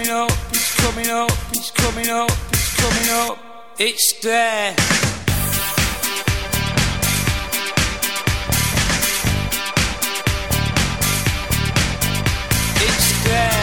Coming up, he's coming up, he's coming up, he's coming up. It's there. It's there.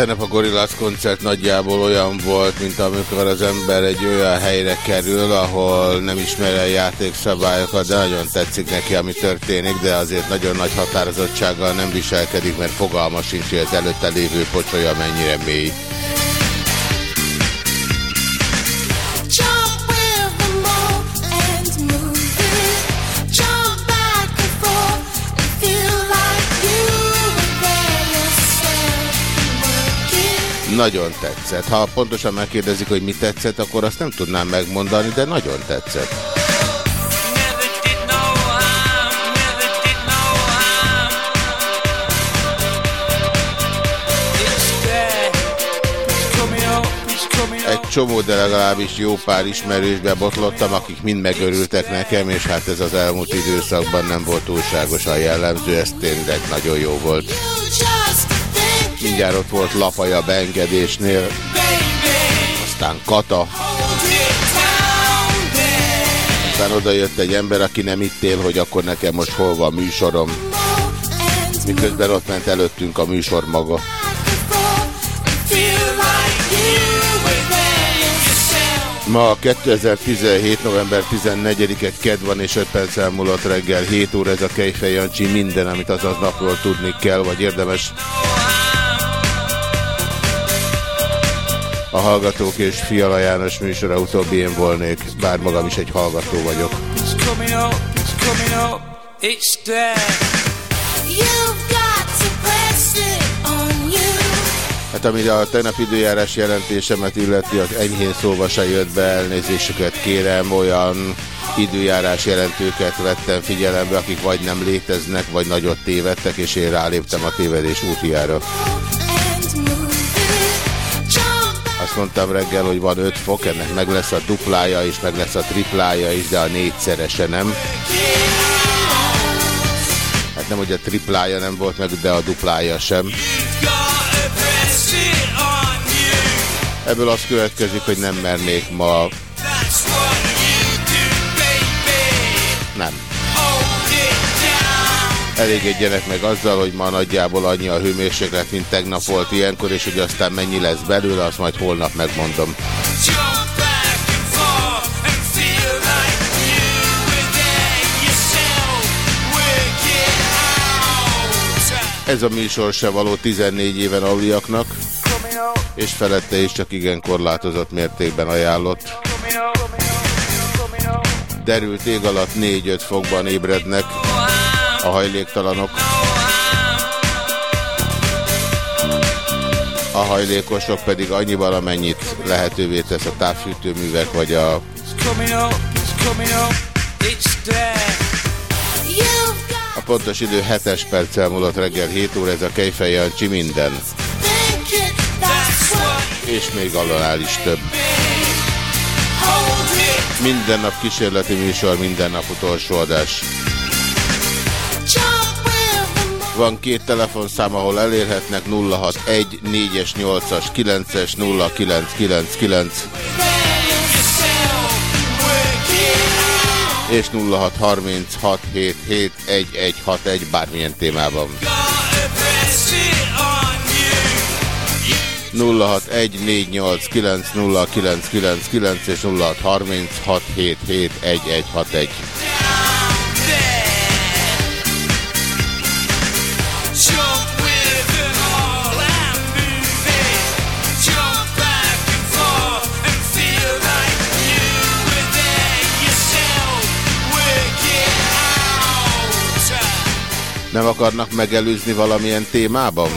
Tegnap a Gorillaz koncert nagyjából olyan volt, mint amikor az ember egy olyan helyre kerül, ahol nem ismeri a játékszabályokat, de nagyon tetszik neki, ami történik, de azért nagyon nagy határozottsággal nem viselkedik, mert fogalma sincs, hogy az előtte lévő pocsolya mennyire mély. Nagyon tetszett. Ha pontosan megkérdezik, hogy mi tetszett, akkor azt nem tudnám megmondani, de nagyon tetszett. Egy csomó, de legalábbis jó pár ismerősbe botlottam, akik mind megörültek nekem, és hát ez az elmúlt időszakban nem volt túlságosan jellemző, ez tényleg nagyon jó volt. Mindjárt ott volt Lapaja beengedésnél, aztán Kata, aztán oda jött egy ember, aki nem itt él, hogy akkor nekem most hol van műsorom, miközben ott ment előttünk a műsor maga. Ma 2017. november 14-e ked van és 5 perc elmúlott reggel 7 óra ez a Kejfej Jancsi minden, amit azaz napról tudni kell, vagy érdemes. A Hallgatók és Fiala János műsora utóbbi én volnék, bár magam is egy hallgató vagyok. He's coming up, he's coming up. It's there. You've got to press it on you. Hát ami a tegnap időjárás jelentésemet illeti, az enyhén szóval se jött be, elnézésüket kérem, olyan időjárás jelentőket vettem figyelembe, akik vagy nem léteznek, vagy nagyot tévedtek, és én ráléptem a tévedés útjára. Azt mondtam reggel, hogy van 5 fok, ennek meg lesz a duplája is, meg lesz a triplája is, de a négyszerese nem. Hát nem, hogy a triplája nem volt meg, de a duplája sem. Ebből az következik, hogy nem mernék ma... Nem. Elégedjenek meg azzal, hogy ma nagyjából annyi a hőmérséklet, mint tegnap volt ilyenkor, és hogy aztán mennyi lesz belőle, azt majd holnap megmondom. Ez a műsor se való 14 éven aluliaknak, és felette is csak igen korlátozott mértékben ajánlott. Derült ég alatt 4-5 fokban ébrednek a hajléktalanok. A hajlékosok pedig annyival, amennyit lehetővé tesz a távfűtőművek vagy a A pontos idő 7-es perccel múlott reggel 7 óra, ez a Kejfej Jancsi minden. És még annál is több. Minden nap kísérleti műsor, minden nap utolsó adás. Van két telefonszám, ahol elérhetnek 061 4-es, 8-as, 9-es, 0999 és 0636771161 bármilyen témában. 0614890999 és 0636771161. Nem akarnak megelőzni valamilyen témában?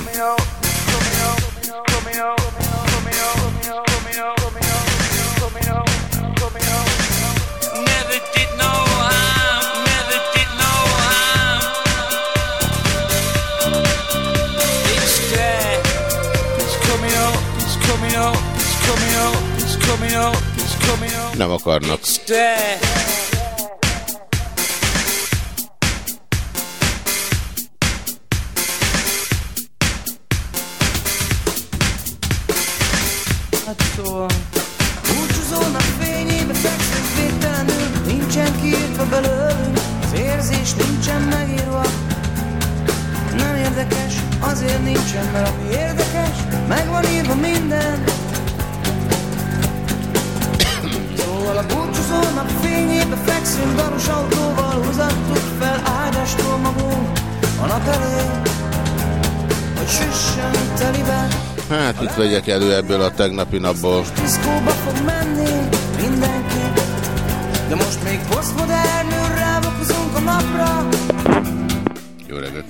Never did ebből a tegnapi napból. Diszkóba fog menni mindenki De most még posztmodernül rávakozunk a napra Jó reggelt.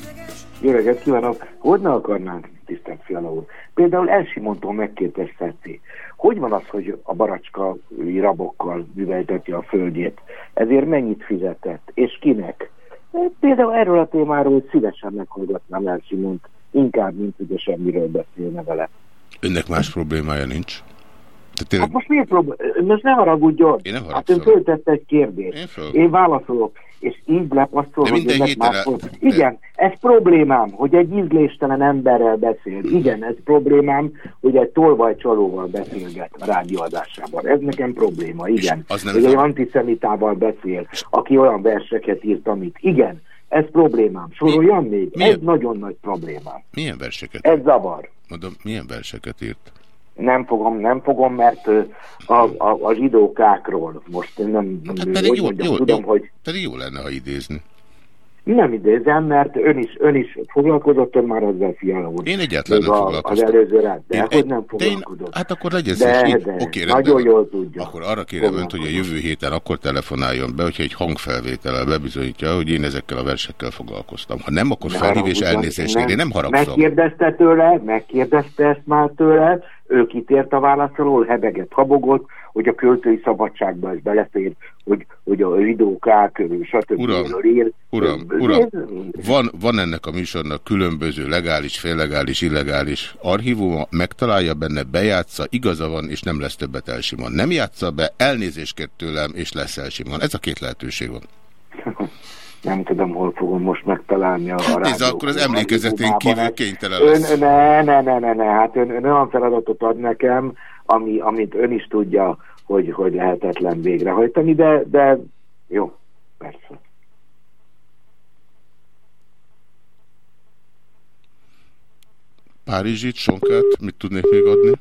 Jó reggelt kívánok! Hogy ne akarnánk, tisztelt Fiala úr? Például Elsimontól megkérdeztetni, hogy van az, hogy a baracska rabokkal művelteti a földjét? Ezért mennyit fizetett? És kinek? Például erről a témáról szívesen meghallgatnám Elsimont, inkább, mint ugye semmiről beszélne vele. Önnek más problémája nincs? De Hát tényleg, most miért próbál? Most ne haragudjon. Én nem Hát ön haragszom. föltette egy kérdést. Én föl. Én válaszolok. És így lepasztol, hogy héten más volt. Igen, ez problémám, hogy egy ízléstelen emberrel beszél. Igen, ez problémám, hogy egy tolvajcsalóval beszélget a rádióadásában. Ez nekem probléma, igen. az nem hogy egy a- antiszemitával beszél, aki olyan verseket írt, amit. Igen, ez problémám. Soroljon még? mi- Ez nagyon nagy problémám. milyen verseket? Ez zavar. Mondom, milyen verseket írt? Nem fogom, nem fogom, mert a, a, a zsidókákról most nem, Hát hogy pedig jó, mondjam, jó, tudom, jó, hogy pedig jó lenne, ha idézni. Nem idézem, mert ön is, ön is foglalkozott ön már ezzel, Fiala úr. Én egyáltalán nem a, Az foglalkoztam. előző rá, de Én hogy egy- nem de én- foglalkozott. Hát akkor legyen De, szíves. de, Oké, nagyon rendben jól tudja. Akkor arra kérem önt, hogy a jövő héten akkor telefonáljon be, hogyha egy hangfelvétellel bebizonyítja, hogy én ezekkel a versekkel foglalkoztam. Ha nem, akkor Ne felhív és haragudjon, elnézést kér. Én nem haragszom. Megkérdezte tőle, megkérdezte ezt már tőle, ő kitért a válaszolól, hebeget, habogott, hogy a költői szabadságba ez belefér, hogy, hogy a zsidókák, stb. Uram, ír. Uram, uram, van, van ennek a műsornak különböző legális, féllegális, illegális archívuma, megtalálja benne, bejátsza, igaza van, és nem lesz többet Elsimon. Nem játsza be, elnézést kér tőlem, és lesz Elsimon. Ez a két lehetőség van. Nem tudom, hol fogom most megtalálni a, Hát nézd, akkor az emlékezetén kívül kénytelen Ön, lesz. ne, ne, ne, ne, ne, hát ön, ön olyan feladatot ad nekem, ami, amit ön is tudja, hogy, hogy lehetetlen végrehajtani, de, de jó, persze. Párizsit, Sonkát, mit tudnék még adni?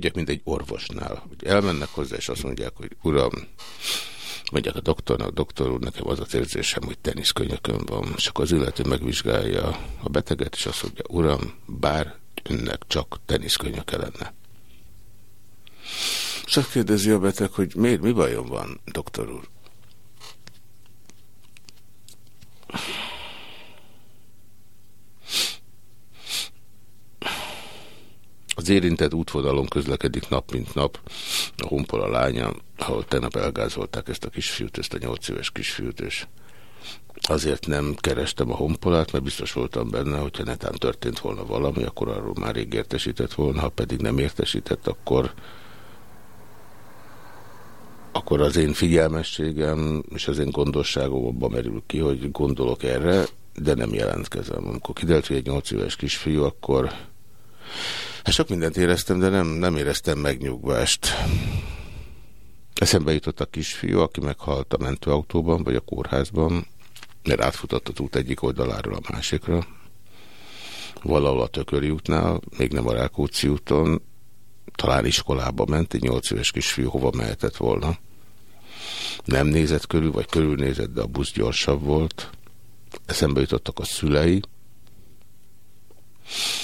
Tudják, mint egy orvosnál, hogy elmennek hozzá, és azt mondják, hogy uram, mondják a doktornak, doktor úr, nekem az az érzésem, hogy teniszkönyökön van, és akkor az illető megvizsgálja a beteget, és azt mondja, uram, bár önnek csak teniszkönyöke lenne. És azt kérdezi a beteg, hogy miért, mi bajom van, doktor úr? Az érintett útvonalon közlekedik nap mint nap a Honpola lánya, ahol tegnap elgázolták ezt a kisfiút, ezt a nyolc éves kisfiút, és azért nem kerestem a honpolát, mert biztos voltam benne, hogyha netán történt volna valami, akkor arról már rég értesített volna, ha pedig nem értesített, akkor akkor az én figyelmességem és az én gondosságom abban merül ki, hogy gondolok erre, de nem jelentkezem. Amikor kiderült, hogy egy 8 éves kisfiú, akkor hát sok mindent éreztem, de nem, nem éreztem megnyugvást. Eszembe jutott a kisfiú, aki meghalt a mentőautóban, vagy a kórházban, mert átfutott az út egyik oldaláról a másikra. Valahol a Tököri útnál, még nem a Rákóczi úton, talán iskolába ment, egy nyolc éves kisfiú hova mehetett volna. Nem nézett körül, vagy körülnézett, de a busz gyorsabb volt. eszembe jutottak a szülei,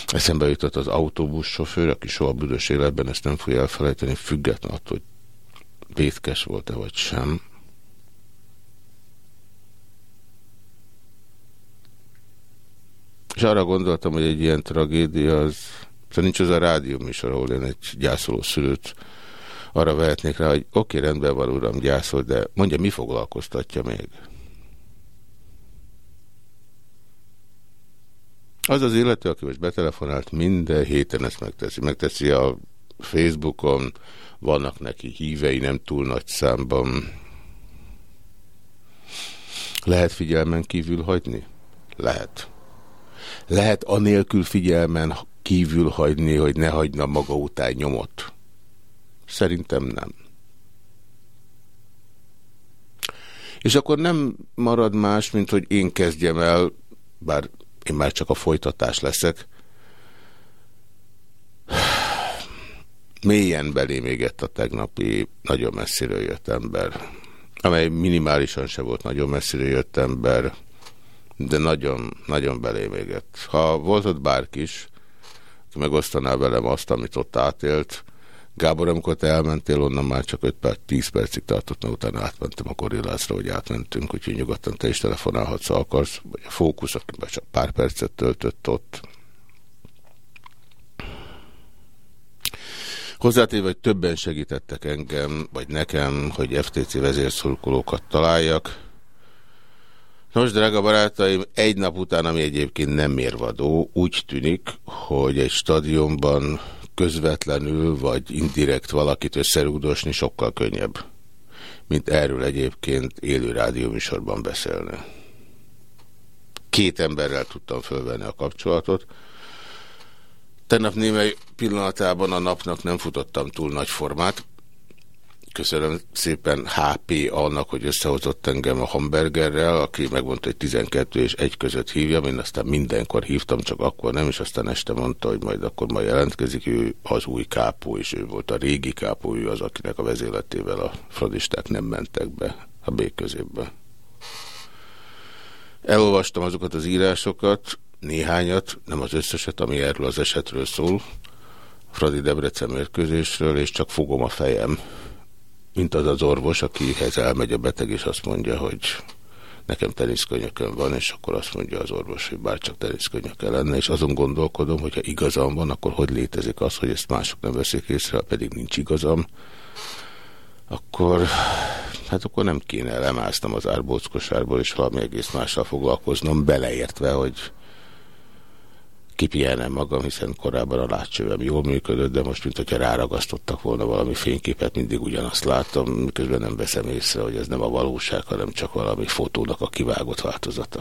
eszembe jutott az autóbuszsofőr, aki soha büdös életben ezt nem fogja elfelejteni, független attól, hogy vétkes volt-e vagy sem. És arra gondoltam, hogy egy ilyen tragédia az, szóval nincs az a rádió műsor, ahol én egy gyászoló szülőt arra vehetnék rá, hogy oké, rendben van, uram, gyászol, de mondja, mi foglalkoztatja még? Az az illető, aki most betelefonált, minden héten ezt megteszi. Megteszi a Facebookon, vannak neki hívei, nem túl nagy számban. Lehet figyelmen kívül hagyni? Lehet. Lehet anélkül figyelmen kívül hagyni, hogy ne hagyna maga után nyomot? Szerintem nem. És akkor nem marad más, mint hogy én kezdjem el, bár én már csak a folytatás leszek, mélyen belém égett a tegnapi nagyon messziről jött ember, amely minimálisan se volt nagyon messziről jött ember, de nagyon, nagyon belém égett. Ha volt ott bárki is, megosztaná velem azt, amit ott átélt, Gábor, amikor te elmentél, onnan már csak 5 perc, 10 percig tartott, mert utána átmentem a korillázra, hogy átmentünk, úgyhogy nyugodtan te is telefonálhatsz, ha akarsz, vagy a fókusz, akiben csak pár percet töltött ott. Hozzátéve, hogy többen segítettek engem, vagy nekem, hogy FTC vezérszurkolókat találjak. Nos, drága barátaim, egy nap után, ami egyébként nem mérvadó, úgy tűnik, hogy egy stadionban közvetlenül vagy indirekt valakit összerúdosni sokkal könnyebb, mint erről egyébként élő rádióműsorban beszélni. Két emberrel tudtam fölvenni a kapcsolatot. Tegnap némely pillanatában a napnak nem futottam túl nagy formát, Köszönöm szépen HP annak, hogy összehozott engem a hamburgerrel, aki megmondta, hogy 12 és 1 között hívja, én aztán mindenkor hívtam, csak akkor nem, és aztán este mondta, hogy majd akkor majd jelentkezik, ő az új kápó, és ő volt a régi kápó, ő az, akinek a vezéletével a fradisták nem mentek be a békközépbe. Elolvastam azokat az írásokat, néhányat, nem az összeset, ami erről az esetről szól, Fradi Debrecen mérkőzésről, és csak fogom a fejem mint az az orvos, akihez elmegy a beteg, és azt mondja, hogy nekem teniszkönyökön van, és akkor azt mondja az orvos, hogy bár csak teniszkönyöke lenne, és azon gondolkodom, hogyha igazam van, akkor hogy létezik az, hogy ezt mások nem veszik észre, pedig nincs igazam, akkor, hát akkor nem kéne lemásztam az árbóckosárból, és valami egész mással foglalkoznom, beleértve, hogy kipihenem magam, hiszen korábban a látcsövem jól működött, de most, mint hogyha ráragasztottak volna valami fényképet, mindig ugyanazt látom, miközben nem veszem észre, hogy ez nem a valóság, hanem csak valami fotónak a kivágott változata.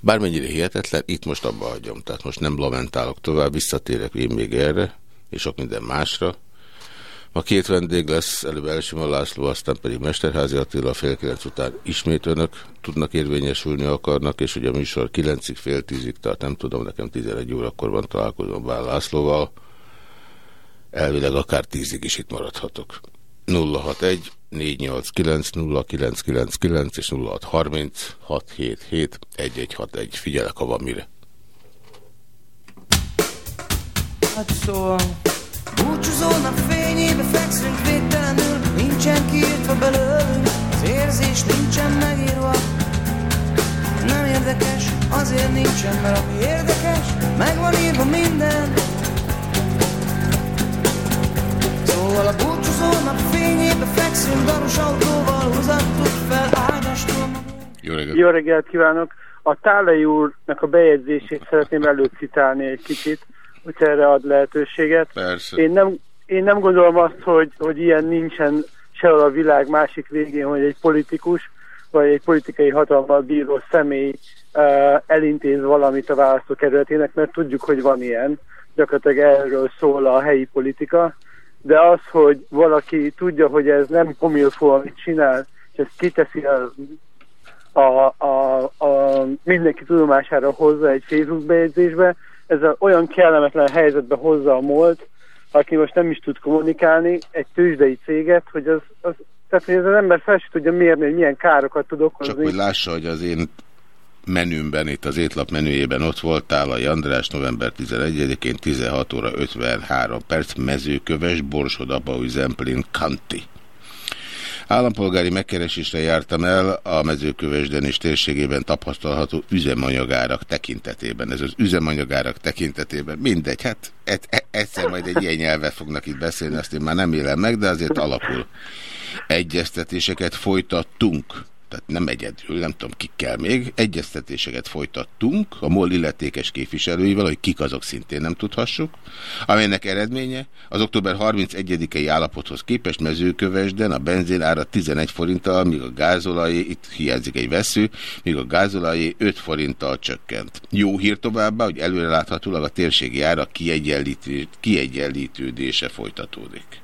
Bármennyire hihetetlen, itt most abba hagyom. Tehát most nem lamentálok tovább, visszatérek én még erre, és sok minden másra. Ma két vendég lesz, előbb Elsimon László, aztán pedig Mesterházi Attila, fél kilenc után ismét önök tudnak érvényesülni akarnak, és hogy a műsor kilencig, fél tízig tart, nem tudom, nekem 11 órakor van találkozom Bál Lászlóval, elvileg akár tízig is itt maradhatok. 061 489 0999 és 0630 677 1161. Figyelek, ha van mire. Hát szóval Búcsúzó nap fényébe fekszünk védtelenül Nincsen kiírtva belőlünk. Az érzés nincsen megírva. Nem érdekes, azért nincsen Mert ami érdekes, meg van írva minden. Szóval a búcsúzó nap fényébe fekszünk Darus autóval húzattuk fel ágastól Jó reggelt! Jó reggelt kívánok! A Tálai úrnak a bejegyzését szeretném előcitálni egy kicsit hogy erre ad lehetőséget. Persze. Én nem, én nem gondolom azt, hogy, hogy ilyen nincsen sehol a világ másik végén, hogy egy politikus vagy egy politikai hatalmal bíró személy uh, elintéz valamit a választókerületének, mert tudjuk, hogy van ilyen. Gyakorlatilag erről szól a helyi politika. De az, hogy valaki tudja, hogy ez nem komilfó, amit csinál, és ezt kiteszi a, a, a, a mindenki tudomására hozza egy Facebook bejegyzésbe, ez a, olyan kellemetlen helyzetbe hozza a MOLT, aki most nem is tud kommunikálni, egy tőzsdei céget, hogy az, az Tehát, hogy ez az ember fel tudja mérni, hogy milyen károkat tud okozni. Csak hogy lássa, hogy az én menümben, itt az étlap menüjében ott volt Tálai András november 11-én 16 óra 53 perc mezőköves Borsod Zemplin Kanti. Állampolgári megkeresésre jártam el a mezőkövesden és térségében tapasztalható üzemanyagárak tekintetében. Ez az üzemanyagárak tekintetében mindegy, hát et, et, egyszer majd egy ilyen nyelvet fognak itt beszélni, azt én már nem élem meg, de azért alakul. Egyeztetéseket folytattunk tehát nem egyedül, nem tudom kikkel még, egyeztetéseket folytattunk a MOL illetékes képviselőivel, hogy kik azok szintén nem tudhassuk, amelynek eredménye az október 31-i állapothoz képest mezőkövesden a benzin ára 11 forinttal, míg a gázolai, itt hiányzik egy vesző, míg a gázolai 5 forinttal csökkent. Jó hír továbbá, hogy előreláthatólag a térségi ára kiegyenlítő, kiegyenlítődése folytatódik.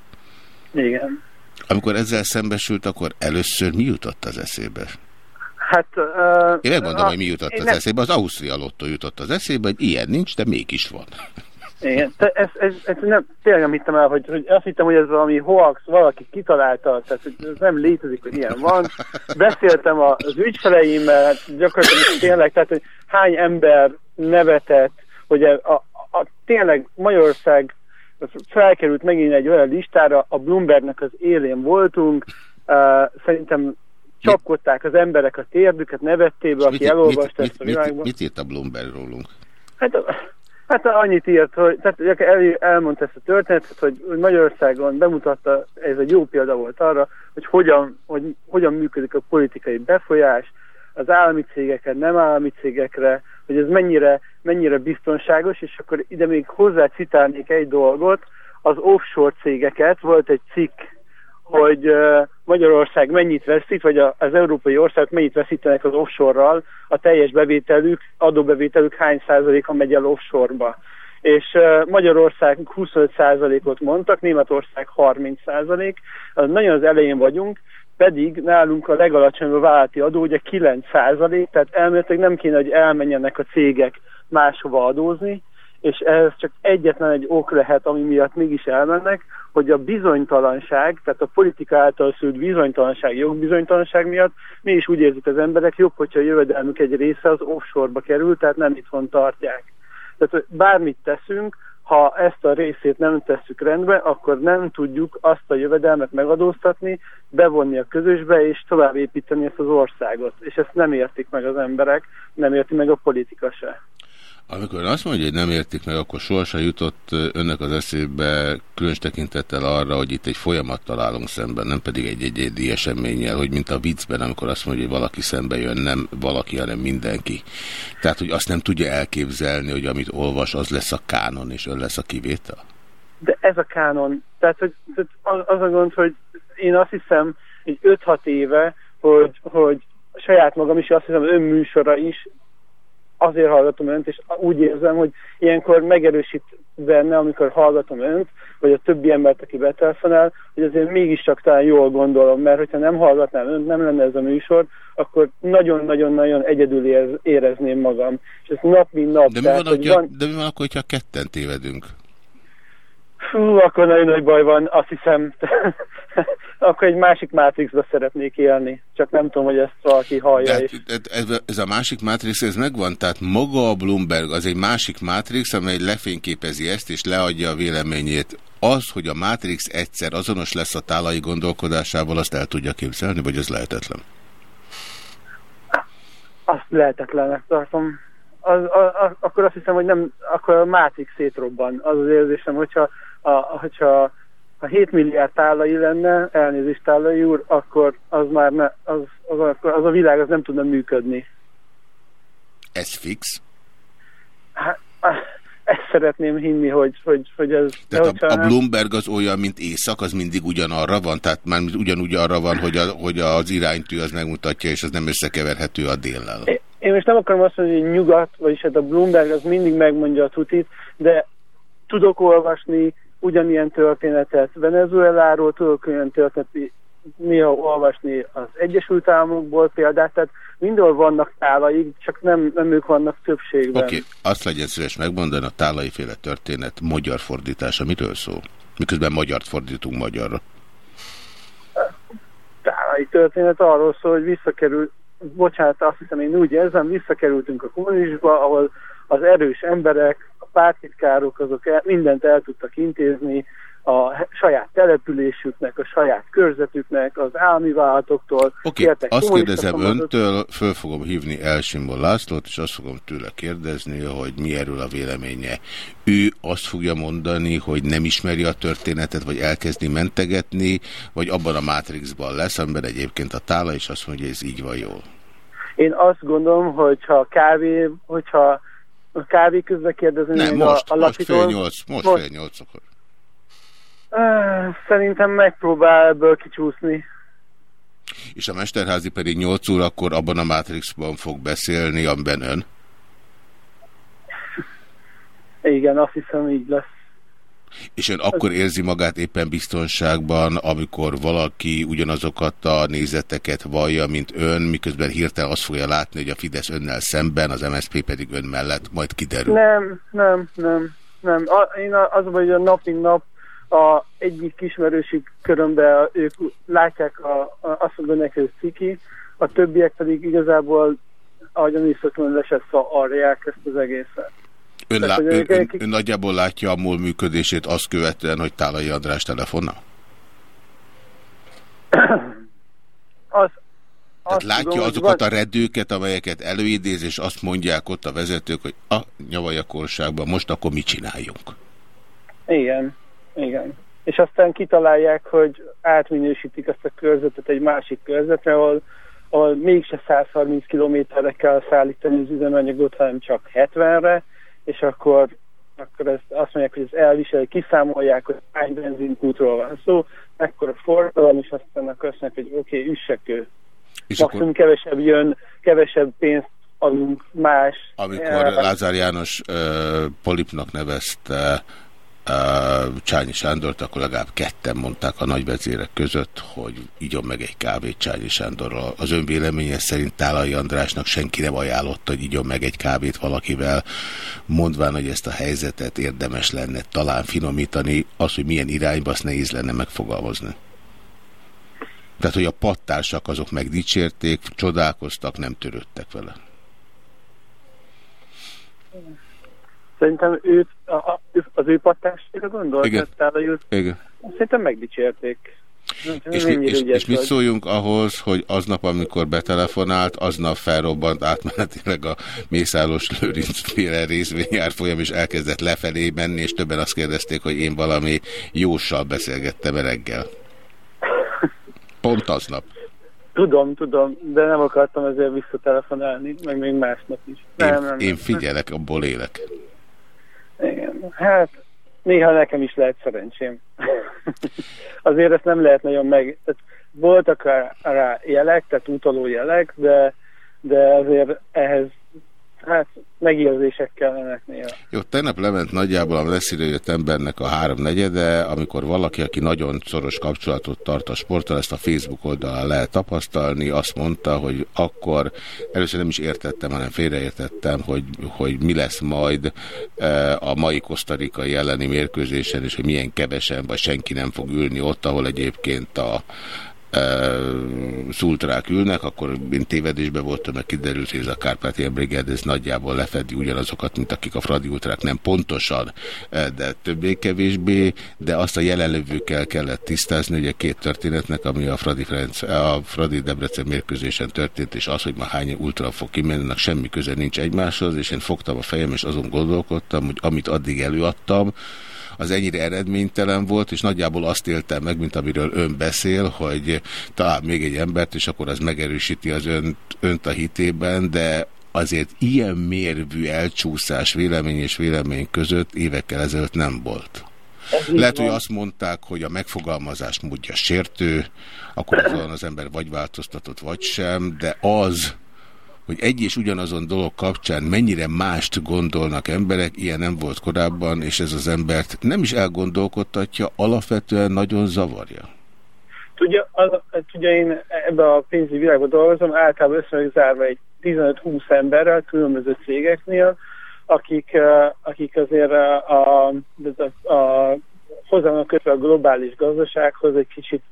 Igen. Amikor ezzel szembesült, akkor először mi jutott az eszébe? Hát... Uh, Én megmondom, hogy mi jutott az nem... eszébe. Az Ausztria Lotto jutott az eszébe, hogy ilyen nincs, de mégis van. Igen, Te ez, ez, ez nem, tényleg nem hittem el, hogy, hogy azt hittem, hogy ez valami hoax, valaki kitalálta, tehát hogy ez nem létezik, hogy ilyen van. Beszéltem az ügyfeleimmel, hát gyakorlatilag tényleg, tehát hogy hány ember nevetett, hogy a, a, a, tényleg Magyarország felkerült megint egy olyan listára, a Bloombergnek az élén voltunk, uh, szerintem csapkodták az emberek a térdüket, nevettébe, aki elolvasta ezt a világban. Mit, mit írt a Bloomberg rólunk? Hát, hát annyit írt, hogy tehát el, elmondta ezt a történetet, hogy Magyarországon bemutatta, ez egy jó példa volt arra, hogy hogyan, hogy hogyan működik a politikai befolyás, az állami cégeket, nem állami cégekre, hogy ez mennyire, mennyire biztonságos, és akkor ide még hozzá citálnék egy dolgot, az offshore cégeket, volt egy cikk, hogy Magyarország mennyit veszít, vagy az európai országok mennyit veszítenek az offshore-ral, a teljes bevételük, adóbevételük hány százaléka megy el offshore-ba. És Magyarország 25 százalékot mondtak, Németország 30 százalék, nagyon az elején vagyunk, pedig nálunk a legalacsonyabb vállalati adó ugye 9 százalék, tehát elméletileg nem kéne, hogy elmenjenek a cégek máshova adózni, és ez csak egyetlen egy ok lehet, ami miatt mégis elmennek, hogy a bizonytalanság, tehát a politika által szült bizonytalanság, jogbizonytalanság miatt mi is úgy érzik az emberek, jobb, hogyha a jövedelmük egy része az offshore-ba kerül, tehát nem itthon tartják. Tehát bármit teszünk, ha ezt a részét nem tesszük rendbe, akkor nem tudjuk azt a jövedelmet megadóztatni, bevonni a közösbe és tovább építeni ezt az országot. És ezt nem értik meg az emberek, nem érti meg a politika se. Amikor azt mondja, hogy nem értik meg, akkor sohasem jutott önnek az eszébe különös tekintettel arra, hogy itt egy folyamat találunk szemben, nem pedig egy egyedi eseménnyel, hogy mint a viccben, amikor azt mondja, hogy valaki szembe jön, nem valaki, hanem mindenki. Tehát, hogy azt nem tudja elképzelni, hogy amit olvas, az lesz a kánon, és ön lesz a kivétel? De ez a kánon. Tehát, hogy az a gond, hogy én azt hiszem, hogy 5-6 éve, hogy, hogy saját magam is, azt hiszem, önműsora is azért hallgatom önt, és úgy érzem, hogy ilyenkor megerősít benne, amikor hallgatom önt, vagy a többi embert, aki betelefonál, hogy azért mégiscsak talán jól gondolom, mert hogyha nem hallgatnám önt, nem lenne ez a műsor, akkor nagyon-nagyon-nagyon egyedül érezném magam. És ez nap mint nap. De mi, van, tehát, van... de mi van akkor, hogyha ketten tévedünk? Fú, akkor nagyon nagy baj van, azt hiszem. akkor egy másik mátrixba szeretnék élni. Csak nem tudom, hogy ezt valaki hallja. De, és... ez, ez a másik mátrix, ez megvan, tehát maga a Bloomberg az egy másik mátrix, amely lefényképezi ezt és leadja a véleményét. Az, hogy a mátrix egyszer azonos lesz a tálai gondolkodásával, azt el tudja képzelni, vagy ez lehetetlen? Azt lehetetlenek tartom. Az, a, a, akkor azt hiszem, hogy nem, akkor a mátrix szétrobban. Az az érzésem, hogyha a, hogyha ha 7 milliárd tálai lenne, elnézést tálai úr, akkor az már ne, az, az, az a világ az nem tudna működni. Ez fix? Hát, ezt szeretném hinni, hogy, hogy, hogy ez... Tehát a, a Bloomberg az olyan, mint éjszak, az mindig ugyanarra van? Tehát már ugyanúgy arra van, hogy, a, hogy az iránytű az megmutatja, és az nem összekeverhető a déllel? Én most nem akarom azt mondani, hogy nyugat, vagyis hát a Bloomberg az mindig megmondja a tutit, de tudok olvasni ugyanilyen történetet Venezueláról, tudok olyan történetet néha olvasni az Egyesült Államokból példát, tehát mindenhol vannak tálaik, csak nem, nem ők vannak többségben. Oké, okay. azt legyen szíves megmondani, a tálai féle történet magyar fordítása mitől szól? Miközben magyart fordítunk magyarra. történet arról szól, hogy visszakerül, bocsánat, azt hiszem én úgy érzem, visszakerültünk a kommunizmusba, ahol az erős emberek, pártitkárok, azok el, mindent el tudtak intézni, a saját településüknek, a saját körzetüknek, az állami vállalatoktól. Oké, okay, azt kérdezem öntől, föl fogom hívni Elsimból Lászlót, és azt fogom tőle kérdezni, hogy mi erről a véleménye. Ő azt fogja mondani, hogy nem ismeri a történetet, vagy elkezdi mentegetni, vagy abban a Matrixban lesz, amiben egyébként a tála, és azt mondja, hogy ez így van jól. Én azt gondolom, hogyha kávé, hogyha a kávé közben kérdezni nem, most, a, a most fél nyolc, most, most fél nyolcakor. Szerintem megpróbál ebből kicsúszni. És a Mesterházi pedig 8 órakor abban a Matrixban fog beszélni, amiben ön? Igen, azt hiszem így lesz. És ön akkor érzi magát éppen biztonságban, amikor valaki ugyanazokat a nézeteket vallja, mint ön, miközben hirtelen azt fogja látni, hogy a Fidesz önnel szemben, az MSZP pedig ön mellett majd kiderül? Nem, nem, nem. nem. A, én az, hogy a nap, mint nap a egyik ismerősi körömben ők látják a, a, azt, hogy neki, hogy ciki, a többiek pedig igazából, ahogyan is szoktam, lesett arják ezt az egészet. Ön, lá, ön, ön, ön nagyjából látja a MOL működését azt követően, hogy Tálai András telefonna? az, tehát látja tudom, azokat a redőket, amelyeket előidéz, és azt mondják ott a vezetők, hogy a nyavajakorságban most akkor mit csináljunk? Igen. Igen. És aztán kitalálják, hogy átminősítik azt a körzetet egy másik körzetre, ahol, ahol mégse 130 kilométerre kell szállítani az üzemanyagot, hanem csak 70-re, és akkor, akkor ezt azt mondják, hogy ez elvisel, kiszámolják, hogy hány benzinkútról van szó, mekkora forgalom, és aztán akkor azt mondják, hogy oké, okay, üssek ő. És Maximum akkor... kevesebb jön, kevesebb pénzt adunk más. Amikor Lázár János uh, polipnak nevezte Csányi Sándort, akkor legalább ketten mondták a nagyvezérek között, hogy igyon meg egy kávét Csányi Sándorral. Az ön véleménye szerint Tálai Andrásnak senki nem ajánlotta, hogy igyon meg egy kávét valakivel, mondván, hogy ezt a helyzetet érdemes lenne talán finomítani, az, hogy milyen irányba, azt nehéz lenne megfogalmazni. Tehát, hogy a pattársak azok megdicsérték, csodálkoztak, nem törődtek vele. Szerintem őt, a, az ő pattására gondolt? Igen. Igen. Szerintem megdicsérték. És, mi, és, és mit szóljunk ahhoz, hogy aznap, amikor betelefonált, aznap felrobbant átmenetileg a Mészálos Lőrinc féle részvényárfolyam, és elkezdett lefelé menni, és többen azt kérdezték, hogy én valami jóssal beszélgettem -e reggel. Pont aznap. Tudom, tudom, de nem akartam ezért visszatelefonálni, meg még másnap is. Nem, én, nem, én figyelek, abból élek. Igen, hát néha nekem is lehet szerencsém. Azért ezt nem lehet nagyon meg... Tehát voltak rá, jelek, tehát utaló jelek, de, de azért ehhez Hát megérzések kellenek néha. Jó, tegnap lement nagyjából a messzire jött embernek a háromnegyede, amikor valaki, aki nagyon szoros kapcsolatot tart a sporttal, ezt a Facebook oldalán lehet tapasztalni, azt mondta, hogy akkor először nem is értettem, hanem félreértettem, hogy, hogy mi lesz majd e, a mai kosztarikai elleni mérkőzésen, és hogy milyen kevesen, vagy senki nem fog ülni ott, ahol egyébként a szultrák ülnek, akkor én tévedésben voltam, mert kiderült, hogy ez a Kárpátia Brigád, ez nagyjából lefedi ugyanazokat, mint akik a Fradi ultrák, nem pontosan, de többé-kevésbé, de azt a jelenlevőkkel kellett tisztázni, hogy két történetnek, ami a Fradi, Ferenc, a Fradi Debrecen mérkőzésen történt, és az, hogy ma hány ultra fog kimenni, semmi köze nincs egymáshoz, és én fogtam a fejem, és azon gondolkodtam, hogy amit addig előadtam, az ennyire eredménytelen volt, és nagyjából azt éltem meg, mint amiről ön beszél, hogy talán még egy embert, és akkor az megerősíti az önt, önt a hitében, de azért ilyen mérvű elcsúszás vélemény és vélemény között évekkel ezelőtt nem volt. Lehet, hogy azt mondták, hogy a megfogalmazás módja sértő, akkor azon az ember vagy változtatott, vagy sem, de az, hogy egy és ugyanazon dolog kapcsán mennyire mást gondolnak emberek, ilyen nem volt korábban, és ez az embert nem is elgondolkodtatja, alapvetően nagyon zavarja. Tudja, az, tudja én ebben a pénzügyi világban dolgozom, általában össze zárva egy 15-20 emberrel különböző cégeknél, akik, akik azért a, a, a, a hozzá kötve a globális gazdasághoz egy kicsit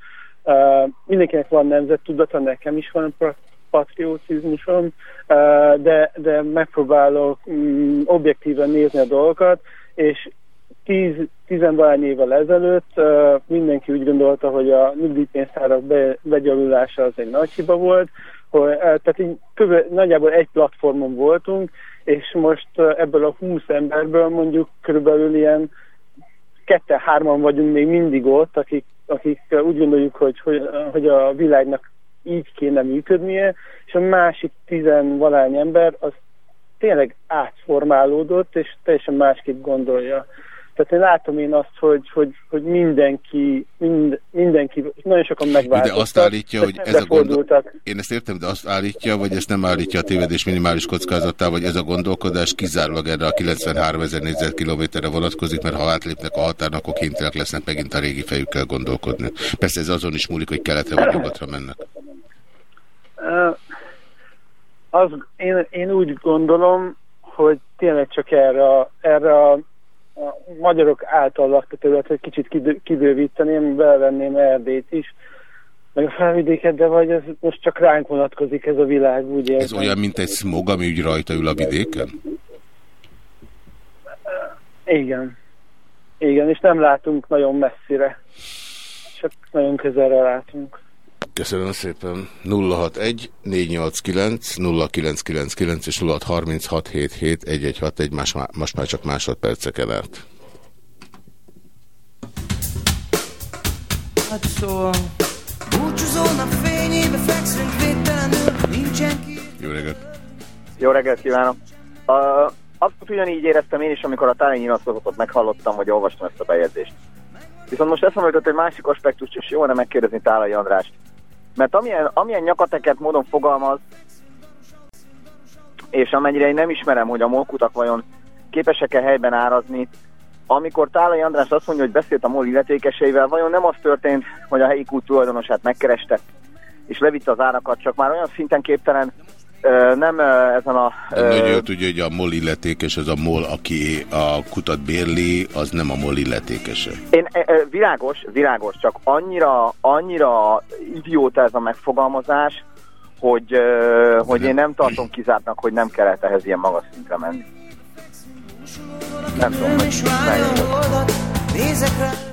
Uh, mindenkinek van nemzettudata, nekem is van patriotizmusom, de, de megpróbálok um, objektíven nézni a dolgokat, és tíz, tizenvalány évvel ezelőtt mindenki úgy gondolta, hogy a nyugdíjpénztárak be, begyalulása az egy nagy hiba volt, hogy, tehát így köve, nagyjából egy platformon voltunk, és most ebből a 20 emberből mondjuk körülbelül ilyen ketten-hárman vagyunk még mindig ott, akik, akik úgy gondoljuk, hogy, hogy, hogy a világnak így kéne működnie, és a másik tizenvalány ember az tényleg átformálódott, és teljesen másképp gondolja. Tehát én látom én azt, hogy, hogy, hogy mindenki, mind, mindenki, nagyon sokan megváltoztak. De azt állítja, hogy ez a gondol... Én ezt értem, de azt állítja, vagy ezt nem állítja a tévedés minimális kockázatával, vagy ez a gondolkodás kizárólag erre a 93 ezer négyzetkilométerre vonatkozik, mert ha átlépnek a határnak, akkor kénytelenek lesznek megint a régi fejükkel gondolkodni. Persze ez azon is múlik, hogy keletre vagy nyugatra mennek. Az, én, én úgy gondolom, hogy tényleg csak erre, a- erre a, a magyarok által lakta területre egy kicsit kibővíteném, belevenném Erdélyt is, meg a felvidéket, de vagy ez most csak ránk vonatkozik ez a világ, úgy Ez olyan, mint egy smog, ami úgy rajta ül a vidéken? Igen. Igen, és nem látunk nagyon messzire. Csak nagyon közelre látunk. Köszönöm szépen. 061 489 0999 és 063677 1161 más, most már csak másodperceken át. Hát szóval Jó reggelt! Jó reggelt kívánok! Uh, abszolút ugyanígy éreztem én is, amikor a táli nyilatkozatot meghallottam, vagy olvastam ezt a bejegyzést. Viszont most eszembe jutott egy másik aspektus, és jó lenne megkérdezni Tálai Andrást. Mert amilyen, amilyen nyakateket módon fogalmaz, és amennyire én nem ismerem, hogy a molkutak vajon képesek-e helyben árazni, amikor Tálai András azt mondja, hogy beszélt a MOL illetékeseivel, vajon nem az történt, hogy a helyi kút tulajdonosát megkereste, és levitte az árakat, csak már olyan szinten képtelen, nem ezen a... Nagyon jól tudja, hogy a MOL illetékes, az a MOL, aki a kutat bérli, az nem a MOL illetékese. Én, világos, világos, csak annyira, annyira idióta ez a megfogalmazás, hogy, ö, hogy én nem tartom kizártnak, hogy nem kellett ehhez ilyen magas szintre menni. Nem tudom, hogy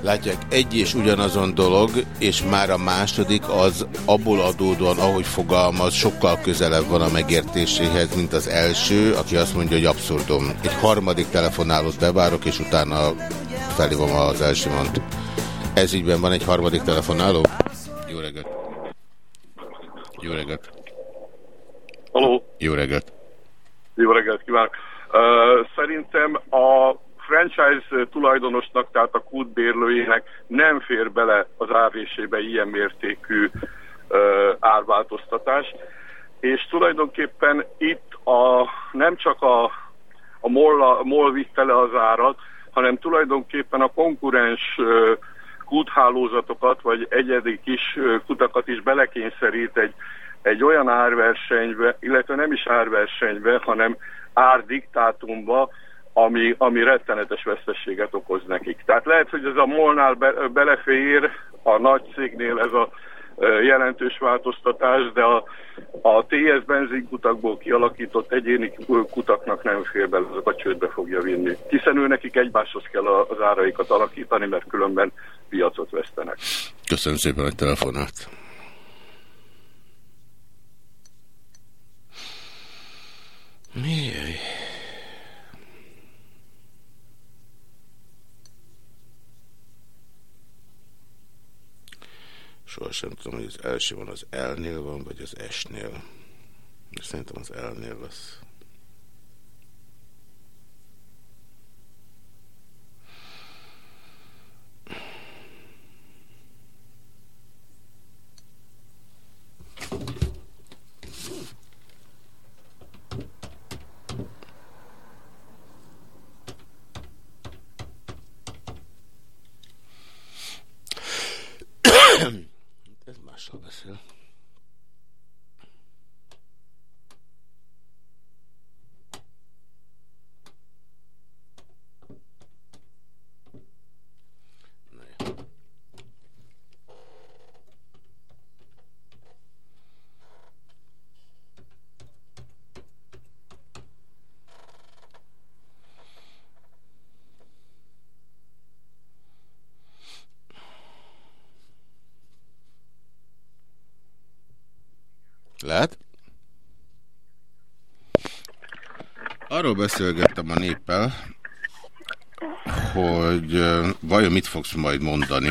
Látják, egy és ugyanazon dolog, és már a második az abból adódóan, ahogy fogalmaz, sokkal közelebb van a megértéséhez, mint az első, aki azt mondja, hogy abszurdum. Egy harmadik telefonálót bevárok, és utána felhívom az első mond. Ez ígyben van egy harmadik telefonáló? Jó reggelt! Jó reggelt! Haló, Jó reggelt! jó reggelt kívánok! Uh, szerintem a franchise tulajdonosnak, tehát a kútbérlőjének nem fér bele az árvésébe ilyen mértékű uh, árváltoztatás, és tulajdonképpen itt a, nem csak a, a MOL, MOL vitte le az árat, hanem tulajdonképpen a konkurens uh, kúthálózatokat, vagy egyedi kis ö, kutakat is belekényszerít egy, egy olyan árversenybe, illetve nem is árversenybe, hanem árdiktátumba, ami, ami rettenetes veszteséget okoz nekik. Tehát lehet, hogy ez a molnál be, belefér, a nagy cégnél ez a jelentős változtatás, de a, a TS benzinkutakból kialakított egyéni kutaknak nem fér bele, azok a csődbe fogja vinni. Hiszen ő nekik egymáshoz kell a- az áraikat alakítani, mert különben piacot vesztenek. Köszönöm szépen, hogy telefonált. Jaj. Sohasem tudom, hogy az első van az L-nél van, vagy az S-nél. De szerintem az L-nél lesz. Ez mással beszél. Na jó. Lehet? Arról beszélgettem a néppel, hogy vajon mit fogsz majd mondani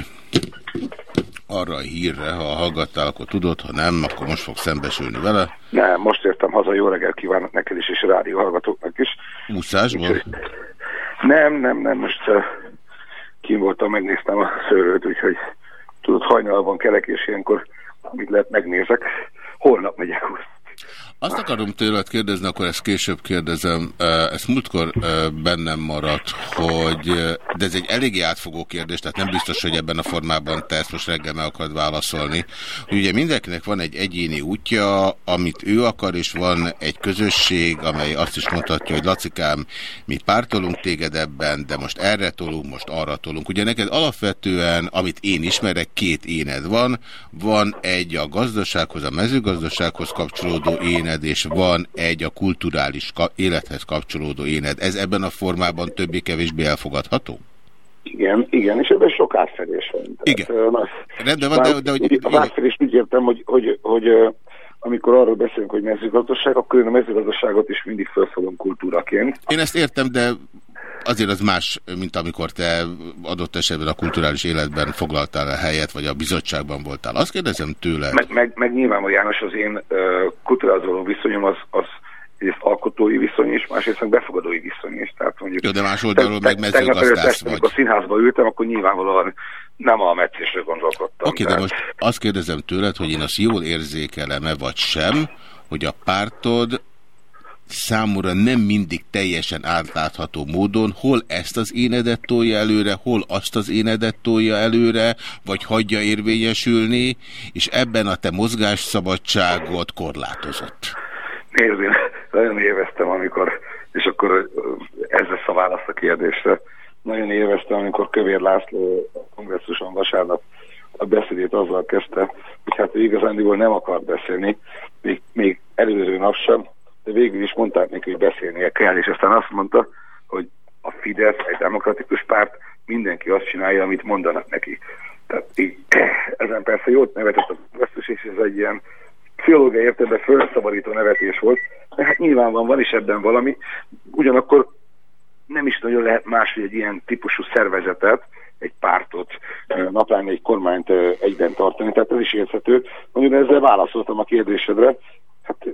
arra a hírre, ha hallgattál, akkor tudod, ha nem, akkor most fog szembesülni vele. Nem, most értem haza, jó reggel kívánok neked is, és a rádió hallgatóknak is. Úszásból? Nem, nem, nem, most uh, kim voltam, megnéztem a szőrőt, úgyhogy tudod, hajnalban kelek, és ilyenkor mit lehet megnézek. Holnap megyek úszni. Azt akarom tőled kérdezni, akkor ezt később kérdezem, ezt múltkor bennem maradt, hogy, de ez egy eléggé átfogó kérdés, tehát nem biztos, hogy ebben a formában te ezt most reggel meg akarod válaszolni, ugye mindenkinek van egy egyéni útja, amit ő akar, és van egy közösség, amely azt is mondhatja, hogy Lacikám, mi pártolunk téged ebben, de most erre tolunk, most arra tolunk. Ugye neked alapvetően, amit én ismerek, két éned van, van egy a gazdasághoz, a mezőgazdasághoz kapcsolódó éned, és van egy a kulturális élethez kapcsolódó éned. Ez ebben a formában többé-kevésbé elfogadható? Igen, igen, és ebben sok átfedés van. Igen. Rendben van, de, de hogy... A átfedést úgy értem, hogy, hogy, hogy amikor arról beszélünk, hogy mezőgazdaság, akkor én a mezőgazdaságot is mindig felfogom kultúraként. Én ezt értem, de azért az más, mint amikor te adott esetben a kulturális életben foglaltál a helyet, vagy a bizottságban voltál. Azt kérdezem tőle. Meg, meg, meg nyilván, János, az én uh, kultúrához való viszonyom az, az egyrészt alkotói viszony is, másrészt meg befogadói viszony is. Tehát mondjuk, Jó, de más oldalról meg tegnap előtt mezőgazdász vagy. amikor a színházba ültem, akkor nyilvánvalóan nem a meccésről gondolkodtam. Oké, de most azt kérdezem tőled, hogy én azt jól érzékelem-e vagy sem, hogy a pártod számomra nem mindig teljesen átlátható módon, hol ezt az énedet tolja előre, hol azt az énedet tolja előre, vagy hagyja érvényesülni, és ebben a te mozgásszabadságot korlátozott. Nézd, én nagyon élveztem, amikor, és akkor ez lesz a válasz a kérdésre, nagyon élveztem, amikor Kövér László a kongresszuson vasárnap a beszédét azzal kezdte, hogy hát ő igazándiból nem akar beszélni, még, még előző nap sem, de végül is mondták neki, hogy beszélnie kell, és aztán azt mondta, hogy a Fidesz egy demokratikus párt, mindenki azt csinálja, amit mondanak neki. Tehát így, ezen persze jót nevetett a kongresszus, és ez egy ilyen pszichológiai értelemben felszabadító nevetés volt, de hát nyilván van, van is ebben valami, ugyanakkor nem is nagyon lehet máshogy egy ilyen típusú szervezetet, egy pártot, naplány egy kormányt egyben tartani, tehát ez is érthető. Mondjuk ezzel válaszoltam a kérdésedre. Hát,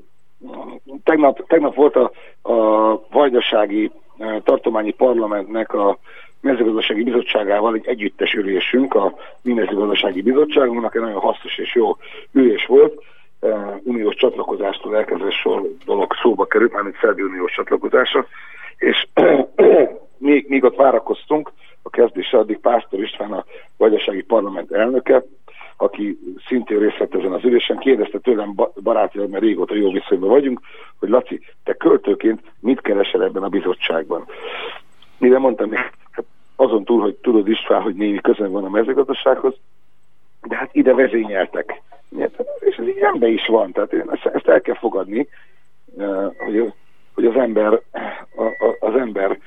tegnap, tegnap volt a, a Vajdasági ö, Tartományi Parlamentnek a mezőgazdasági bizottságával egy együttes ülésünk, a mi mezőgazdasági bizottságunknak. Egy nagyon hasznos és jó ülés volt. Uh, uniós csatlakozástól elkezdve sor dolog szóba került, mármint Szerbi uniós csatlakozása, és még, még ott várakoztunk, a kezdésre addig Pásztor István a Vajdasági Parlament elnöke, aki szintén részt ezen az ülésen, kérdezte tőlem ba- barátilag, mert régóta jó viszonyban vagyunk, hogy Laci, te költőként mit keresel ebben a bizottságban? Mire mondtam, hogy hát azon túl, hogy tudod István, hogy némi közön van a mezőgazdasághoz, de hát ide vezényeltek. És ez így rendben is van, tehát én ezt, ezt el kell fogadni, eh, hogy, hogy az ember, a, az ember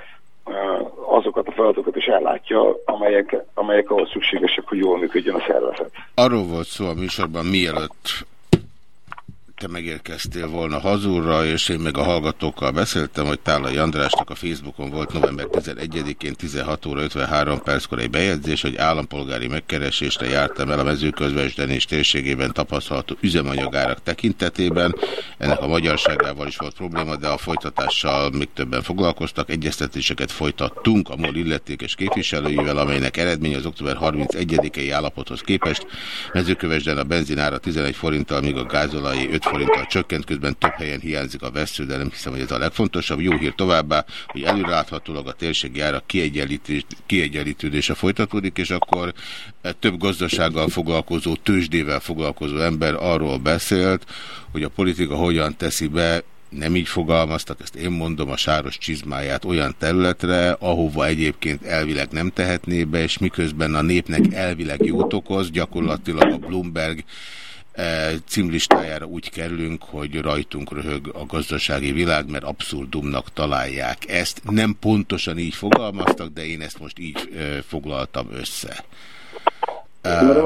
azokat a feladatokat is ellátja, amelyek, amelyek ahhoz szükségesek, hogy jól működjön a szervezet. Arról volt szó a műsorban, mielőtt te megérkeztél volna hazúrra, és én meg a hallgatókkal beszéltem, hogy Tálai Andrásnak a Facebookon volt november 11-én 16 óra 53 perckor egy bejegyzés, hogy állampolgári megkeresésre jártam el a mezőközvesdenés térségében tapasztalható üzemanyagárak tekintetében. Ennek a magyarságával is volt probléma, de a folytatással még többen foglalkoztak. Egyeztetéseket folytattunk a MOL illetékes képviselőivel, amelynek eredménye az október 31-i állapothoz képest mezőkövesden a benzinára 11 forinttal, míg a gázolai 5 forinttal csökkent, közben több helyen hiányzik a vesző, de nem hiszem, hogy ez a legfontosabb. Jó hír továbbá, hogy előreláthatólag a térségi ára kiegyenlítődése folytatódik, és akkor eh, több gazdasággal foglalkozó, tőzsdével foglalkozó ember arról beszélt, hogy a politika hogyan teszi be nem így fogalmaztak, ezt én mondom, a sáros csizmáját olyan területre, ahova egyébként elvileg nem tehetné be, és miközben a népnek elvileg jót okoz, gyakorlatilag a Bloomberg címlistájára úgy kerülünk, hogy rajtunk röhög a gazdasági világ, mert abszurdumnak találják ezt. Nem pontosan így fogalmaztak, de én ezt most így eh, foglaltam össze. Eh,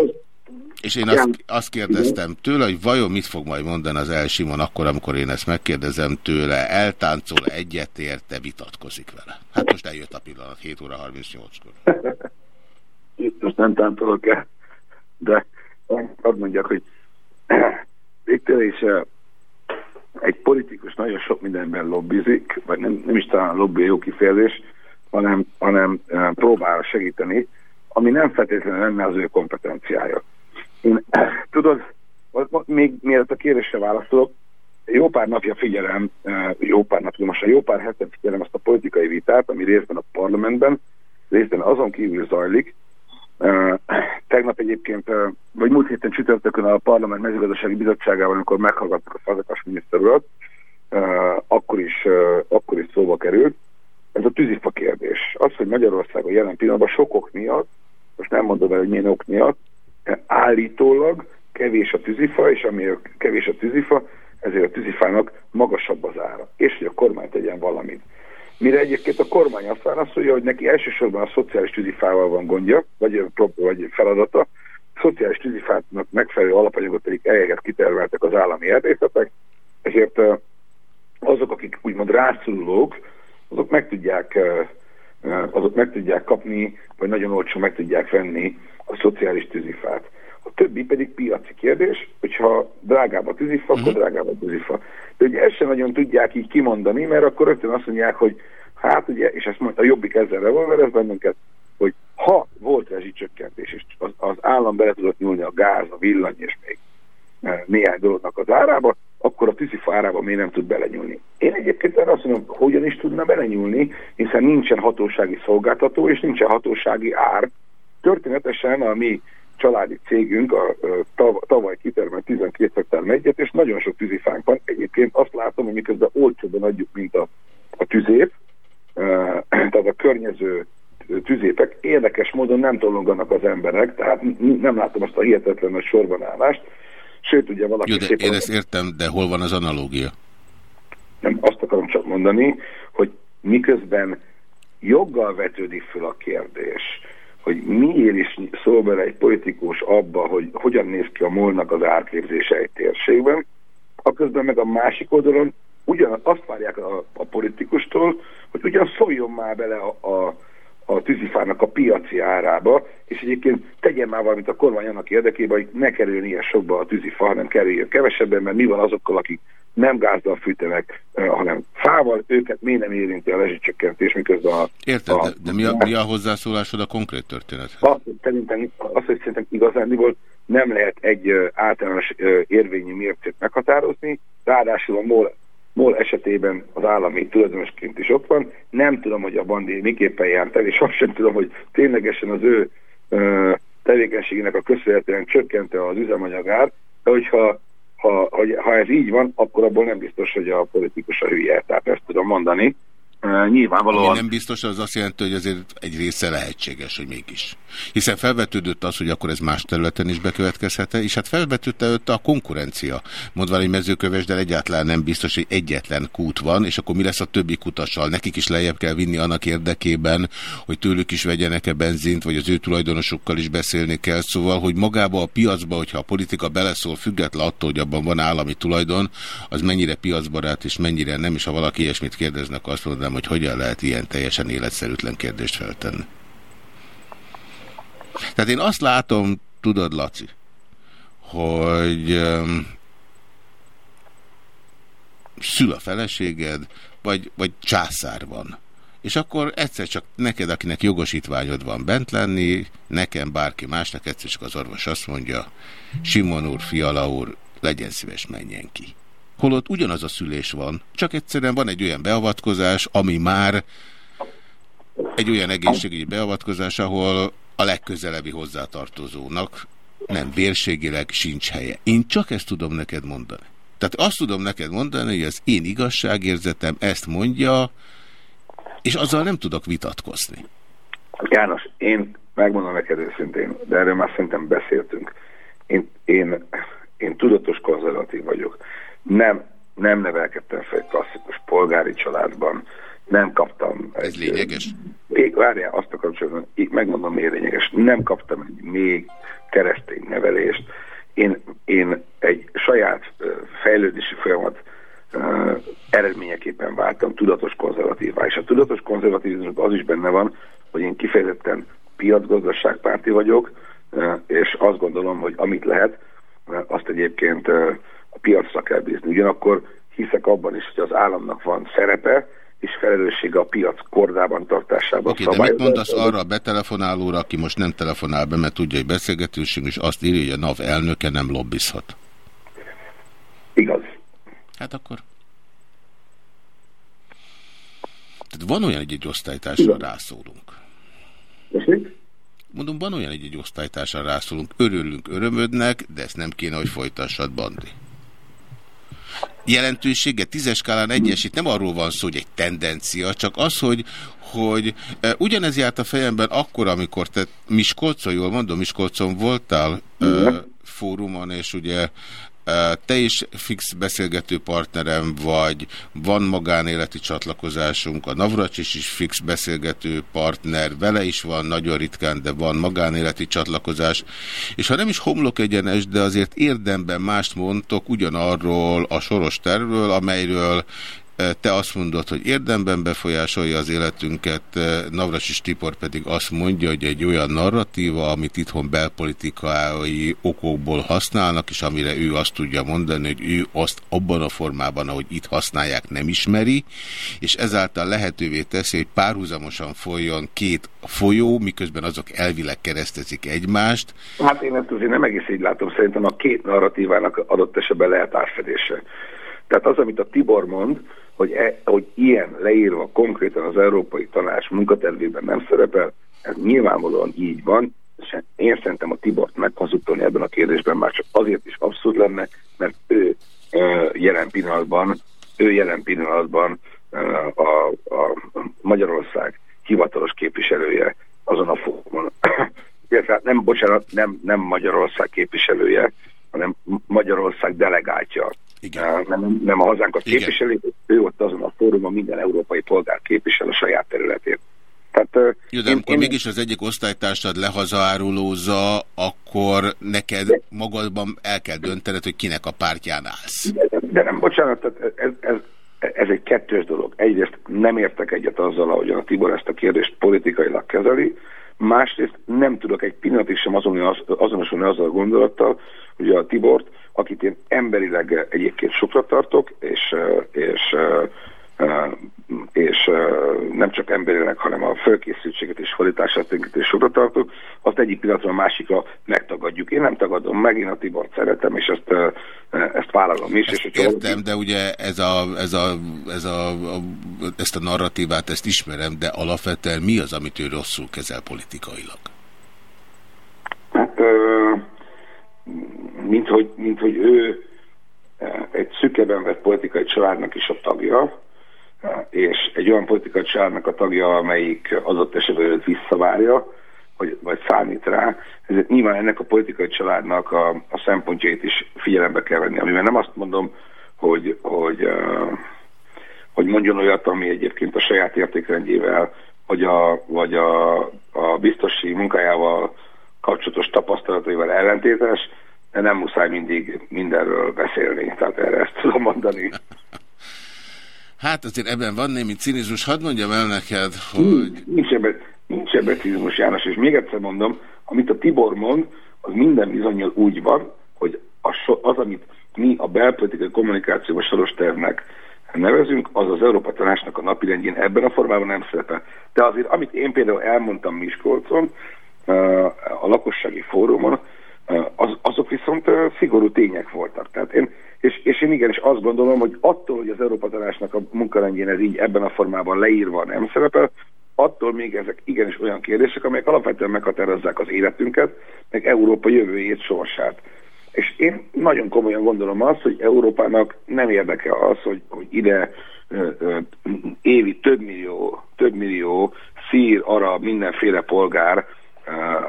És én azt, azt kérdeztem tőle, hogy vajon mit fog majd mondani az Elsimon akkor, amikor én ezt megkérdezem tőle, eltáncol, egyetérte, vitatkozik vele. Hát most eljött a pillanat, 7 óra 38-kor. Itt most nem táncolok el, de hadd mondjak, hogy Viktor is egy politikus nagyon sok mindenben lobbizik, vagy nem, nem is talán lobby jó kifejezés, hanem, hanem próbál segíteni, ami nem feltétlenül lenne az ő kompetenciája. Én, tudod, még mielőtt a kérdésre válaszolok, jó pár napja figyelem, jó pár napja, most a jó pár hete figyelem azt a politikai vitát, ami részben a parlamentben, részben azon kívül zajlik. Tegnap egyébként, vagy múlt héten csütörtökön a Parlament mezőgazdasági bizottságával, amikor meghallgattuk a fazekas miniszter akkor is, akkor is szóba került. Ez a tűzifa kérdés. Az, hogy Magyarországon jelen pillanatban sokok miatt, most nem mondom el, hogy milyen ok miatt, állítólag kevés a tűzifa, és amiért kevés a tűzifa, ezért a tűzifának magasabb az ára, és hogy a kormány tegyen valamit. Mire egyébként a kormány azt válaszolja, hogy neki elsősorban a szociális tűzifával van gondja, vagy, vagy feladata, a szociális tűzifának megfelelő alapanyagot pedig eljeget kiterveltek az állami erdészetek, ezért azok, akik úgymond rászorulók, azok meg tudják, azok meg tudják kapni, vagy nagyon olcsó meg tudják venni a szociális tűzifát. A többi pedig piaci kérdés, hogyha drágább a tűzifa, akkor mhm. drágább a tűzifa. De ugye ezt sem nagyon tudják így kimondani, mert akkor rögtön azt mondják, hogy hát ugye, és ezt mondta a Jobbik ezzel revolverez bennünket, hogy ha volt rezsicsökkentés, és az, az állam bele tudott nyúlni a gáz, a villany és még e, néhány dolognak az árába, akkor a tűzifa árába még nem tud belenyúlni. Én egyébként erre azt mondom, hogyan is tudna belenyúlni, hiszen nincsen hatósági szolgáltató, és nincsen hatósági ár. Történetesen a mi családi cégünk a, a tavaly kitermelt 12 hektár megyet, és nagyon sok tűzifánk van. Egyébként azt látom, hogy miközben olcsóban adjuk, mint a, a tüzép, tehát a környező tüzépek, érdekes módon nem tolonganak az emberek, tehát nem látom azt a hihetetlen nagy sorbanállást, sőt ugye valaki... Jó, de én ezt értem, de hol van az analógia? Nem, azt akarom csak mondani, hogy miközben joggal vetődik föl a kérdés, hogy miért is szól bele egy politikus abba, hogy hogyan néz ki a molnak az árképzése egy térségben, aközben meg a másik oldalon ugyan azt várják a, a politikustól, hogy ugyan szóljon már bele a, a, a tűzifának a piaci árába, és egyébként tegyen már valamit a kormány annak érdekében, hogy ne kerüljön ilyen sokba a tűzifa, hanem kerüljön kevesebben, mert mi van azokkal, akik nem gázzal fűtenek, hanem fával, őket miért nem érinti a rezsicsökkentés, miközben a... Érted, a, de, de mi, a, mi a hozzászólásod a konkrét történethez? Azt, szerintem, azt, hogy szerintem igazándiból nem lehet egy általános érvényi mércét meghatározni, ráadásul a MOL, MOL esetében az állami tulajdonosként is ott van. Nem tudom, hogy a bandi miképpen járt el, és azt sem tudom, hogy ténylegesen az ő tevékenységének a köszönhetően csökkente az üzemanyagár, de hogyha ha, ha, ez így van, akkor abból nem biztos, hogy a politikus a hülye. Tehát ezt tudom mondani. Nyilvánvalóan... Ami nem biztos, az azt jelenti, hogy azért egy része lehetséges, hogy mégis. Hiszen felvetődött az, hogy akkor ez más területen is bekövetkezhet -e, és hát felvetődte a konkurencia. Mondván, hogy mezőkövesdel egyáltalán nem biztos, hogy egyetlen kút van, és akkor mi lesz a többi kutassal? Nekik is lejjebb kell vinni annak érdekében, hogy tőlük is vegyenek-e benzint, vagy az ő tulajdonosokkal is beszélni kell. Szóval, hogy magába a piacba, hogyha a politika beleszól, független attól, hogy abban van állami tulajdon, az mennyire piacbarát, és mennyire nem, és ha valaki ilyesmit kérdeznek, azt mondom, kérdezem, hogy hogyan lehet ilyen teljesen életszerűtlen kérdést feltenni. Tehát én azt látom, tudod, Laci, hogy um, szül a feleséged, vagy, vagy császár van. És akkor egyszer csak neked, akinek jogosítványod van bent lenni, nekem, bárki másnak, egyszer csak az orvos azt mondja, Simon úr, Fiala úr, legyen szíves, menjen ki holott ugyanaz a szülés van, csak egyszerűen van egy olyan beavatkozás, ami már egy olyan egészségügyi beavatkozás, ahol a legközelebbi hozzátartozónak nem vérségileg sincs helye. Én csak ezt tudom neked mondani. Tehát azt tudom neked mondani, hogy az én igazságérzetem ezt mondja, és azzal nem tudok vitatkozni. János, én megmondom neked őszintén, de erről már szerintem beszéltünk. Én, én, én tudatos konzervatív vagyok nem, nem nevelkedtem fel egy klasszikus polgári családban, nem kaptam... Ez egy, lényeges? Még várjál, azt akarom így megmondom miért lényeges. Nem kaptam egy még keresztény nevelést. Én, én egy saját fejlődési folyamat eredményeképpen váltam tudatos konzervatívá. És a tudatos konzervatívizmusban az is benne van, hogy én kifejezetten piacgazdaságpárti vagyok, és azt gondolom, hogy amit lehet, azt egyébként ö, a piacra kell bízni. Ugyanakkor hiszek abban is, hogy az államnak van szerepe, és felelőssége a piac kordában tartásában. Oké, de mit mondasz arra a betelefonálóra, aki most nem telefonál be, mert tudja, hogy beszélgetésünk, és azt írja, hogy a NAV elnöke nem lobbizhat? Igaz. Hát akkor... Tehát van olyan, hogy egy osztálytársra rászólunk. Tessék? Mondom, van olyan, hogy egy osztálytársra rászólunk, örülünk, örömödnek, de ezt nem kéne, hogy folytassad, Bandi. Jelentősége tízes skálán egyes, itt nem arról van szó, hogy egy tendencia, csak az, hogy, hogy e, ugyanez járt a fejemben akkor, amikor te Miskolcon, jól mondom, Miskolcon voltál e, fórumon, és ugye te is fix beszélgető partnerem vagy, van magánéleti csatlakozásunk, a Navracsis is fix beszélgető partner, vele is van, nagyon ritkán, de van magánéleti csatlakozás, és ha nem is homlok egyenes, de azért érdemben mást mondtok ugyanarról a soros tervről, amelyről te azt mondod, hogy érdemben befolyásolja az életünket, Navrasis Tibor pedig azt mondja, hogy egy olyan narratíva, amit itthon belpolitikai okokból használnak, és amire ő azt tudja mondani, hogy ő azt abban a formában, ahogy itt használják, nem ismeri, és ezáltal lehetővé teszi, hogy párhuzamosan folyjon két folyó, miközben azok elvileg keresztezik egymást. Hát én ezt azért nem egész így látom, szerintem a két narratívának adott esetben lehet átfedése. Tehát az, amit a Tibor mond, hogy, e, hogy ilyen leírva konkrétan az Európai Tanács munkatervében nem szerepel, ez nyilvánvalóan így van, és én szerintem a Tibort meghazudtolni ebben a kérdésben már csak azért is abszurd lenne, mert ő ö, jelen pillanatban, ő jelen pillanatban ö, a, a Magyarország hivatalos képviselője azon a fórumon. Illetve nem, bocsánat, nem, nem Magyarország képviselője, hanem Magyarország delegáltja. Igen. Nem, nem a hazánkat képviseli, ő ott azon a fórumon minden európai polgár képvisel a saját területét. Tehát, Jó, de amikor én... mégis az egyik osztálytársad lehazaárulózza, akkor neked magadban el kell döntened, hogy kinek a pártján állsz. De, de nem, bocsánat, ez, ez, ez egy kettős dolog. Egyrészt nem értek egyet azzal, ahogy a Tibor ezt a kérdést politikailag kezeli, másrészt nem tudok egy pillanatig sem azonosulni azzal a gondolattal, hogy a Tibort, akit én emberileg egyébként sokra tartok, és, és és nem csak emberileg, hanem a fölkészültséget és fordítását is sokra tartok, azt egyik pillanatra a másikra megtagadjuk. Én nem tagadom meg, én a Tibort szeretem, és ezt, ezt vállalom is. Ezt és értem, valaki... de ugye ez a, ez a, ez a, a, ezt a narratívát, ezt ismerem, de alapvetően mi az, amit ő rosszul kezel politikailag? Hát, mint hogy, mint hogy ő egy szükeben vett politikai családnak is a tagja, és egy olyan politikai családnak a tagja, amelyik adott esetben őt visszavárja, vagy, vagy számít rá. Ezért nyilván ennek a politikai családnak a, a szempontjait is figyelembe kell venni. Amivel nem azt mondom, hogy, hogy, hogy mondjon olyat, ami egyébként a saját értékrendjével, vagy a, vagy a, a biztosi munkájával kapcsolatos tapasztalataival ellentétes, de nem muszáj mindig mindenről beszélni. Tehát erre ezt tudom mondani. Hát azért ebben van némi cinizmus. Hadd mondjam el neked, hogy... Nincs ebben, nincs ebben cinizmus, János, és még egyszer mondom, amit a Tibor mond, az minden bizonyal úgy van, hogy az, amit mi a belpolitikai kommunikációban soros tervnek nevezünk, az az Európa Tanácsnak a napirendjén ebben a formában nem szerepel. De azért, amit én például elmondtam Miskolcon, a lakossági fórumon, az, azok viszont szigorú tények voltak. Tehát én, és, és én igenis azt gondolom, hogy attól, hogy az Európa Tanácsnak a munkarendjén ez így ebben a formában leírva nem szerepel, attól még ezek igenis olyan kérdések, amelyek alapvetően meghatározzák az életünket, meg Európa jövőjét, sorsát. És én nagyon komolyan gondolom azt, hogy Európának nem érdeke az, hogy, hogy ide ö, ö, évi több millió, több millió szír, arab, mindenféle polgár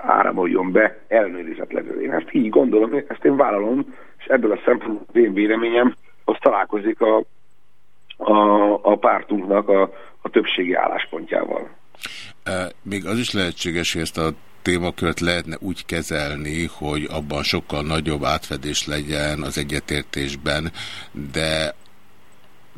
áramoljon be ellenőrizetlenül. Én ezt így gondolom, ezt én vállalom, és ebből a szempontból én véleményem, az találkozik a, a, a pártunknak a, a többségi álláspontjával. Még az is lehetséges, hogy ezt a témakört lehetne úgy kezelni, hogy abban sokkal nagyobb átfedés legyen az egyetértésben, de,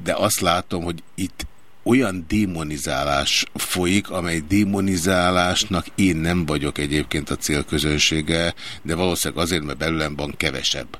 de azt látom, hogy itt olyan démonizálás folyik, amely démonizálásnak én nem vagyok egyébként a célközönsége, de valószínűleg azért, mert belőlem van kevesebb.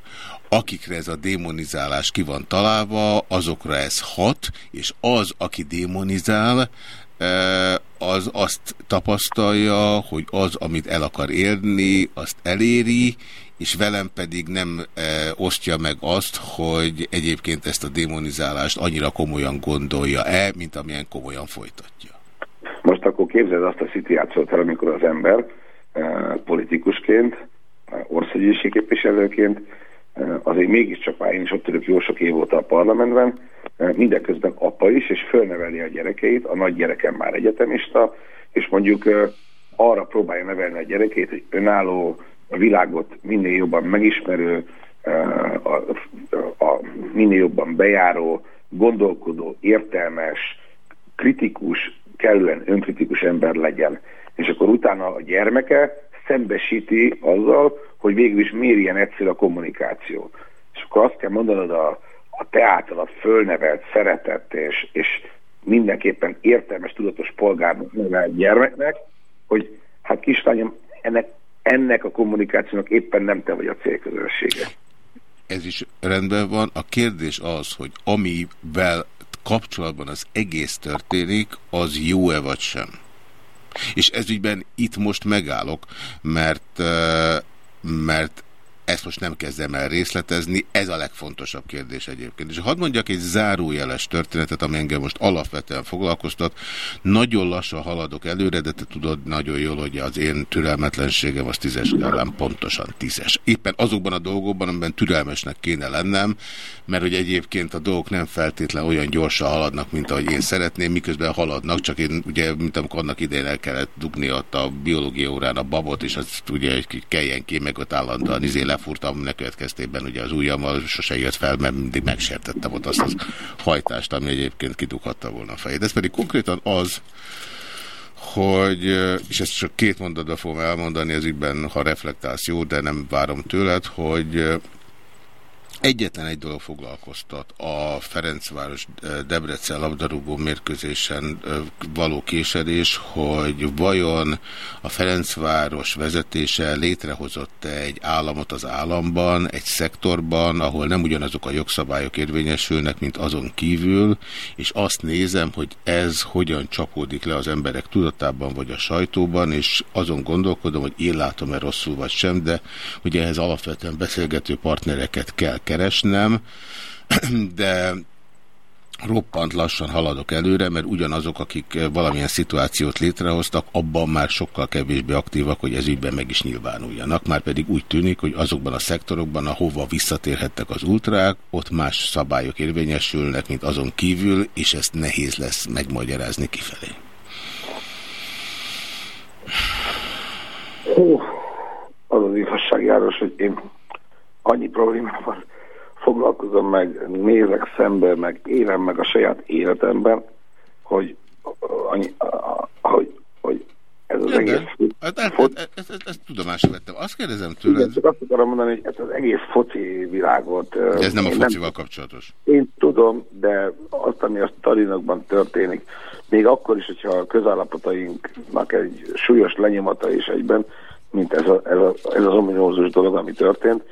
Akikre ez a démonizálás ki van találva, azokra ez hat, és az, aki démonizál, eh, az azt tapasztalja, hogy az, amit el akar érni, azt eléri, és velem pedig nem e, osztja meg azt, hogy egyébként ezt a démonizálást annyira komolyan gondolja-e, mint amilyen komolyan folytatja. Most akkor képzeld azt a szituációt el, amikor az ember e, politikusként, e, országgyűlési képviselőként, e, azért mégiscsak már én is ott ülök jó sok év óta a parlamentben, e, mindeközben apa is, és fölneveli a gyerekeit, a nagy gyerekem már egyetemista, és mondjuk e, arra próbálja nevelni a gyerekét, hogy önálló, a világot minél jobban megismerő, eh, a, a, a minél jobban bejáró, gondolkodó, értelmes, kritikus, kellően önkritikus ember legyen. És akkor utána a gyermeke szembesíti azzal, hogy végül is miért ilyen egyszerű a kommunikáció. És akkor azt kell mondanod a, a te általad fölnevelt, szeretett és, és mindenképpen értelmes, tudatos polgárnak nevelt gyermeknek, hogy hát kislányom, ennek ennek a kommunikációnak éppen nem te vagy a célközönsége. Ez is rendben van. A kérdés az, hogy amivel kapcsolatban az egész történik, az jó-e vagy sem. És ezügyben itt most megállok, mert, mert ezt most nem kezdem el részletezni, ez a legfontosabb kérdés egyébként. És hadd mondjak egy zárójeles történetet, ami engem most alapvetően foglalkoztat. Nagyon lassan haladok előre, de te tudod nagyon jól, hogy az én türelmetlenségem az tízes skálán pontosan tízes. Éppen azokban a dolgokban, amiben türelmesnek kéne lennem, mert hogy egyébként a dolgok nem feltétlen olyan gyorsan haladnak, mint ahogy én szeretném, miközben haladnak, csak én ugye, mint amikor annak idején el kellett dugni ott a biológia órán a babot, és az ugye egy kelljen ki, meg ott állandóan izé lefúrtam, ne következtében ugye az ujjammal sose jött fel, mert mindig megsértettem ott azt az hajtást, ami egyébként kidughatta volna a fejét. Ez pedig konkrétan az, hogy, és ezt csak két mondatban fogom elmondani, ez ügyben, ha reflektálsz jó, de nem várom tőled, hogy Egyetlen egy dolog foglalkoztat, a Ferencváros Debrecen labdarúgó mérkőzésen való késedés, hogy vajon a Ferencváros vezetése létrehozott -e egy államot az államban, egy szektorban, ahol nem ugyanazok a jogszabályok érvényesülnek, mint azon kívül, és azt nézem, hogy ez hogyan csapódik le az emberek tudatában vagy a sajtóban, és azon gondolkodom, hogy én látom-e rosszul vagy sem, de ugye ehhez alapvetően beszélgető partnereket kell keresnem, de roppant lassan haladok előre, mert ugyanazok, akik valamilyen szituációt létrehoztak, abban már sokkal kevésbé aktívak, hogy ez ügyben meg is nyilvánuljanak. Már pedig úgy tűnik, hogy azokban a szektorokban, ahova visszatérhettek az ultrák, ott más szabályok érvényesülnek, mint azon kívül, és ezt nehéz lesz megmagyarázni kifelé. Hú, az az igazság János, hogy én annyi problémával foglalkozom meg, nézek szembe, meg élem meg a saját életemben, hogy, annyi, hogy, hogy ez az egész... Hát, ezt, ezt tudomásra vettem. Azt kérdezem tőled... Igen, csak azt akarom mondani, hogy ez az egész foci világot... De ez nem a focival nem, kapcsolatos. Én tudom, de azt, ami a Stalinokban történik, még akkor is, hogyha a közállapotainknak egy súlyos lenyomata is egyben, mint ez, a, ez, a, ez az ominózus dolog, ami történt,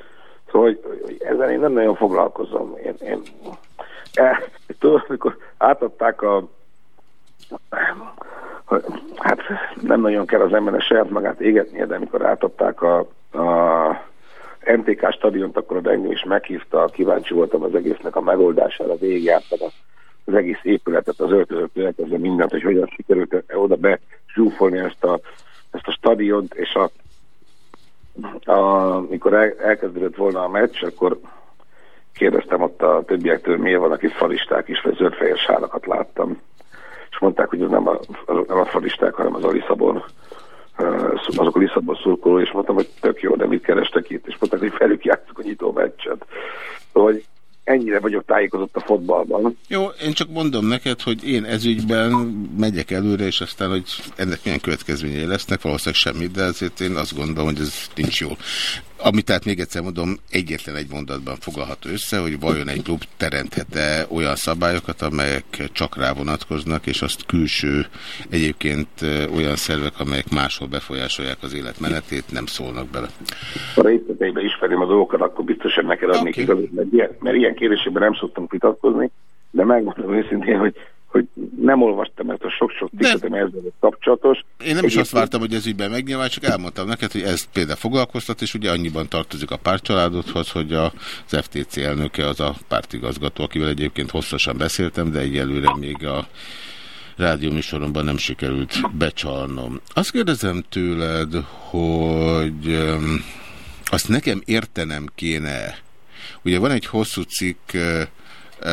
Szóval, hogy, hogy én nem nagyon foglalkozom. Én, én e, tudod, amikor átadták a hát nem nagyon kell az embernek saját magát égetnie, de amikor átadták a, a MTK stadiont, akkor a Dengő is meghívta, kíváncsi voltam az egésznek a megoldására, végigjártam az egész épületet, az öltözött ez mindent, hogy hogyan sikerült oda bezsúfolni ezt a, ezt a stadiont, és a amikor el, elkezdődött volna a meccs, akkor kérdeztem ott a többiektől, miért van, aki falisták is, vagy zöldfehér sálakat láttam. És mondták, hogy nem a, nem a falisták, hanem az a Lisszabon, azok a Lisszabon szurkoló, és mondtam, hogy tök jó, de mit kerestek itt, és mondták, hogy felük játszuk a nyitó meccset. Szóval, ennyire vagyok tájékozott a fotballban. Jó, én csak mondom neked, hogy én ezügyben megyek előre, és aztán, hogy ennek milyen következményei lesznek, valószínűleg semmit, de azért én azt gondolom, hogy ez nincs jól. Amit tehát még egyszer mondom, egyetlen egy mondatban foglalható össze, hogy vajon egy klub teremthet-e olyan szabályokat, amelyek csak rá vonatkoznak, és azt külső egyébként olyan szervek, amelyek máshol befolyásolják az életmenetét, nem szólnak bele. Ha részleteiben ismerem a dolgokat, akkor biztosan neked adnék okay. igazat, mert ilyen, mert ilyen kérdésekben nem szoktunk vitatkozni, de megmondom őszintén, hogy hogy nem olvastam ezt a sok-sok cikket, ami ezzel kapcsolatos. Én nem is azt vártam, hogy ez ügyben megnyilván, csak elmondtam neked, hogy ez például foglalkoztat, és ugye annyiban tartozik a pártcsaládodhoz, hogy az FTC elnöke az a pártigazgató, akivel egyébként hosszasan beszéltem, de egyelőre még a rádióműsoromban nem sikerült becsalnom. Azt kérdezem tőled, hogy azt nekem értenem kéne, ugye van egy hosszú cikk,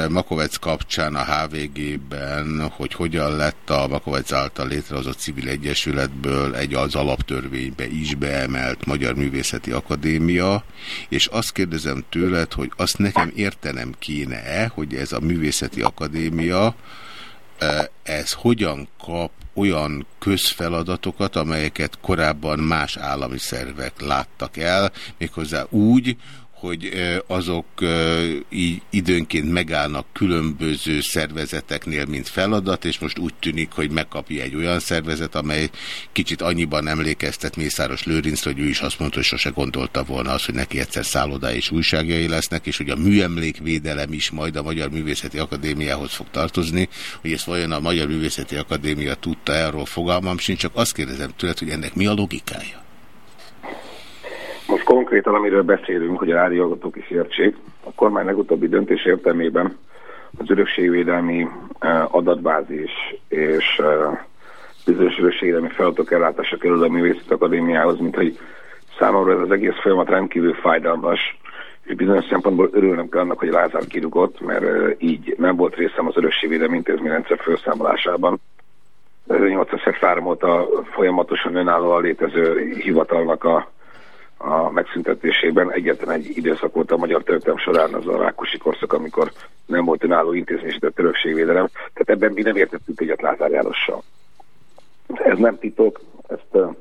Makovec kapcsán a HVG-ben, hogy hogyan lett a Makovec által létrehozott civil egyesületből egy az alaptörvénybe is beemelt Magyar Művészeti Akadémia, és azt kérdezem tőled, hogy azt nekem értenem kéne-e, hogy ez a Művészeti Akadémia ez hogyan kap olyan közfeladatokat, amelyeket korábban más állami szervek láttak el, méghozzá úgy, hogy azok így időnként megállnak különböző szervezeteknél, mint feladat, és most úgy tűnik, hogy megkapja egy olyan szervezet, amely kicsit annyiban emlékeztet Mészáros Lőrinc, hogy ő is azt mondta, hogy sose gondolta volna az, hogy neki egyszer szállodá és újságjai lesznek, és hogy a műemlékvédelem is majd a Magyar Művészeti Akadémiához fog tartozni, hogy ezt vajon a Magyar Művészeti Akadémia tudta erről fogalmam sincs, csak azt kérdezem tőled, hogy ennek mi a logikája? Konkrétan, amiről beszélünk, hogy a rádiógatók is értsék, a kormány legutóbbi döntés értelmében az örökségvédelmi adatbázis és bizonyos örökségvédelmi feladatok ellátása kerül a Művészet Akadémiához, mint hogy számomra ez az egész folyamat rendkívül fájdalmas, és bizonyos szempontból örülnem kell annak, hogy Lázár kirugott, mert így nem volt részem az örökségvédelmi intézményrendszer felszámolásában. 1803 óta folyamatosan önállóan létező hivatalnak a a megszüntetésében egyetlen egy időszak volt a magyar történelem során az a Rákosi korszak, amikor nem volt önálló intézményesített örökségvédelem. Tehát ebben mi nem értettünk egyet Lázár Jánossal. Ez nem titok, ezt uh,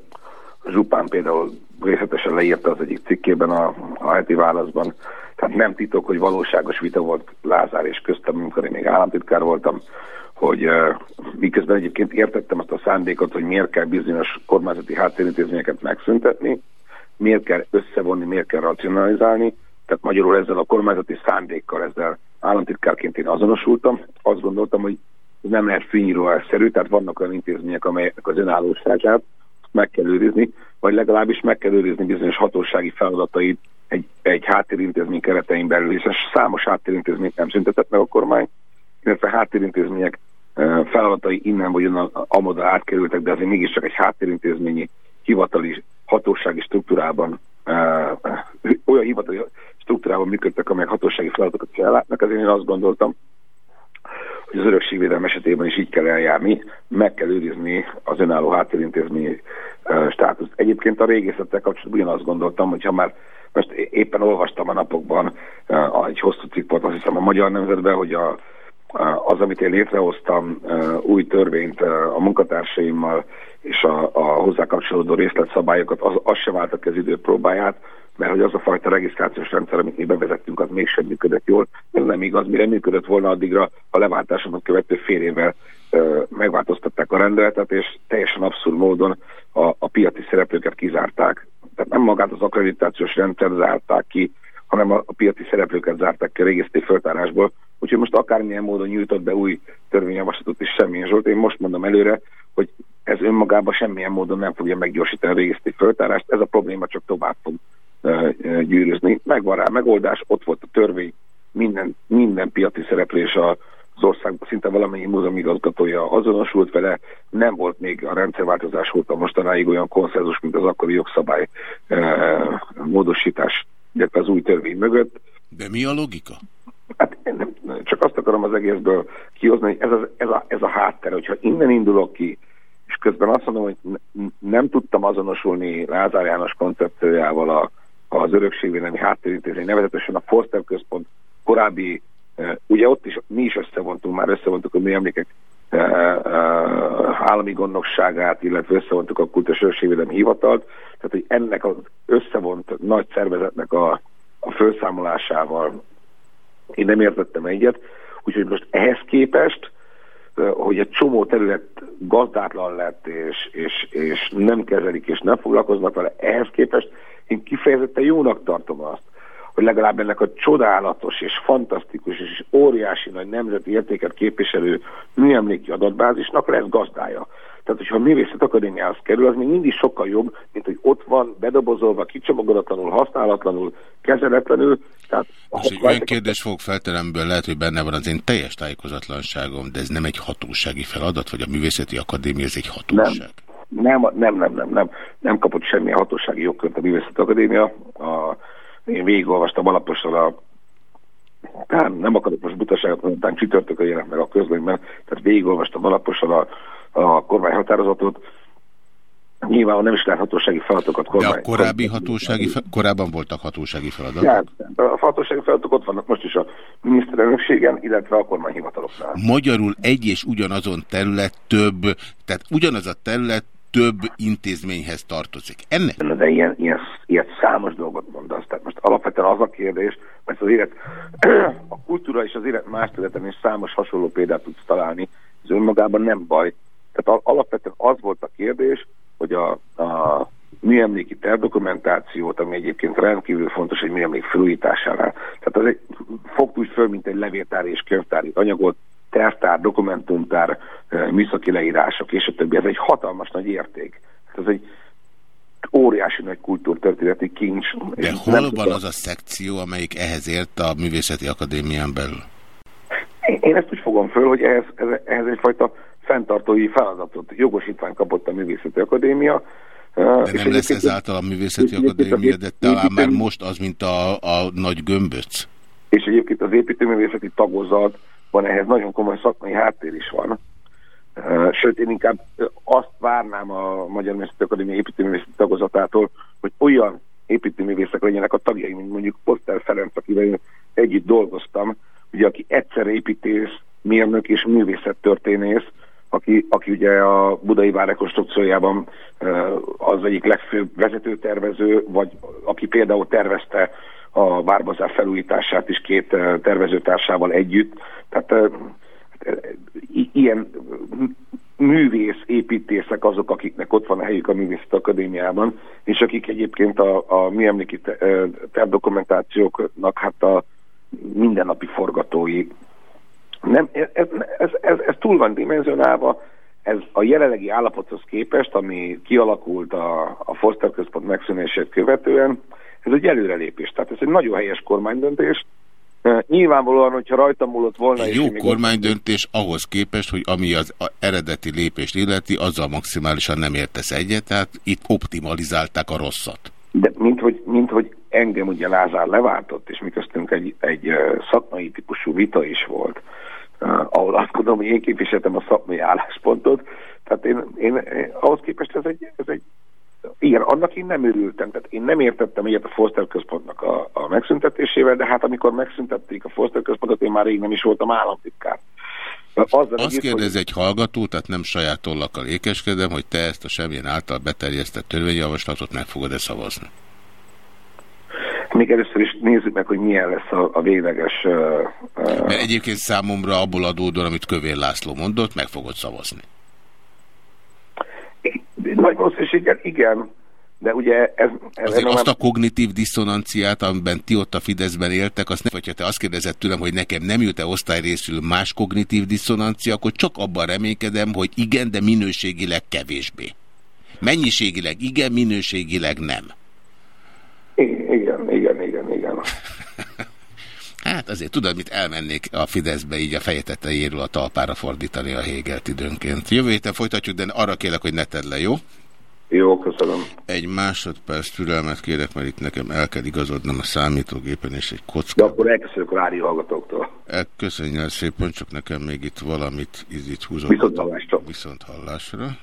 Zsupán például részletesen leírta az egyik cikkében a, a heti válaszban. Tehát nem titok, hogy valóságos vita volt Lázár és köztem, amikor én még államtitkár voltam, hogy uh, miközben egyébként értettem azt a szándékot, hogy miért kell bizonyos kormányzati háttérintézményeket megszüntetni, miért kell összevonni, miért kell racionalizálni, tehát magyarul ezzel a kormányzati szándékkal, ezzel államtitkárként én azonosultam, azt gondoltam, hogy nem lehet fényírószerű, tehát vannak olyan intézmények, amelyek az önállóságát meg kell őrizni, vagy legalábbis meg kell őrizni bizonyos hatósági feladatait egy, egy háttérintézmény keretein belül, és számos háttérintézményt nem szüntetett meg a kormány, illetve háttérintézmények feladatai innen vagy onnan amoda átkerültek, de azért mégiscsak egy háttérintézményi hivatali hatósági struktúrában olyan hivatali struktúrában működtek, amelyek hatósági feladatokat ellátnak, ezért én azt gondoltam, hogy az örökségvédelem esetében is így kell eljárni, meg kell őrizni az önálló háttérintézményi uh, státuszt. Egyébként a régészettel kapcsolatban ugyanazt gondoltam, hogyha már most éppen olvastam a napokban egy hosszú cikk volt, azt hiszem a Magyar Nemzetben, hogy a az, amit én létrehoztam, új törvényt a munkatársaimmal és a, a hozzá kapcsolódó részletszabályokat, az, az sem váltak az idő próbáját, mert hogy az a fajta regisztrációs rendszer, amit mi bevezettünk, az mégsem működött jól. Ez nem igaz, mire működött volna addigra, a leváltásomat követő fél évvel ö, megváltoztatták a rendeletet, és teljesen abszurd módon a, a piaci szereplőket kizárták. Tehát nem magát az akkreditációs rendszer zárták ki, hanem a, a piaci szereplőket zárták ki a régészeti föltárásból, Úgyhogy most akármilyen módon nyújtott be új törvényjavaslatot is semmilyen Zsolt. Én most mondom előre, hogy ez önmagában semmilyen módon nem fogja meggyorsítani a régészeti föltárást. Ez a probléma csak tovább fog gyűrűzni. Megvan rá megoldás, ott volt a törvény, minden, minden piaci szereplés az országban szinte valamennyi múzeum igazgatója azonosult vele, nem volt még a rendszerváltozás óta mostanáig olyan konszenzus, mint az akkori jogszabály módosítás, illetve az új törvény mögött. De mi a logika? Hát nem, csak azt akarom az egészből kihozni, hogy ez, az, ez, a, ez a háttere, hogyha innen indulok ki, és közben azt mondom, hogy nem tudtam azonosulni Lázár János koncepciójával a, az örökségvédelmi háttérintézmény, nevezetesen a Forster központ korábbi, ugye ott is mi is összevontunk, már összevontuk a műemlékek állami gondnokságát, illetve összevontuk a Kultúrs Őrségvédelmi Hivatalt, tehát hogy ennek az összevont nagy szervezetnek a, a felszámolásával én nem értettem egyet, úgyhogy most ehhez képest, hogy egy csomó terület gazdátlan lett, és, és, és nem kezelik, és nem foglalkoznak vele, ehhez képest én kifejezetten jónak tartom azt, hogy legalább ennek a csodálatos és fantasztikus és óriási nagy nemzeti értéket képviselő műemléki adatbázisnak lesz gazdája. Tehát, hogyha a Művészet Akadémiához kerül, az még mindig sokkal jobb, mint hogy ott van, bedobozolva, kicsomagolatlanul, használatlanul, kezeletlenül. Tehát, Most egy olyan kérdés fogok feltenni, amiből lehet, hogy benne van az én teljes tájékozatlanságom, de ez nem egy hatósági feladat, vagy a Művészeti Akadémia, ez egy hatóság? Nem, nem, nem, nem, nem. Nem kapott semmilyen hatósági jogkört a Művészeti Akadémia. A, én végigolvastam alaposan a tehát nem akarok most butaságot mondani, után csütörtökön jelent meg a közlönyben, tehát végigolvastam alaposan a, a kormányhatározatot. Nyilván nem is lehet hatósági feladatokat De kormány. a korábbi hatósági, korábban voltak hatósági feladatok? Ja, a hatósági feladatok ott vannak most is a miniszterelnökségen, illetve a kormányhivataloknál. Magyarul egy és ugyanazon terület több, tehát ugyanaz a terület több intézményhez tartozik. Ennek? De ilyen, ilyen, ilyen számos dolgot mondasz. Tehát most alapvetően az a kérdés, mert az élet, a kultúra és az élet más területen is számos hasonló példát tudsz találni, ez önmagában nem baj. Tehát al- alapvetően az volt a kérdés, hogy a, a műemléki tervdokumentációt, ami egyébként rendkívül fontos egy műemlék felújításánál. Tehát az egy, fogd úgy föl, mint egy levéltári és könyvtári anyagot, tervtár, dokumentumtár, eh, műszaki leírások és a többi. Ez egy hatalmas nagy érték. Ez egy óriási nagy kultúrtörténeti kincs. De hol van az a szekció, amelyik ehhez ért a Művészeti Akadémián belül? Én- ezt úgy fogom föl, hogy ehhez, ehhez- egyfajta fenntartói feladatot, jogosítvány kapott a Művészeti Akadémia. De nem lesz ezáltal a Művészeti Akadémia, de talán már most az, mint a, a nagy gömböc. És egyébként az építőművészeti tagozatban ehhez nagyon komoly szakmai háttér is van. Uh, Sőt, én inkább azt várnám a Magyar Művészeti Akadémia építőművészeti tagozatától, hogy olyan építőművészek legyenek a tagjai, mint mondjuk Poszter Ferenc, akivel én együtt dolgoztam, ugye, aki egyszer építész, mérnök és művészettörténész, aki, aki ugye a budai vár rekonstrukciójában uh, az egyik legfőbb vezetőtervező, vagy aki például tervezte a Várbazár felújítását is két eh, tervezőtársával együtt. Tehát eh, eh, ilyen művész építészek azok, akiknek ott van a helyük a Művészeti Akadémiában, és akik egyébként a, a műemléki te- eh, tervdokumentációknak hát a mindennapi forgatói. Nem, ez, ez, ez, ez túl van dimenzionálva, ez a jelenlegi állapothoz képest, ami kialakult a, a Foster központ megszűnését követően, ez egy előrelépés. Tehát ez egy nagyon helyes kormánydöntés. Nyilvánvalóan, hogyha rajta múlott volna... Egy jó kormánydöntés ahhoz képest, hogy ami az eredeti lépést illeti, azzal maximálisan nem értesz egyet, tehát itt optimalizálták a rosszat. De mint hogy, mint hogy engem ugye Lázár leváltott, és mi köztünk egy, egy szakmai típusú vita is volt, ahol azt gondolom, hogy én képviseltem a szakmai álláspontot, tehát én, én, én ahhoz képest ez egy, ez egy igen, annak én nem örültem, tehát én nem értettem egyet a Foster központnak a, a megszüntetésével, de hát amikor megszüntették a Foster központot, én már rég nem is voltam államtitkár. Azzal Azt kérdez egy hallgató, tehát nem saját tollakkal ékeskedem, hogy te ezt a semmilyen által beterjesztett törvényjavaslatot meg fogod-e szavazni. Még először is nézzük meg, hogy milyen lesz a, a végleges... Uh, Mert egyébként számomra abból adódóan, amit Kövér László mondott, meg fogod szavazni. Nagy valószínűséggel igen, de ugye ez... ez Azért azt a kognitív diszonanciát, amiben ti ott a Fideszben éltek, azt nem, hogyha te azt kérdezed tőlem, hogy nekem nem jut-e osztályrészül más kognitív diszonancia, akkor csak abban reménykedem, hogy igen, de minőségileg kevésbé. Mennyiségileg igen, minőségileg nem. Igen, igen, igen, igen. Hát azért tudod, mit elmennék a Fideszbe így a feje tetejéről a talpára fordítani a Hegelt időnként. Jövő héten folytatjuk, de arra kérlek, hogy ne tedd le, jó? Jó, köszönöm. Egy másodperc türelmet kérek, mert itt nekem el kell igazodnom a számítógépen, és egy kocka. De akkor elköszönök a rádióhallgatóktól. Köszönjük el szépen, csak nekem még itt valamit itt húzom. Viszont hallásra. Viszont hallásra.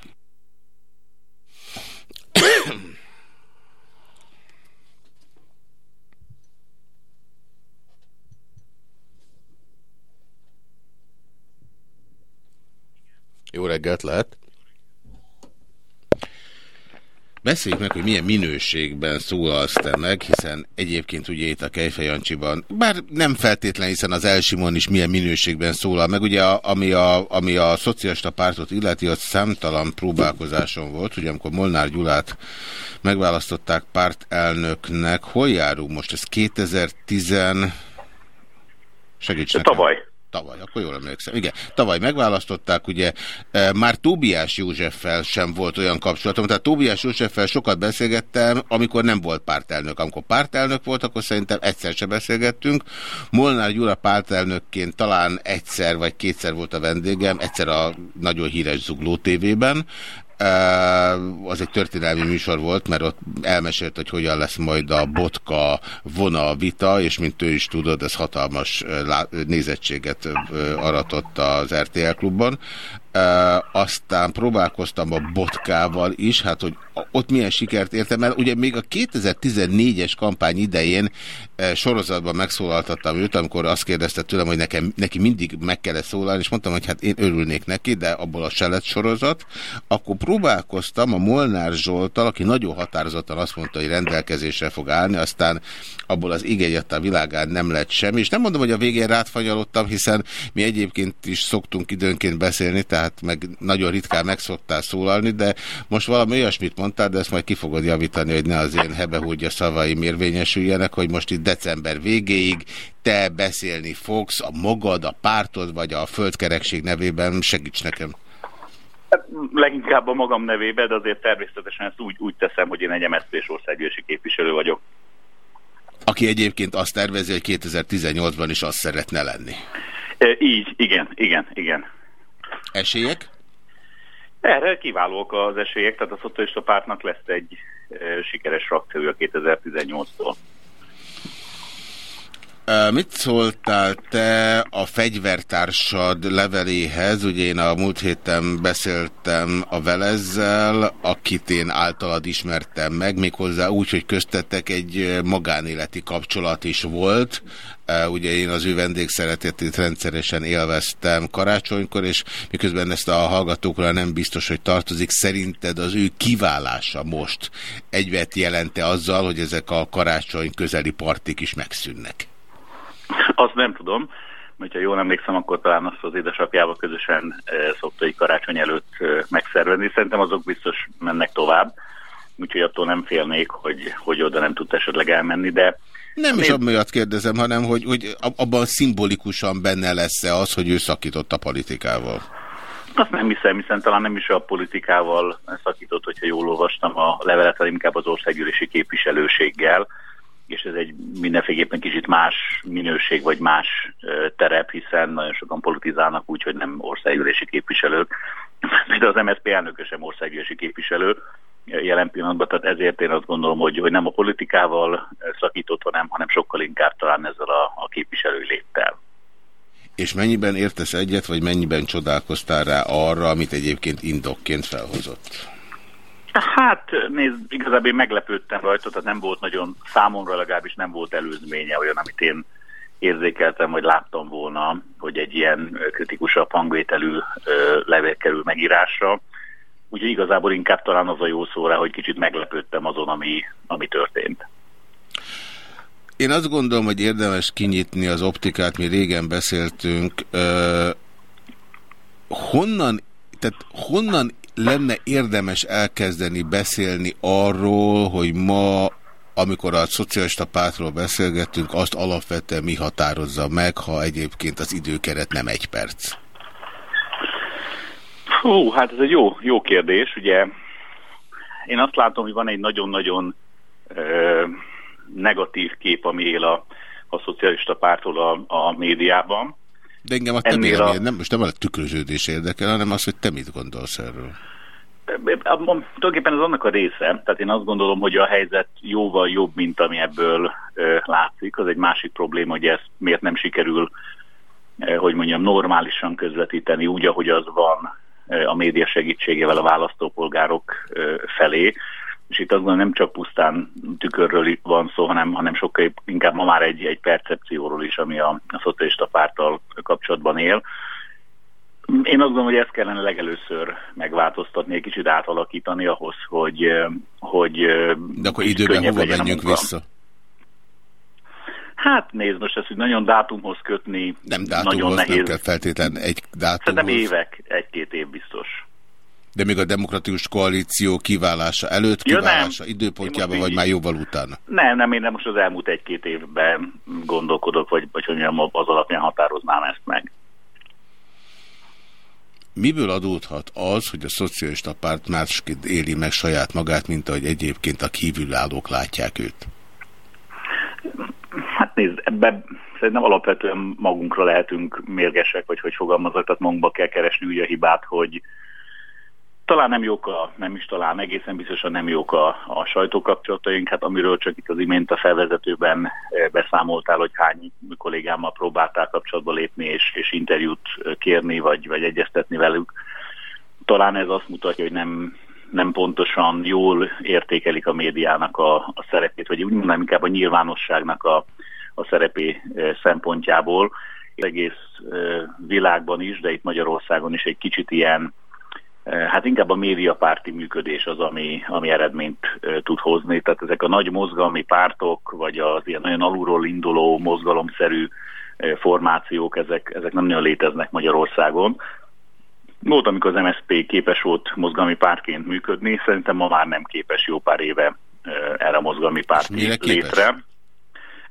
Jó reggelt lehet. Beszéljük meg, hogy milyen minőségben szólalsz te meg, hiszen egyébként ugye itt a Kejfej Jancsiban, bár nem feltétlen, hiszen az Elsimon is milyen minőségben szólal meg, ugye a, ami, a, ami a szocialista pártot illeti, az számtalan próbálkozáson volt, ugye amikor Molnár Gyulát megválasztották pártelnöknek, hol járunk most? Ez 2010... Segíts nekem. Tavaly. Tavaly, akkor jól emlékszem. Igen, tavaly megválasztották, ugye e, már Tóbiás Józseffel sem volt olyan kapcsolatom, tehát Tóbiás Józseffel sokat beszélgettem, amikor nem volt pártelnök. Amikor pártelnök volt, akkor szerintem egyszer se beszélgettünk. Molnár Gyula pártelnökként talán egyszer vagy kétszer volt a vendégem, egyszer a nagyon híres Zugló TV-ben, az egy történelmi műsor volt, mert ott elmesélt, hogy hogyan lesz majd a botka vona vita, és mint ő is tudod, ez hatalmas nézettséget aratott az RTL klubban. Aztán próbálkoztam a botkával is, hát hogy ott milyen sikert értem el. Ugye még a 2014-es kampány idején sorozatban megszólaltattam őt, amikor azt kérdezte tőlem, hogy nekem, neki mindig meg kellett szólalni, és mondtam, hogy hát én örülnék neki, de abból a se sorozat. Akkor próbálkoztam a Molnár Zsoltal, aki nagyon határozottan azt mondta, hogy rendelkezésre fog állni, aztán abból az igényet a világán nem lett semmi, és nem mondom, hogy a végén rátfanyalottam, hiszen mi egyébként is szoktunk időnként beszélni, tehát meg nagyon ritkán megszoktál szólalni, de most valami olyasmit mondtál, de ezt majd ki fogod javítani, hogy ne az én hebehúgya szavaim érvényesüljenek, hogy most itt december végéig te beszélni fogsz a magad, a pártod, vagy a földkerekség nevében, segíts nekem. Hát, leginkább a magam nevében, de azért természetesen ezt úgy, úgy teszem, hogy én egy MSZP-s országgyűlési képviselő vagyok. Aki egyébként azt tervezi, hogy 2018-ban is azt szeretne lenni. Így, igen, igen, igen. Esélyek? Erre kiválóak az esélyek, tehát a szocialista pártnak lesz egy sikeres frakciója 2018-tól. Mit szóltál te a fegyvertársad leveléhez? Ugye én a múlt héten beszéltem a Velezzel, akit én általad ismertem meg, méghozzá úgy, hogy köztettek egy magánéleti kapcsolat is volt. Ugye én az ő vendégszeretetét rendszeresen élveztem karácsonykor, és miközben ezt a hallgatókra nem biztos, hogy tartozik, szerinted az ő kiválása most egyvet jelente azzal, hogy ezek a karácsony közeli partik is megszűnnek? Azt nem tudom, mert ha jól emlékszem, akkor talán azt az édesapjával közösen e, szokta egy karácsony előtt e, megszervezni. Szerintem azok biztos mennek tovább, úgyhogy attól nem félnék, hogy, hogy oda nem tud esetleg elmenni, de nem is miatt kérdezem, hanem hogy, hogy abban szimbolikusan benne lesz-e az, hogy ő szakított a politikával? Azt nem hiszem, hiszen talán nem is a politikával szakított, hogyha jól olvastam a levelet, hanem inkább az országgyűlési képviselőséggel, és ez egy mindenféleképpen kicsit más minőség vagy más terep, hiszen nagyon sokan politizálnak úgy, hogy nem országgyűlési képviselők. De az MSZP elnöke sem országgyűlési képviselő jelen pillanatban, tehát ezért én azt gondolom, hogy, hogy nem a politikával szakított, hanem, hanem sokkal inkább talán ezzel a, a képviselői léttel. És mennyiben értesz egyet, vagy mennyiben csodálkoztál rá arra, amit egyébként indokként felhozott? Hát nézd, igazából én meglepődtem rajta, tehát nem volt nagyon, számomra legalábbis nem volt előzménye olyan, amit én érzékeltem, vagy láttam volna, hogy egy ilyen kritikusabb hangvételű levél kerül megírásra. Úgyhogy igazából inkább talán az a jó szóra, hogy kicsit meglepődtem azon, ami, ami történt. Én azt gondolom, hogy érdemes kinyitni az optikát, mi régen beszéltünk. Uh, honnan, tehát honnan lenne érdemes elkezdeni beszélni arról, hogy ma, amikor a szocialista pártról beszélgettünk, azt alapvetően mi határozza meg, ha egyébként az időkeret nem egy perc? Hú, hát ez egy jó, jó kérdés. Ugye én azt látom, hogy van egy nagyon-nagyon negatív kép, ami él a, a szocialista pártól a, a médiában. De engem a te a... nem, most nem a tükröződés érdekel, hanem az, hogy te mit gondolsz erről. Tulajdonképpen ez annak a része, tehát én azt gondolom, hogy a helyzet jóval jobb, mint ami ebből ö, látszik. Az egy másik probléma, hogy ezt miért nem sikerül, ö, hogy mondjam, normálisan közvetíteni úgy, ahogy az van ö, a média segítségével a választópolgárok ö, felé. És itt gondolom, nem csak pusztán tükörről van szó, hanem, hanem sokkal inkább ma már egy, egy percepcióról is, ami a, a szocialista párttal kapcsolatban él Én azt gondolom, hogy ezt kellene legelőször megváltoztatni, egy kicsit átalakítani ahhoz, hogy... hogy De akkor időben hova menjünk vissza? Hát nézd, most ezt, hogy nagyon dátumhoz kötni, nem dátumhoz, nagyon nehéz. nem kell feltétlen egy dátumhoz. Szerintem évek, egy-két év biztos. De még a demokratikus koalíció kiválása előtt, Ja, kiválása nem. időpontjában, vagy már jóval utána? Nem, nem, én nem most az elmúlt egy-két évben gondolkodok, vagy, vagy hogy mondjam, az alapján határoznám ezt meg. Miből adódhat az, hogy a szocialista párt másként éli meg saját magát, mint ahogy egyébként a kívülállók látják őt? Hát nézd, ebben szerintem alapvetően magunkra lehetünk mérgesek, vagy hogy fogalmazok, tehát magunkba kell keresni úgy a hibát, hogy talán nem jók a, nem is talán egészen biztosan nem jók a, a sajtókapcsolataink, hát amiről csak itt az imént a felvezetőben eh, beszámoltál, hogy hány kollégámmal próbáltál kapcsolatba lépni és, és interjút eh, kérni, vagy, vagy egyeztetni velük. Talán ez azt mutatja, hogy nem, nem pontosan jól értékelik a médiának a, a szerepét, vagy úgy mondanám inkább a nyilvánosságnak a, a szerepé eh, szempontjából. Egész világban is, de itt Magyarországon is egy kicsit ilyen Hát inkább a médiapárti működés az, ami, ami eredményt eh, tud hozni. Tehát ezek a nagy mozgalmi pártok, vagy az ilyen nagyon alulról induló mozgalomszerű eh, formációk, ezek, ezek nem nagyon léteznek Magyarországon. Volt, amikor az MSZP képes volt mozgalmi pártként működni, szerintem ma már nem képes jó pár éve erre a mozgalmi párti mire képes?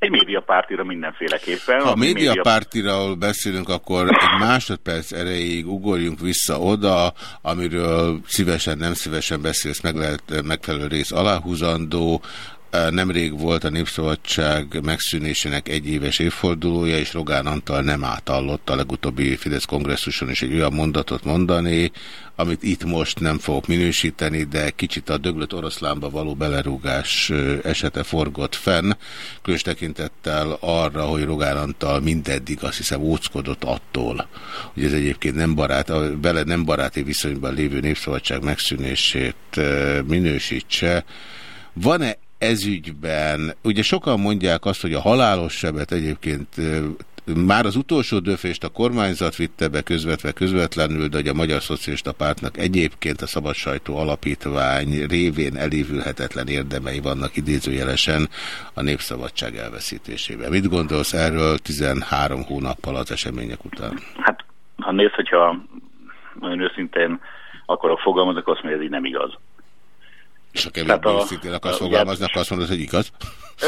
Egy médiapártira mindenféleképpen. Ha a ami médiapártiról beszélünk, akkor egy másodperc erejéig ugorjunk vissza oda, amiről szívesen, nem szívesen beszélsz, meg lehet megfelelő rész aláhúzandó. Nemrég volt a Népszabadság megszűnésének egyéves évfordulója, és Rogán Antal nem átallott a legutóbbi Fidesz kongresszuson is egy olyan mondatot mondani, amit itt most nem fogok minősíteni, de kicsit a döglött oroszlánba való belerúgás esete forgott fenn, különös tekintettel arra, hogy Rogán Antal mindeddig azt hiszem óckodott attól, hogy ez egyébként nem barát, a vele nem baráti viszonyban lévő népszabadság megszűnését minősítse. Van-e ezügyben, ugye sokan mondják azt, hogy a halálos sebet egyébként már az utolsó döfést a kormányzat vitte be közvetve közvetlenül, de hogy a Magyar Szocialista Pártnak egyébként a Szabad Sajtó Alapítvány révén elévülhetetlen érdemei vannak idézőjelesen a népszabadság elveszítésében. Mit gondolsz erről 13 hónappal az események után? Hát, ha nézd, hogyha nagyon őszintén akarok fogalmazni, akkor azt mondja, ez így nem igaz. És ha kevésbé a- őszintén akarsz fogalmazni, akkor azt mondod, hogy igaz?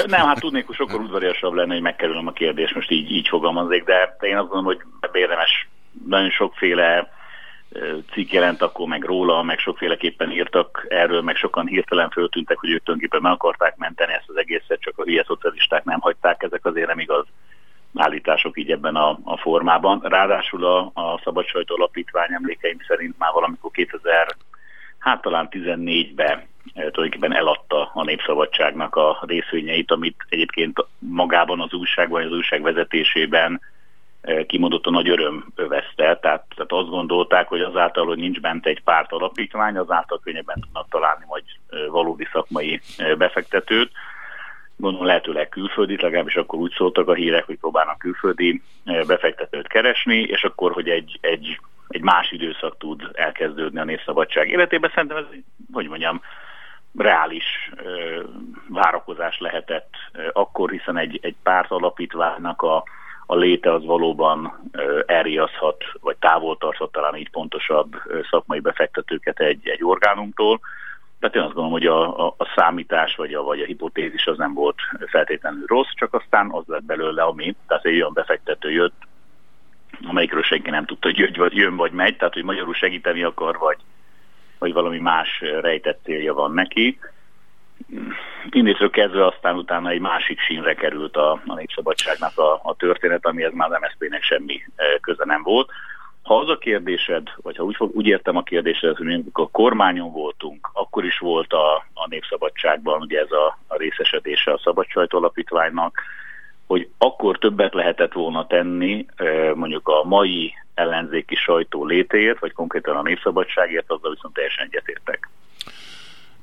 Nem, hát tudnék, hogy sokkal udvariasabb lenne, hogy megkerülöm a kérdést, most így, így fogalmazzék, de de én azt gondolom, hogy érdemes nagyon sokféle cikk jelent akkor meg róla, meg sokféleképpen írtak erről, meg sokan hirtelen föltűntek, hogy ők tulajdonképpen meg akarták menteni ezt az egészet, csak a hülye szocialisták nem hagyták, ezek azért nem igaz állítások így ebben a, a formában. Ráadásul a, a Szabad Sajtó Alapítvány emlékeim szerint már valamikor 2000, hát talán 14-ben eh, tulajdonképpen eladta a Népszabadságnak a részvényeit, amit egyébként magában az újság vagy az újság vezetésében eh, kimondott a nagy öröm övezte. Tehát, tehát azt gondolták, hogy azáltal, hogy nincs bent egy párt alapítvány, azáltal könnyebben tudnak találni majd eh, valódi szakmai eh, befektetőt gondolom lehetőleg külföldi, legalábbis akkor úgy szóltak a hírek, hogy próbálnak külföldi eh, befektetőt keresni, és akkor, hogy egy, egy, egy más időszak tud elkezdődni a népszabadság életében. Szerintem ez, hogy mondjam, reális ö, várakozás lehetett ö, akkor, hiszen egy, egy párt alapítványnak a, a léte az valóban ö, elriaszhat, vagy távol tarthat talán így pontosabb ö, szakmai befektetőket egy, egy orgánumtól. Tehát én azt gondolom, hogy a, a, a számítás vagy a, vagy a hipotézis az nem volt feltétlenül rossz, csak aztán az lett belőle, ami, tehát egy olyan befektető jött, amelyikről senki nem tudta, hogy jön vagy, jön vagy megy, tehát hogy magyarul segíteni akar, vagy, vagy valami más rejtett célja van neki. Innentől kezdve aztán utána egy másik sínre került a, a népszabadságnak a, a történet, amihez már az MSZP-nek semmi eh, köze nem volt. Ha az a kérdésed, vagy ha úgy, úgy értem a kérdésed, hogy a kormányon voltunk, akkor is volt a, a Népszabadságban ugye ez a, a részesedése a Szabadsajtó Alapítványnak, hogy akkor többet lehetett volna tenni eh, mondjuk a mai ellenzéki sajtó létéért, vagy konkrétan a népszabadságért, azzal viszont teljesen egyetértek.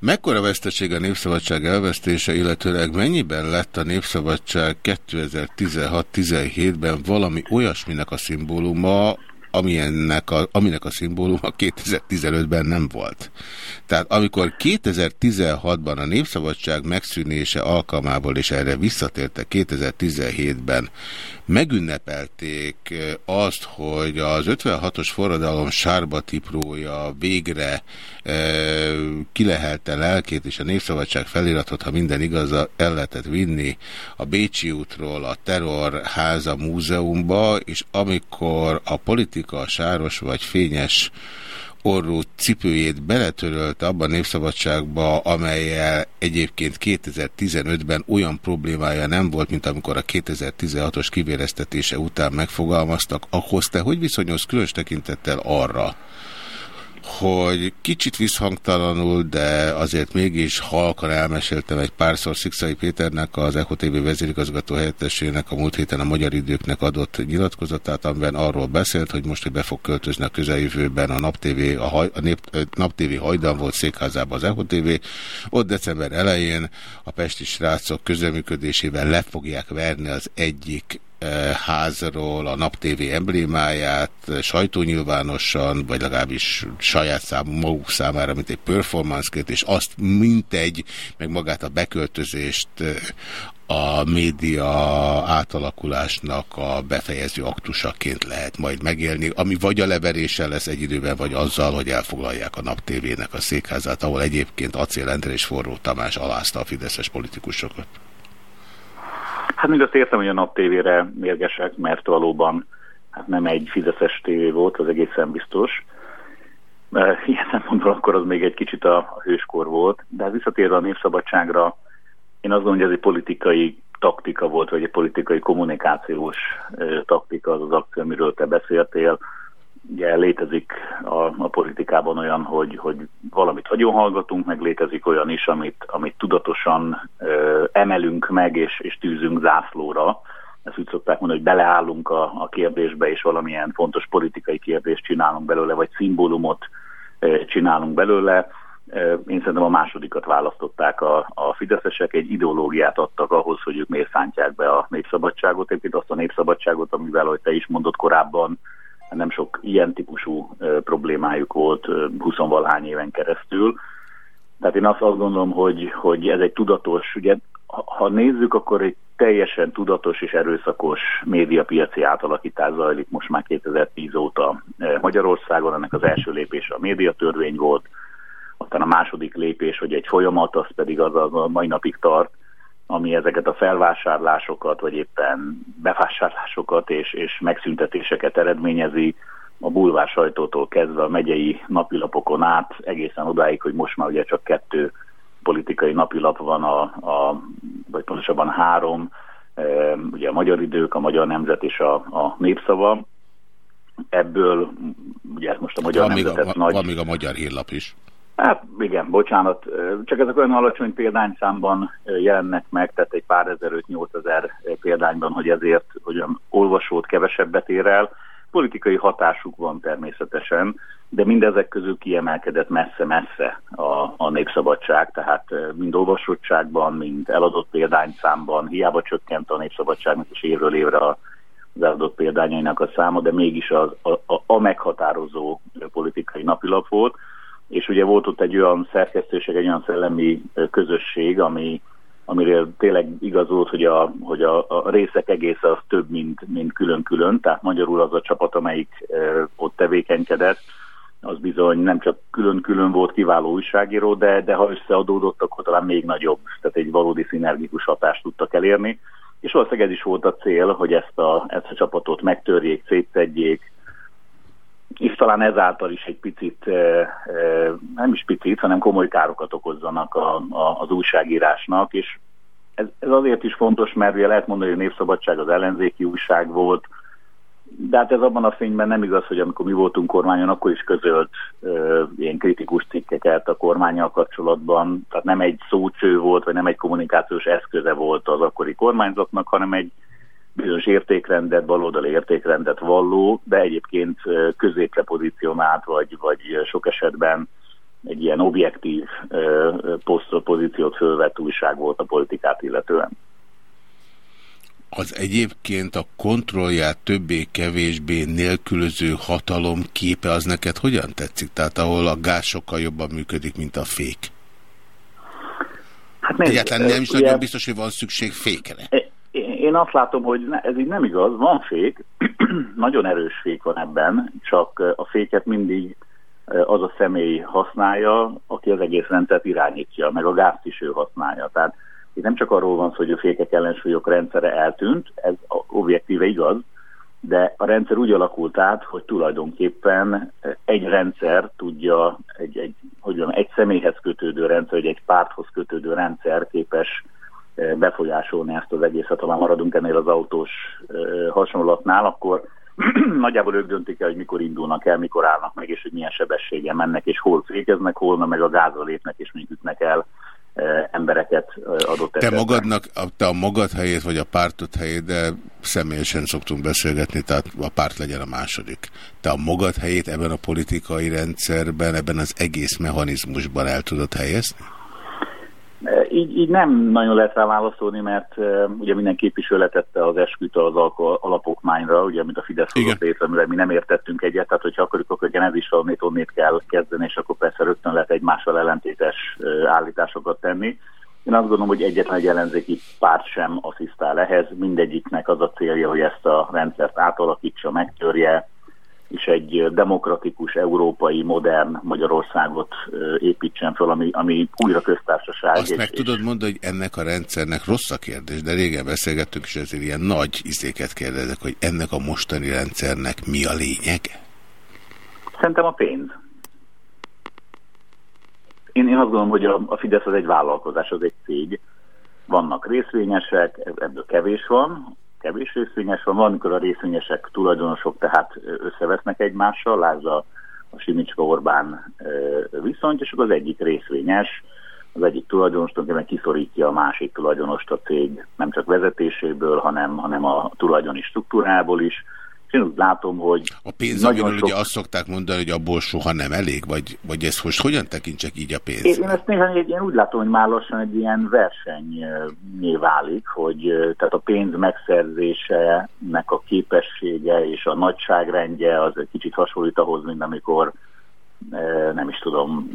Mekkora veszteség a Népszabadság elvesztése, illetőleg mennyiben lett a Népszabadság 2016-17-ben valami olyasminek a szimbóluma, amilyennek a, aminek a szimbóluma 2015-ben nem volt. Tehát amikor 2016-ban a Népszabadság megszűnése alkalmából, és erre visszatértek 2017-ben, megünnepelték azt, hogy az 56-os forradalom sárba tiprója végre e, kilehelte lelkét, és a Népszabadság feliratot, ha minden igaz, el lehetett vinni a Bécsi útról a Terrorháza múzeumba, és amikor a politika a sáros vagy fényes orrú cipőjét beletörölt abban a népszabadságba, amelyel egyébként 2015-ben olyan problémája nem volt, mint amikor a 2016-os kivéreztetése után megfogalmaztak, ahhoz te hogy viszonyulsz különös tekintettel arra, hogy kicsit visszhangtalanul, de azért mégis halkan elmeséltem egy párszor Szikszai Péternek, az ECHO TV vezérigazgató helyettesének a múlt héten a Magyar Időknek adott nyilatkozatát, amiben arról beszélt, hogy most, hogy be fog költözni a közeljövőben a Nap TV, a, haj, a Nép, Nap TV hajdan volt székházában az ECHO TV. Ott december elején a pesti srácok közeműködésével le fogják verni az egyik házról a Nap TV emblémáját sajtónyilvánosan, vagy legalábbis saját számú maguk számára, mint egy performance és azt mintegy, meg magát a beköltözést a média átalakulásnak a befejező aktusaként lehet majd megélni, ami vagy a leveréssel lesz egy időben, vagy azzal, hogy elfoglalják a Nap TV-nek a székházát, ahol egyébként Acél Endre és Forró Tamás alázta a fideszes politikusokat. Hát még azt értem, hogy a nap tévére mérgesek, mert valóban hát nem egy fideszes tévé volt, az egészen biztos. Ilyen szempontból akkor az még egy kicsit a, a hőskor volt, de visszatérve a népszabadságra, én azt gondolom, hogy ez egy politikai taktika volt, vagy egy politikai kommunikációs taktika az az akció, amiről te beszéltél ugye létezik a, a politikában olyan, hogy, hogy valamit nagyon hallgatunk, meg létezik olyan is, amit, amit tudatosan ö, emelünk meg és, és tűzünk zászlóra. Ezt úgy szokták mondani, hogy beleállunk a, a kérdésbe, és valamilyen fontos politikai kérdést csinálunk belőle, vagy szimbólumot ö, csinálunk belőle. Én szerintem a másodikat választották a, a fideszesek, egy ideológiát adtak ahhoz, hogy ők miért szántják be a népszabadságot, egyébként azt a népszabadságot, amivel, ahogy te is mondott korábban, nem sok ilyen típusú problémájuk volt 20 valhány éven keresztül. Tehát én azt, azt gondolom, hogy, hogy ez egy tudatos, ugye ha nézzük, akkor egy teljesen tudatos és erőszakos médiapiaci átalakítás zajlik most már 2010 óta Magyarországon. Ennek az első lépése a médiatörvény volt, aztán a második lépés, hogy egy folyamat, az pedig az a mai napig tart, ami ezeket a felvásárlásokat, vagy éppen bevásárlásokat és, és megszüntetéseket eredményezi, a bulvár sajtótól kezdve a megyei napilapokon át, egészen odáig, hogy most már ugye csak kettő politikai napilap van, a, a, vagy pontosabban három, e, ugye a Magyar Idők, a Magyar Nemzet és a, a Népszava. Ebből, ugye most a Magyar van Nemzetet a, nagy... Van még a Magyar Hírlap is. Hát igen, bocsánat, csak ezek olyan alacsony példányszámban jelennek meg, tehát egy pár ezer, 8 ezer példányban, hogy ezért hogy olvasót kevesebbet ér el. Politikai hatásuk van természetesen, de mindezek közül kiemelkedett messze-messze a, a népszabadság, tehát mind olvasottságban, mind eladott példányszámban, hiába csökkent a népszabadságnak és évről évre az eladott példányainak a száma, de mégis az, a, a, a meghatározó politikai napilap volt és ugye volt ott egy olyan szerkesztőség, egy olyan szellemi közösség, ami, amire tényleg igazolt, hogy a, hogy a, a részek egész az több, mint, mint külön-külön, tehát magyarul az a csapat, amelyik ott tevékenykedett, az bizony nem csak külön-külön volt kiváló újságíró, de, de ha összeadódott, akkor talán még nagyobb, tehát egy valódi szinergikus hatást tudtak elérni. És valószínűleg ez is volt a cél, hogy ezt a, ezt a csapatot megtörjék, szétszedjék, és talán ezáltal is egy picit, nem is picit, hanem komoly károkat okozzanak a, a, az újságírásnak, és ez, ez azért is fontos, mert ugye lehet mondani, hogy a Népszabadság az ellenzéki újság volt, de hát ez abban a fényben nem igaz, hogy amikor mi voltunk kormányon, akkor is közölt ö, ilyen kritikus cikkeket a kormányjal kapcsolatban, tehát nem egy szócső volt, vagy nem egy kommunikációs eszköze volt az akkori kormányzatnak, hanem egy bizonyos értékrendet, baloldali értékrendet valló, de egyébként középre pozícionált, vagy, vagy sok esetben egy ilyen objektív pozíciót fölvett újság volt a politikát illetően. az egyébként a kontrollját többé-kevésbé nélkülöző hatalom képe az neked hogyan tetszik? Tehát ahol a gáz sokkal jobban működik, mint a fék. Hát nézd, Egyáltalán nem is ugye- nagyon biztos, hogy van szükség fékre. Én azt látom, hogy ne, ez így nem igaz, van fék, nagyon erős fék van ebben, csak a féket mindig az a személy használja, aki az egész rendszert irányítja, meg a gázt is ő használja. Tehát itt nem csak arról van szó, hogy a fékek ellensúlyok rendszere eltűnt, ez objektíve igaz, de a rendszer úgy alakult át, hogy tulajdonképpen egy rendszer tudja, egy, egy, hogy mondjam, egy személyhez kötődő rendszer, vagy egy párthoz kötődő rendszer képes befolyásolni ezt az egészet. Ha már maradunk ennél az autós hasonlatnál, akkor nagyjából ők döntik el, hogy mikor indulnak el, mikor állnak meg, és hogy milyen sebességgel mennek, és hol fékeznek, hol meg a gázra lépnek, és még ütnek el embereket adott Te esetben. magadnak, te a magad helyét, vagy a pártod helyét, de személyesen szoktunk beszélgetni, tehát a párt legyen a második. Te a magad helyét ebben a politikai rendszerben, ebben az egész mechanizmusban el tudod helyezni? Így, így nem nagyon lehet rá válaszolni, mert e, ugye minden képviselő letette az esküt az alapokmányra, ugye, amit a Fidesz hozott létre, amivel mi nem értettünk egyet, tehát hogyha akarjuk, akkor igen, ez is valamit onnét kell kezdeni, és akkor persze rögtön lehet egymással ellentétes e, állításokat tenni. Én azt gondolom, hogy egyetlen egy ellenzéki párt sem asszisztál ehhez, mindegyiknek az a célja, hogy ezt a rendszert átalakítsa, megtörje, és egy demokratikus, európai, modern Magyarországot építsen fel, ami, ami újra köztársaság. Azt és- meg tudod mondani, hogy ennek a rendszernek rossz a kérdés, de régen beszélgettünk, és ezért ilyen nagy izéket kérdezek, hogy ennek a mostani rendszernek mi a lényege? Szerintem a pénz. Én, én azt gondolom, hogy a, a Fidesz az egy vállalkozás, az egy cég. Vannak részvényesek, eb- ebből kevés van, kevés részvényes van, van, amikor a részvényesek tulajdonosok tehát összevesznek egymással, lásd a, a Simicska Orbán ö, viszonyt, és akkor az egyik részvényes, az egyik tulajdonos tulajdonképpen kiszorítja a másik tulajdonost a cég nem csak vezetéséből, hanem, hanem a tulajdoni struktúrából is. Én úgy látom, hogy A pénz, amiről sok ugye azt szokták mondani, hogy abból soha nem elég, vagy, vagy ezt most hogyan tekintsek így a pénz? Én, én ezt néha én úgy látom, hogy már lassan egy ilyen versenyné válik, hogy tehát a pénz megszerzésének a képessége és a nagyságrendje az egy kicsit hasonlít ahhoz, mint amikor nem is tudom,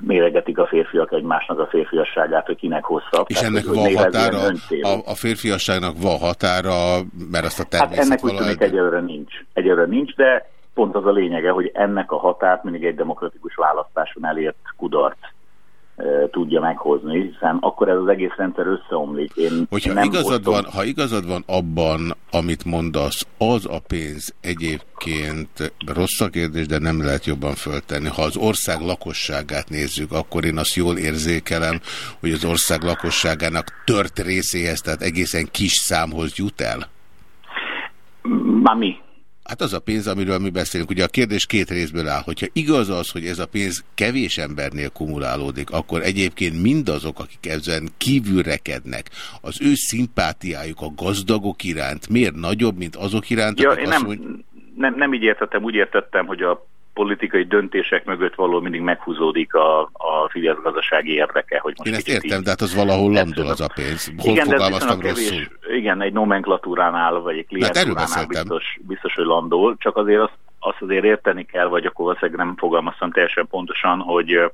méregetik a férfiak egymásnak a férfiasságát, hogy kinek hosszabb. És Tehát, ennek van határa, a, a férfiasságnak van határa, mert azt a Hát ennek természet úgy tűnik egyelőre nincs. Egyelőre nincs, de pont az a lényege, hogy ennek a határt mindig egy demokratikus választáson elért kudart e, tudja meghozni, hiszen akkor ez az egész rendszer összeomlik. Én Hogyha nem igazad, osztom- van, ha igazad van abban, amit mondasz, az a pénz egyébként rossz a kérdés, de nem lehet jobban föltenni. Ha az ország lakosságát nézzük, akkor én azt jól érzékelem, hogy az ország lakosságának tört részéhez, tehát egészen kis számhoz jut el. Már mi? Hát az a pénz, amiről mi beszélünk. Ugye a kérdés két részből áll. Hogyha igaz az, hogy ez a pénz kevés embernél kumulálódik, akkor egyébként mindazok, akik ezen kívülrekednek, az ő szimpátiájuk a gazdagok iránt miért nagyobb, mint azok iránt, Ja, én nem, mondják, nem, nem így értettem, úgy értettem, hogy a politikai döntések mögött való mindig meghúzódik a, a Fidesz gazdasági érdeke. Hogy most én ezt értem, így- de hát az valahol landol az a pénz. Hol igen, de fogalmaztam rosszul? kevés, igen, egy nomenklatúránál, vagy egy Hát klientúránál biztos, biztos, hogy landol, csak azért azt, azt azért érteni kell, vagy akkor valószínűleg nem fogalmaztam teljesen pontosan, hogy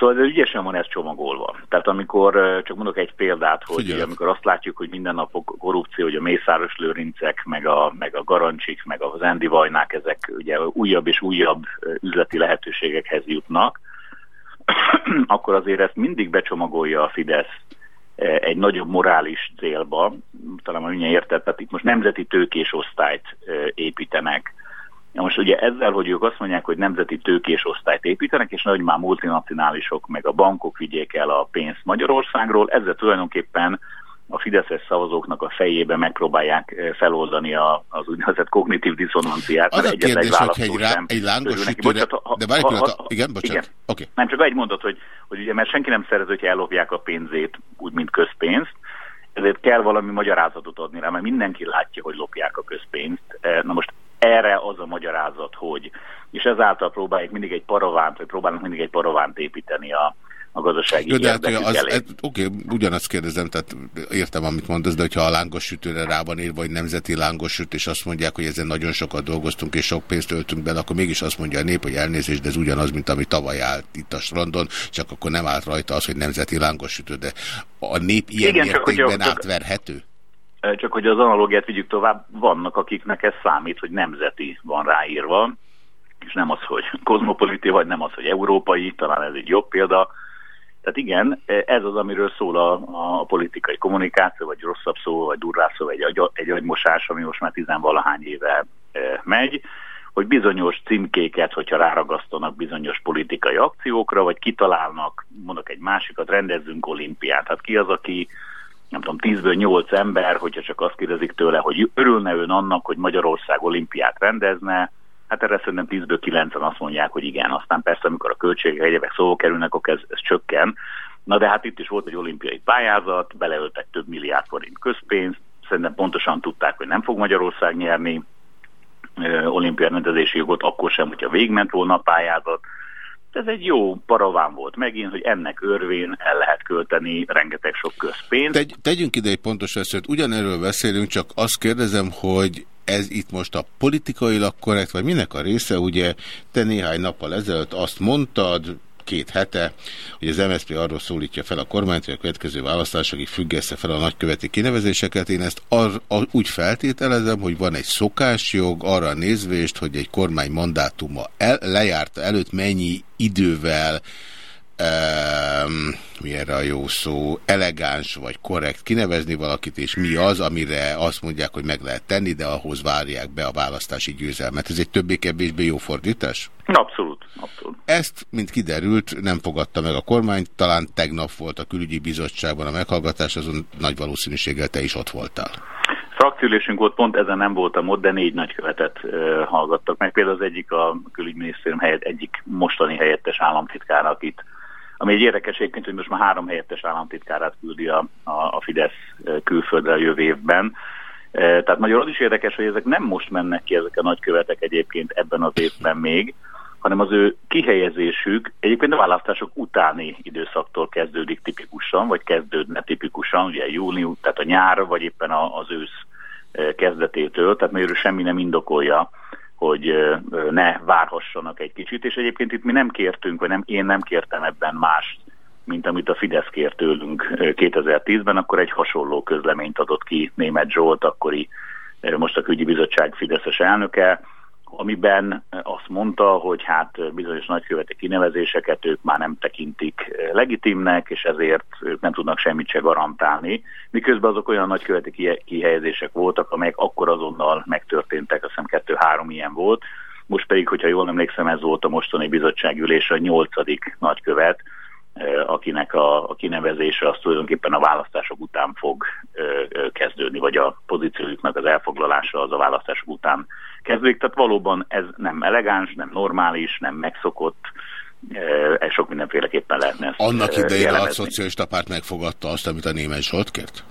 Szóval ez ügyesen van ez csomagolva. Tehát amikor, csak mondok egy példát, hogy Figyelek. amikor azt látjuk, hogy minden nap a korrupció, hogy a Mészáros Lőrincek, meg a, meg a Garancsik, meg az Andy Vajnák, ezek ugye újabb és újabb üzleti lehetőségekhez jutnak, akkor azért ezt mindig becsomagolja a Fidesz egy nagyobb morális célba, talán már mindjárt érted, tehát itt most nemzeti tőkés osztályt építenek. Na most ugye ezzel, hogy ők azt mondják, hogy nemzeti tőkés osztályt építenek, és nagy már multinacionálisok, meg a bankok vigyék el a pénzt Magyarországról, ezzel tulajdonképpen a fideszes szavazóknak a fejébe megpróbálják eh, feloldani a, az úgynevezett kognitív diszonanciát. Az a kérdés, hogy egy, rá, egy lángos sütőre... De várj pillanat, igen, bocsánat. igen. Oké. Nem csak egy mondat, hogy, hogy ugye, mert senki nem szerez, hogyha ellopják a pénzét úgy, mint közpénzt, ezért kell valami magyarázatot adni rá, mert mindenki látja, hogy lopják a közpénzt. Eh, Na most erre az a magyarázat, hogy, és ezáltal próbálják mindig egy paravánt, vagy próbálnak mindig egy paravánt építeni a, a gazdasági Jó, de hát, az, ez, oké, ugyanazt kérdezem, tehát értem, amit mondasz, de hogyha a lángos sütőre rá van írva, vagy nemzeti lángos süt, és azt mondják, hogy ezen nagyon sokat dolgoztunk, és sok pénzt öltünk bele, akkor mégis azt mondja a nép, hogy elnézést, de ez ugyanaz, mint ami tavaly állt itt a strandon, csak akkor nem állt rajta az, hogy nemzeti lángos sütő, de a nép ilyen Igen, csak mértékben csak- átverhető? Ö, Csak hogy az analógiát vigyük tovább, vannak, akiknek ez számít, hogy nemzeti van ráírva, és nem az, hogy kozmopoliti, vagy nem az, hogy európai, talán ez egy jobb példa. Tehát igen, ez az, amiről szól a, a politikai kommunikáció, vagy rosszabb szó, vagy durvább szó, vagy egy, egy agymosás, ami most már tizenvalahány éve e, megy, hogy bizonyos címkéket, hogyha ráragasztanak bizonyos politikai akciókra, vagy kitalálnak, mondok egy másikat, rendezzünk olimpiát. Hát ki az, aki nem tudom, 10-ből 8 ember, hogyha csak azt kérdezik tőle, hogy örülne ön annak, hogy Magyarország olimpiát rendezne, hát erre szerintem 10-ből 9-en azt mondják, hogy igen. Aztán persze, amikor a költségek, egyebek szóba kerülnek, akkor ez, ez csökken. Na de hát itt is volt egy olimpiai pályázat, beleöltek több milliárd forint közpénzt, szerintem pontosan tudták, hogy nem fog Magyarország nyerni olimpiai rendezési jogot, akkor sem, hogyha végment volna a pályázat. Ez egy jó paraván volt megint, hogy ennek örvén el lehet költeni rengeteg sok közpénzt. Tegy, tegyünk ide egy pontos veszőt. Ugyanerről beszélünk, csak azt kérdezem, hogy ez itt most a politikailag korrekt, vagy minek a része? Ugye te néhány nappal ezelőtt azt mondtad, két hete, hogy az MSZP arról szólítja fel a kormányt, hogy a következő választásokig függesse fel a nagyköveti kinevezéseket. Én ezt ar, ar, úgy feltételezem, hogy van egy szokásjog arra nézvést, hogy egy kormány mandátuma el, lejárta előtt mennyi idővel um, mi erre a jó szó, elegáns vagy korrekt kinevezni valakit, és mi az, amire azt mondják, hogy meg lehet tenni, de ahhoz várják be a választási győzelmet. Ez egy többé-kevésbé jó fordítás? Abszolút, abszolút. Ezt, mint kiderült, nem fogadta meg a kormány, talán tegnap volt a külügyi bizottságban a meghallgatás, azon nagy valószínűséggel te is ott voltál. Frakciülésünk volt, pont ezen nem voltam ott, de négy nagykövetet uh, hallgattak meg. Például az egyik a külügyminisztérium helyett, egyik mostani helyettes államtitkár, akit ami egy érdekes hogy most már három helyettes államtitkárát küldi a, a, a Fidesz külföldre a jövő évben. Tehát magyar az is érdekes, hogy ezek nem most mennek ki ezek a nagykövetek egyébként ebben az évben még, hanem az ő kihelyezésük egyébként a választások utáni időszaktól kezdődik tipikusan, vagy kezdődne tipikusan, ugye június, tehát a nyár, vagy éppen az ősz kezdetétől, tehát mert semmi nem indokolja, hogy ne várhassanak egy kicsit, és egyébként itt mi nem kértünk, vagy nem, én nem kértem ebben mást, mint amit a Fidesz kért tőlünk 2010-ben, akkor egy hasonló közleményt adott ki német Zsolt, akkori most a külügyi bizottság Fideszes elnöke, amiben azt mondta, hogy hát bizonyos nagyköveti kinevezéseket ők már nem tekintik legitimnek, és ezért ők nem tudnak semmit se garantálni, miközben azok olyan nagyköveti kihelyezések voltak, amelyek akkor azonnal megtörténtek, azt hiszem kettő-három ilyen volt, most pedig, hogyha jól emlékszem, ez volt a mostani bizottságülés a nyolcadik nagykövet, akinek a, a kinevezése az tulajdonképpen a választások után fog ö, ö, kezdődni, vagy a pozíciójuknak az elfoglalása az a választások után kezdődik. Tehát valóban ez nem elegáns, nem normális, nem megszokott, ez sok mindenféleképpen lehetne ezt Annak idején a szocialista párt megfogadta azt, amit a német Zsolt kért?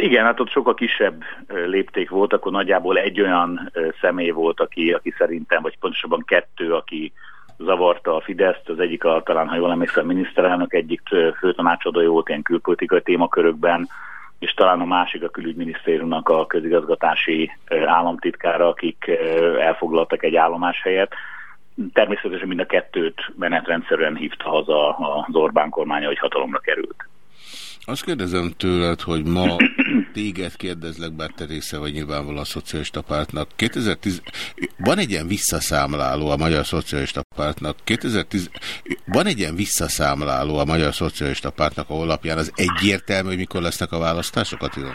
Igen, hát ott sokkal kisebb lépték volt, akkor nagyjából egy olyan személy volt, aki, aki szerintem, vagy pontosabban kettő, aki zavarta a Fideszt, az egyik a, talán, ha jól emlékszem, miniszterelnök egyik főtanácsadója volt ilyen külpolitikai témakörökben, és talán a másik a külügyminisztériumnak a közigazgatási államtitkára, akik elfoglaltak egy állomás helyet. Természetesen mind a kettőt menetrendszerűen hívta haza az Orbán kormánya, hogy hatalomra került. Azt kérdezem tőled, hogy ma téged kérdezlek, bár te része vagy nyilvánvalóan a Szocialista Pártnak. 2010... Van egy ilyen visszaszámláló a Magyar Szocialista Pártnak. 2010... Van egy ilyen visszaszámláló a Magyar Szocialista Pártnak a honlapján. Az egyértelmű, hogy mikor lesznek a választások, Attila?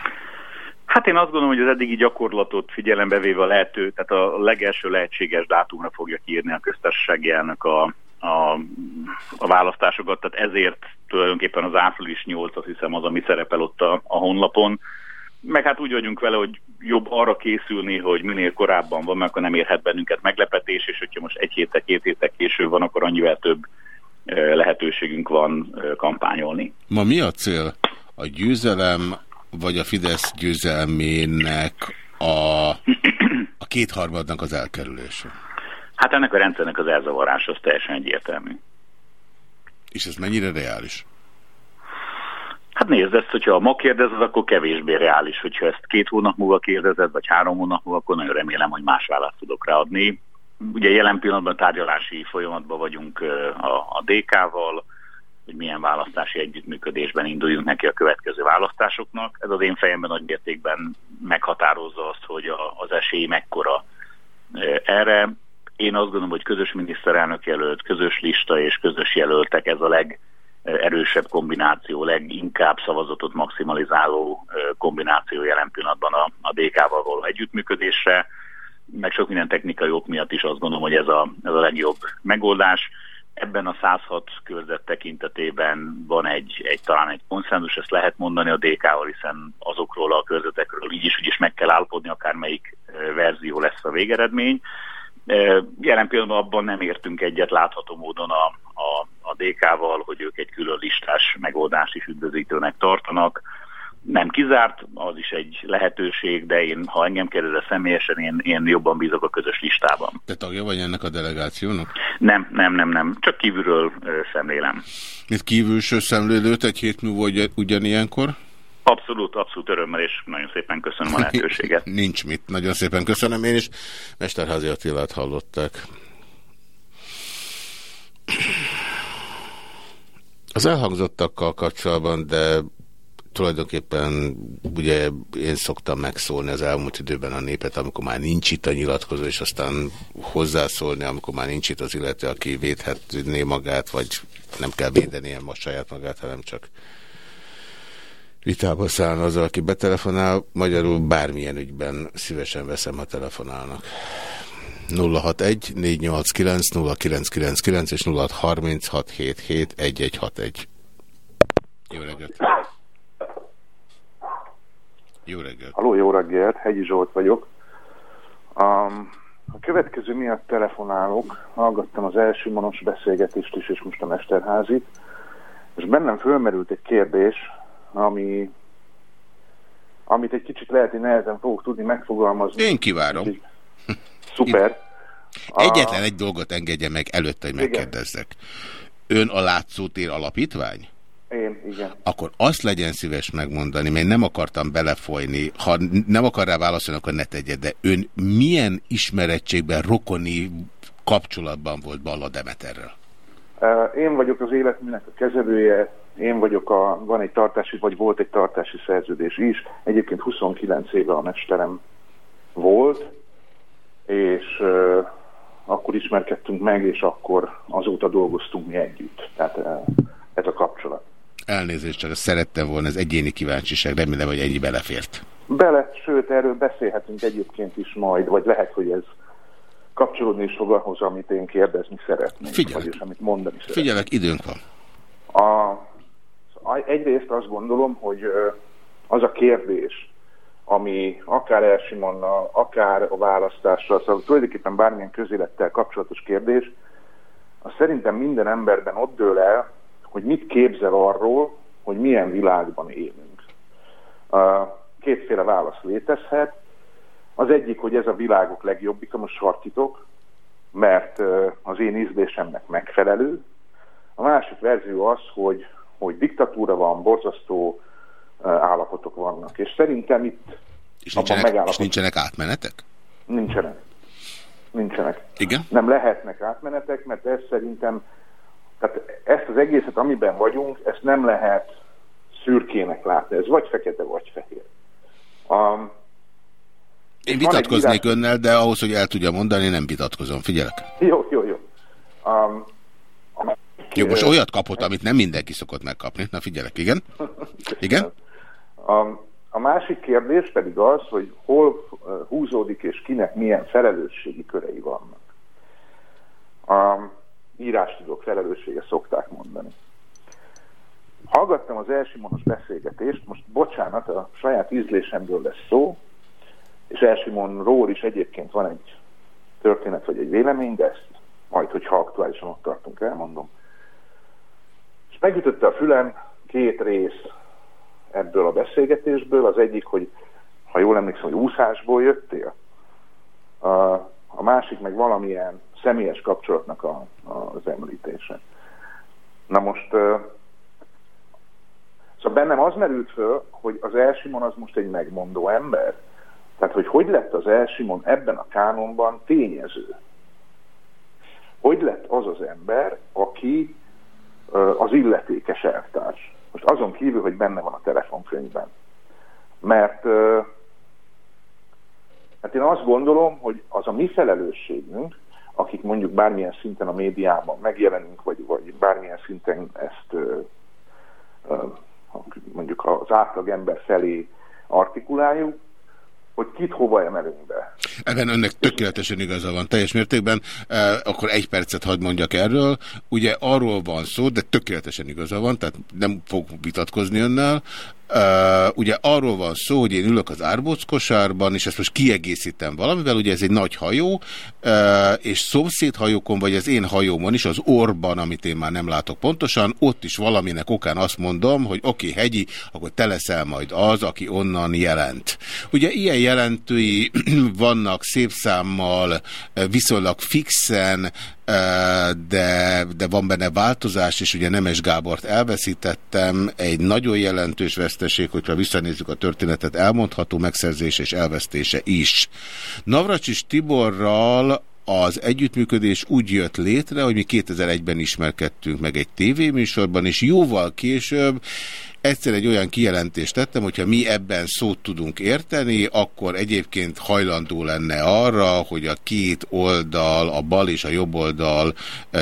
Hát én azt gondolom, hogy az eddigi gyakorlatot figyelembe véve a lehető, tehát a legelső lehetséges dátumra fogja kiírni a köztársasági a, a, a választásokat, tehát ezért tulajdonképpen az április 8 azt hiszem az, ami szerepel ott a, a honlapon. Meg hát úgy vagyunk vele, hogy jobb arra készülni, hogy minél korábban van, mert akkor nem érhet bennünket meglepetés, és hogyha most egy héttel, két héttel később van, akkor annyivel több lehetőségünk van kampányolni. Ma mi a cél? A győzelem, vagy a Fidesz győzelmének a, a kétharmadnak az elkerülése? Hát ennek a rendszernek az elzavarása az teljesen egyértelmű. És ez mennyire reális? Hát nézd, ezt, hogyha ma kérdezed, akkor kevésbé reális. Hogyha ezt két hónap múlva kérdezed, vagy három hónap múlva, akkor nagyon remélem, hogy más választ tudok ráadni. Ugye jelen pillanatban tárgyalási folyamatban vagyunk a, a DK-val, hogy milyen választási együttműködésben induljunk neki a következő választásoknak. Ez az én fejemben nagy mértékben meghatározza azt, hogy a, az esély mekkora erre. Én azt gondolom, hogy közös miniszterelnök jelölt, közös lista és közös jelöltek ez a legerősebb kombináció, leginkább szavazatot maximalizáló kombináció jelen pillanatban a, a DK-val való együttműködésre, meg sok minden technikai ok miatt is azt gondolom, hogy ez a, ez a legjobb megoldás. Ebben a 106 körzet tekintetében van egy, egy talán egy konszenzus, ezt lehet mondani a DK-val, hiszen azokról a körzetekről így is, úgy is meg kell állapodni, akármelyik ö, verzió lesz a végeredmény. Jelen pillanatban nem értünk egyet látható módon a, a, a DK-val, hogy ők egy külön listás megoldást is üdvözítőnek tartanak. Nem kizárt, az is egy lehetőség, de én, ha engem kérdezel személyesen, én, én jobban bízok a közös listában. Te tagja vagy ennek a delegációnak? Nem, nem, nem, nem. Csak kívülről szemlélem. Mint kívülső szemlélőt egy hét múlva ugy- ugyanilyenkor? Abszolút, abszolút örömmel, és nagyon szépen köszönöm a lehetőséget. Nincs mit. Nagyon szépen köszönöm én is. Mesterházi Attilát hallották. Az elhangzottakkal kapcsolatban, de tulajdonképpen ugye én szoktam megszólni az elmúlt időben a népet, amikor már nincs itt a nyilatkozó, és aztán hozzászólni, amikor már nincs itt az illető, aki védhetné magát, vagy nem kell védenie most saját magát, hanem csak vitába szállna azzal, aki betelefonál, magyarul bármilyen ügyben szívesen veszem, ha telefonálnak. 061 489 0999 és 0636771161. Jó reggelt! Jó reggelt! Haló, jó reggelt, Hegyi Zsolt vagyok. Um, a következő miatt telefonálok, hallgattam az első monos beszélgetést is, és most a Mesterházit, és bennem fölmerült egy kérdés, ami, amit egy kicsit lehet, hogy nehezen fogok tudni megfogalmazni. Én kivárom. Szuper. Egyetlen egy dolgot engedje meg előtte, hogy megkérdezzek. Ön a Látszótér alapítvány? Én, igen. Akkor azt legyen szíves megmondani, mert nem akartam belefolyni, ha nem akar rá válaszolni, akkor ne tegye, de ön milyen ismerettségben, rokoni kapcsolatban volt Balla Demeterrel? Én vagyok az életműnek a kezelője, én vagyok a, van egy tartási, vagy volt egy tartási szerződés is, egyébként 29 éve a mesterem volt, és akkor ismerkedtünk meg, és akkor azóta dolgoztunk mi együtt. Tehát ez a kapcsolat. Elnézést, csak szerettem volna, ez egyéni kíváncsiság, remélem, hogy ennyi belefért. Bele, sőt, erről beszélhetünk egyébként is majd, vagy lehet, hogy ez kapcsolódni is fog ahhoz, amit én kérdezni szeretnék, Figyelek. vagyis amit mondani szeretnék. Figyelek, időnk van. A, egyrészt azt gondolom, hogy az a kérdés, ami akár Elsimonnal, akár a választással, szóval tulajdonképpen bármilyen közélettel kapcsolatos kérdés, az szerintem minden emberben ott dől el, hogy mit képzel arról, hogy milyen világban élünk. Kétféle válasz létezhet. Az egyik, hogy ez a világok legjobbika, most sarkítok, mert az én ízlésemnek megfelelő. A másik verzió az, hogy, hogy diktatúra van, borzasztó állapotok vannak. És szerintem itt És nincsenek, és nincsenek átmenetek? Nincsenek. Nincsenek. Igen? Nem lehetnek átmenetek, mert ez szerintem, tehát ezt az egészet, amiben vagyunk, ezt nem lehet szürkének látni. Ez vagy fekete, vagy fehér. Um, Én vitatkoznék írás- önnel, de ahhoz, hogy el tudja mondani, nem vitatkozom. Figyelek. Jó, jó, jó. Um, Jó, most olyat kapott, amit nem mindenki szokott megkapni. Na figyelek, igen? Igen? A, a másik kérdés pedig az, hogy hol uh, húzódik és kinek milyen felelősségi körei vannak. A írástudók felelőssége szokták mondani. Hallgattam az elsimonos beszélgetést, most bocsánat, a saját ízlésemből lesz szó, és Elsimonról is egyébként van egy történet vagy egy vélemény, de ezt majd, hogyha aktuálisan ott tartunk, elmondom. És megütötte a fülem két rész ebből a beszélgetésből. Az egyik, hogy ha jól emlékszem, hogy úszásból jöttél. A, a másik meg valamilyen személyes kapcsolatnak a, a, az említése. Na most, szóval bennem az merült föl, hogy az Elsimon az most egy megmondó ember. Tehát, hogy hogy lett az Elsimon ebben a kánonban tényező? Hogy lett az az ember, aki az illetékes elvtárs? Most azon kívül, hogy benne van a telefonkönyvben. Mert hát én azt gondolom, hogy az a mi felelősségünk, akik mondjuk bármilyen szinten a médiában megjelenünk, vagy, vagy bármilyen szinten ezt mondjuk az átlag ember felé artikuláljuk, hogy kit hova emelünk be. Ebben önnek tökéletesen igaza van, teljes mértékben. E, akkor egy percet hadd mondjak erről. Ugye arról van szó, de tökéletesen igaza van, tehát nem fog vitatkozni önnel. Uh, ugye arról van szó, hogy én ülök az árbóckosárban, és ezt most kiegészítem valamivel, ugye ez egy nagy hajó, uh, és szomszédhajókon, vagy az én hajómon is, az orban, amit én már nem látok pontosan, ott is valaminek okán azt mondom, hogy oké, okay, hegyi, akkor te leszel majd az, aki onnan jelent. Ugye ilyen jelentői vannak szép számmal, viszonylag fixen, de, de van benne változás, és ugye Nemes Gábort elveszítettem, egy nagyon jelentős veszteség, hogyha visszanézzük a történetet, elmondható megszerzése és elvesztése is. Navracsis Tiborral az együttműködés úgy jött létre, hogy mi 2001-ben ismerkedtünk meg egy tévéműsorban, és jóval később egyszer egy olyan kijelentést tettem, hogyha mi ebben szót tudunk érteni, akkor egyébként hajlandó lenne arra, hogy a két oldal, a bal és a jobb oldal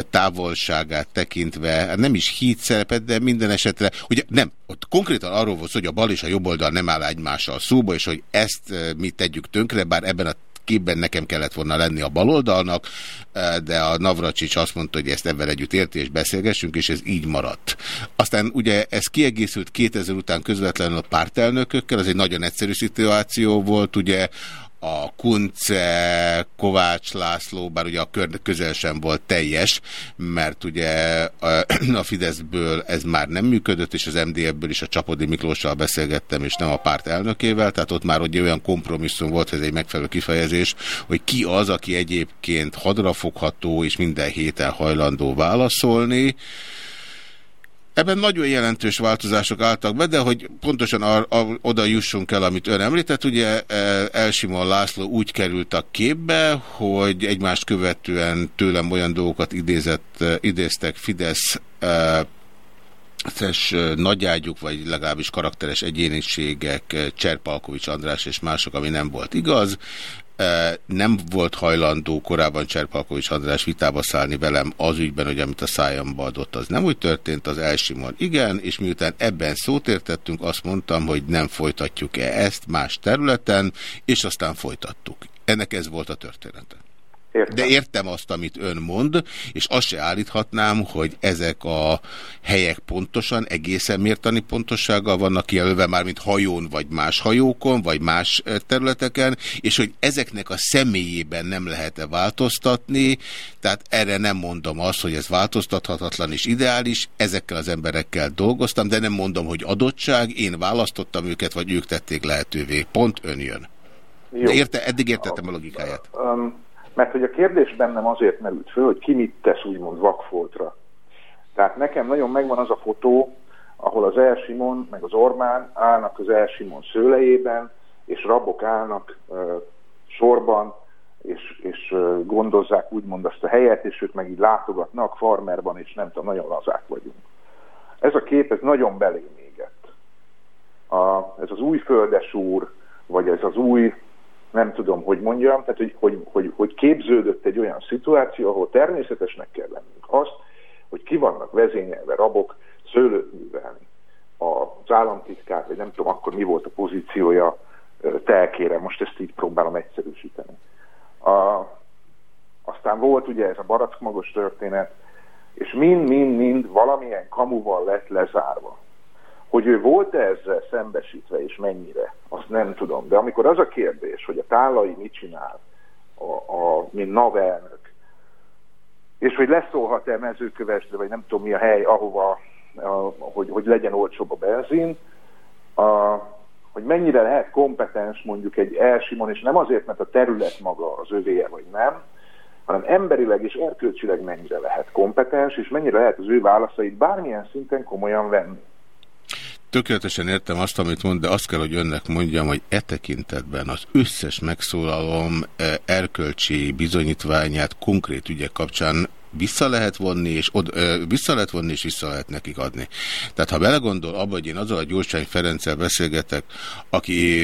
távolságát tekintve, hát nem is híd szerepet, de minden esetre, ugye nem, ott konkrétan arról volt hogy a bal és a jobb oldal nem áll egymással szóba, és hogy ezt mi tegyük tönkre, bár ebben a képben nekem kellett volna lenni a baloldalnak, eh, de a Navracsics azt mondta, hogy ezt ebben együtt érti és beszélgessünk, és ez így maradt. Aztán ugye ez kiegészült 2000 után közvetlenül a pártelnökökkel, ez egy nagyon egyszerű szituáció volt, ugye a Kunce, Kovács László, bár ugye a kör közel sem volt teljes, mert ugye a Fideszből ez már nem működött, és az MDF-ből is a Csapodi Miklóssal beszélgettem, és nem a párt elnökével, tehát ott már ugye olyan kompromisszum volt, ez egy megfelelő kifejezés, hogy ki az, aki egyébként hadrafogható, és minden héten hajlandó válaszolni, Ebben nagyon jelentős változások álltak be, de hogy pontosan ar, ar, oda jussunk el, amit ön említett, ugye e, Elsimon László úgy került a képbe, hogy egymást követően tőlem olyan dolgokat idézett, e, idéztek Fidesz e, nagyágyuk, vagy legalábbis karakteres egyéniségek, Cserpalkovics András és mások, ami nem volt igaz nem volt hajlandó korábban Cserpalkovics András vitába szállni velem az ügyben, hogy amit a szájamba adott, az nem úgy történt, az Elsimon igen, és miután ebben szót értettünk, azt mondtam, hogy nem folytatjuk-e ezt más területen, és aztán folytattuk. Ennek ez volt a története. Értem. De értem azt, amit ön mond, és azt se állíthatnám, hogy ezek a helyek pontosan, egészen mértani pontossággal vannak kijelölve már, mint hajón, vagy más hajókon, vagy más területeken, és hogy ezeknek a személyében nem lehet-e változtatni, tehát erre nem mondom azt, hogy ez változtathatatlan és ideális, ezekkel az emberekkel dolgoztam, de nem mondom, hogy adottság, én választottam őket, vagy ők tették lehetővé. Pont ön jön. Jó. De érte, eddig értettem a logikáját. Um, mert hogy a kérdés bennem azért merült föl, hogy ki mit tesz úgymond vakfoltra. Tehát nekem nagyon megvan az a fotó, ahol az Elsimon meg az Orbán állnak az Elsimon szőlejében, és rabok állnak uh, sorban, és, és gondozzák úgymond azt a helyet, és ők meg így látogatnak farmerban, és nem tudom, nagyon lazák vagyunk. Ez a kép, ez nagyon belém égett. A, ez az új földes úr, vagy ez az új nem tudom, hogy mondjam, tehát hogy, hogy, hogy, hogy képződött egy olyan szituáció, ahol természetesnek kell lennünk azt, hogy ki vannak vezényelve rabok szőlőt művelni. Az államtitkár, vagy nem tudom akkor mi volt a pozíciója telkére, most ezt így próbálom egyszerűsíteni. A, aztán volt ugye ez a barackmagos történet, és mind-mind-mind valamilyen kamuval lett lezárva. Hogy ő volt-e ezzel szembesítve, és mennyire, azt nem tudom. De amikor az a kérdés, hogy a Tálai mit csinál, a, a, mint NAV elnök, és hogy leszólhat-e mezőkövestre, vagy nem tudom mi a hely, ahova, a, hogy, hogy legyen olcsóbb a benzin, a, hogy mennyire lehet kompetens mondjuk egy elsimon, és nem azért, mert a terület maga az övéje, vagy nem, hanem emberileg és erkölcsileg mennyire lehet kompetens, és mennyire lehet az ő válaszait bármilyen szinten komolyan venni. Tökéletesen értem azt, amit mond, de azt kell, hogy önnek mondjam, hogy e tekintetben az összes megszólalom eh, erkölcsi bizonyítványát konkrét ügyek kapcsán vissza lehet vonni, és od, ö, vissza lehet vonni, és vissza lehet nekik adni. Tehát ha belegondol abba, hogy én azzal a Gyurcsány Ferenccel beszélgetek, aki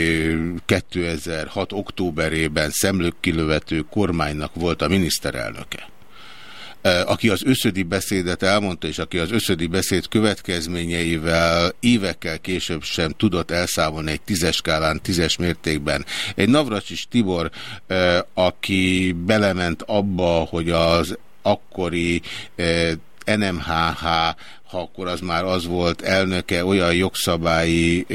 2006. októberében szemlőkkilövető kormánynak volt a miniszterelnöke, aki az összödi beszédet elmondta, és aki az összödi beszéd következményeivel évekkel később sem tudott elszámolni egy tízes skálán, tízes mértékben. Egy Navracsis Tibor, aki belement abba, hogy az akkori eh, NMHH, ha akkor az már az volt elnöke, olyan jogszabályi,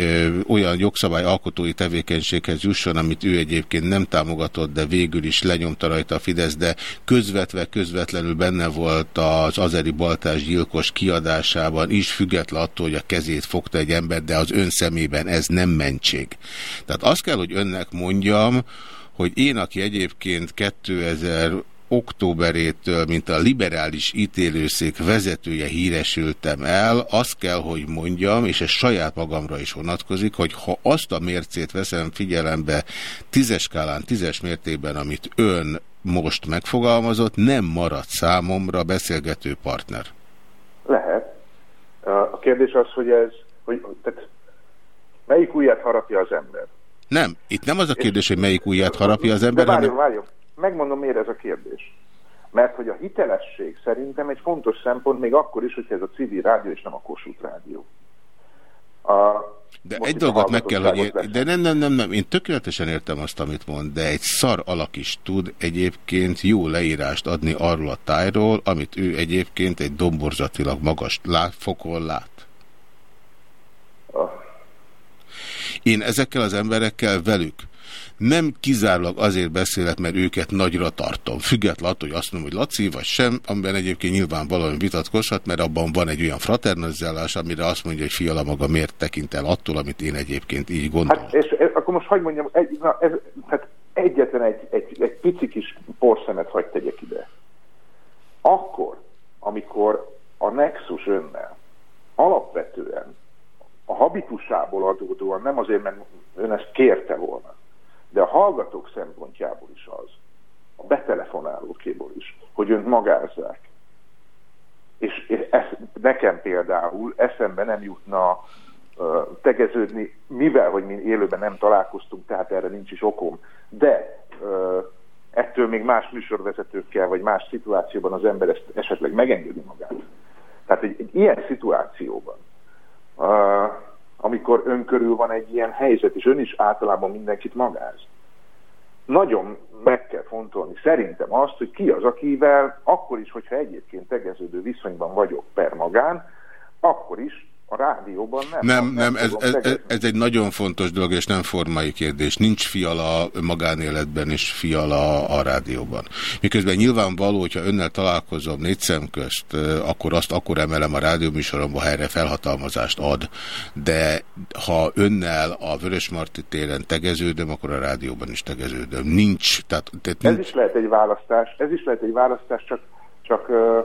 olyan jogszabályalkotói tevékenységhez jusson, amit ő egyébként nem támogatott, de végül is lenyomta rajta a Fidesz, de közvetve, közvetlenül benne volt az Azeri Baltás gyilkos kiadásában is, független attól, hogy a kezét fogta egy ember, de az ön szemében ez nem mentség. Tehát azt kell, hogy önnek mondjam, hogy én, aki egyébként 2000 októberétől, mint a liberális ítélőszék vezetője híresültem el, azt kell, hogy mondjam, és ez saját magamra is vonatkozik, hogy ha azt a mércét veszem figyelembe tízes skálán, tízes mértékben, amit ön most megfogalmazott, nem marad számomra beszélgető partner. Lehet. A kérdés az, hogy ez, hogy, tehát melyik ujját harapja az ember? Nem, itt nem az a kérdés, hogy melyik ujját harapja az ember, De várjon, hanem... várjon. Megmondom, miért ez a kérdés. Mert hogy a hitelesség szerintem egy fontos szempont, még akkor is, hogyha ez a civil rádió és nem a Kossuth rádió. A, De egy dolgot meg kell, hogy ér... De nem, nem, nem, nem, én tökéletesen értem azt, amit mond, de egy szar alak is tud egyébként jó leírást adni arról a tájról, amit ő egyébként egy domborzatilag magas lát, fokon lát. Én ezekkel az emberekkel velük nem kizárólag azért beszélek, mert őket nagyra tartom. Független attól, hogy azt mondom, hogy Laci, vagy sem, amiben egyébként nyilvánvalóan vitatkozhat, mert abban van egy olyan fraternizálás, amire azt mondja, hogy fiala maga miért tekint el attól, amit én egyébként így gondolom. Hát, és és akkor most hagyd mondjam, egy, na, ez, hát egyetlen egy, egy, egy pici kis porszemet hagyd tegyek ide. Akkor, amikor a Nexus önnel alapvetően a habitusából adódóan, nem azért, mert ön ezt kérte volna, de a hallgatók szempontjából is az, a betelefonálókéból is, hogy önt magázzák. És, és ez, nekem például eszembe nem jutna tegeződni, mivel, hogy mi élőben nem találkoztunk, tehát erre nincs is okom. De ettől még más műsorvezetőkkel, vagy más szituációban az ember ezt esetleg megengedi magát. Tehát egy, egy ilyen szituációban, uh, amikor ön körül van egy ilyen helyzet, és ön is általában mindenkit magáz. Nagyon meg kell fontolni szerintem azt, hogy ki az, akivel akkor is, hogyha egyébként tegeződő viszonyban vagyok per magán, akkor is a rádióban nem. Nem, nem, ez, ez, ez, ez egy nagyon fontos dolog, és nem formai kérdés. Nincs fiala magánéletben, és fiala a rádióban. Miközben nyilvánvaló, hogyha önnel találkozom négy szem közt, akkor azt akkor emelem a rádióműsoromba, ha erre felhatalmazást ad. De ha önnel a Vörösmarty téren tegeződöm, akkor a rádióban is tegeződöm. Nincs, tehát, tehát Ez nincs, is lehet egy választás, ez is lehet egy választás, csak, csak uh,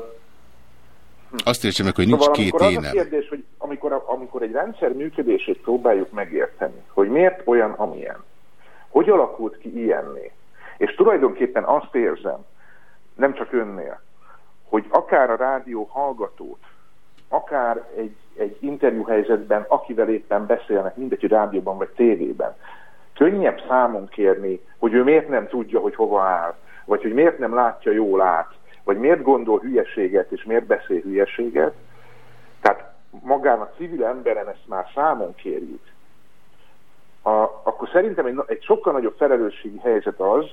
azt értsem meg, hogy nincs szóval két amikor az a énem. kérdés, amikor, amikor egy rendszer működését próbáljuk megérteni, hogy miért olyan, amilyen, hogy alakult ki ilyenné, és tulajdonképpen azt érzem, nem csak önnél, hogy akár a rádió hallgatót, akár egy, egy interjúhelyzetben, akivel éppen beszélnek, mindegy, hogy rádióban vagy tévében, könnyebb számon kérni, hogy ő miért nem tudja, hogy hova áll, vagy hogy miért nem látja jól át, vagy miért gondol hülyeséget, és miért beszél hülyeséget. Magán a civil emberen ezt már számon kérjük. A, akkor szerintem egy, egy sokkal nagyobb felelősségi helyzet az,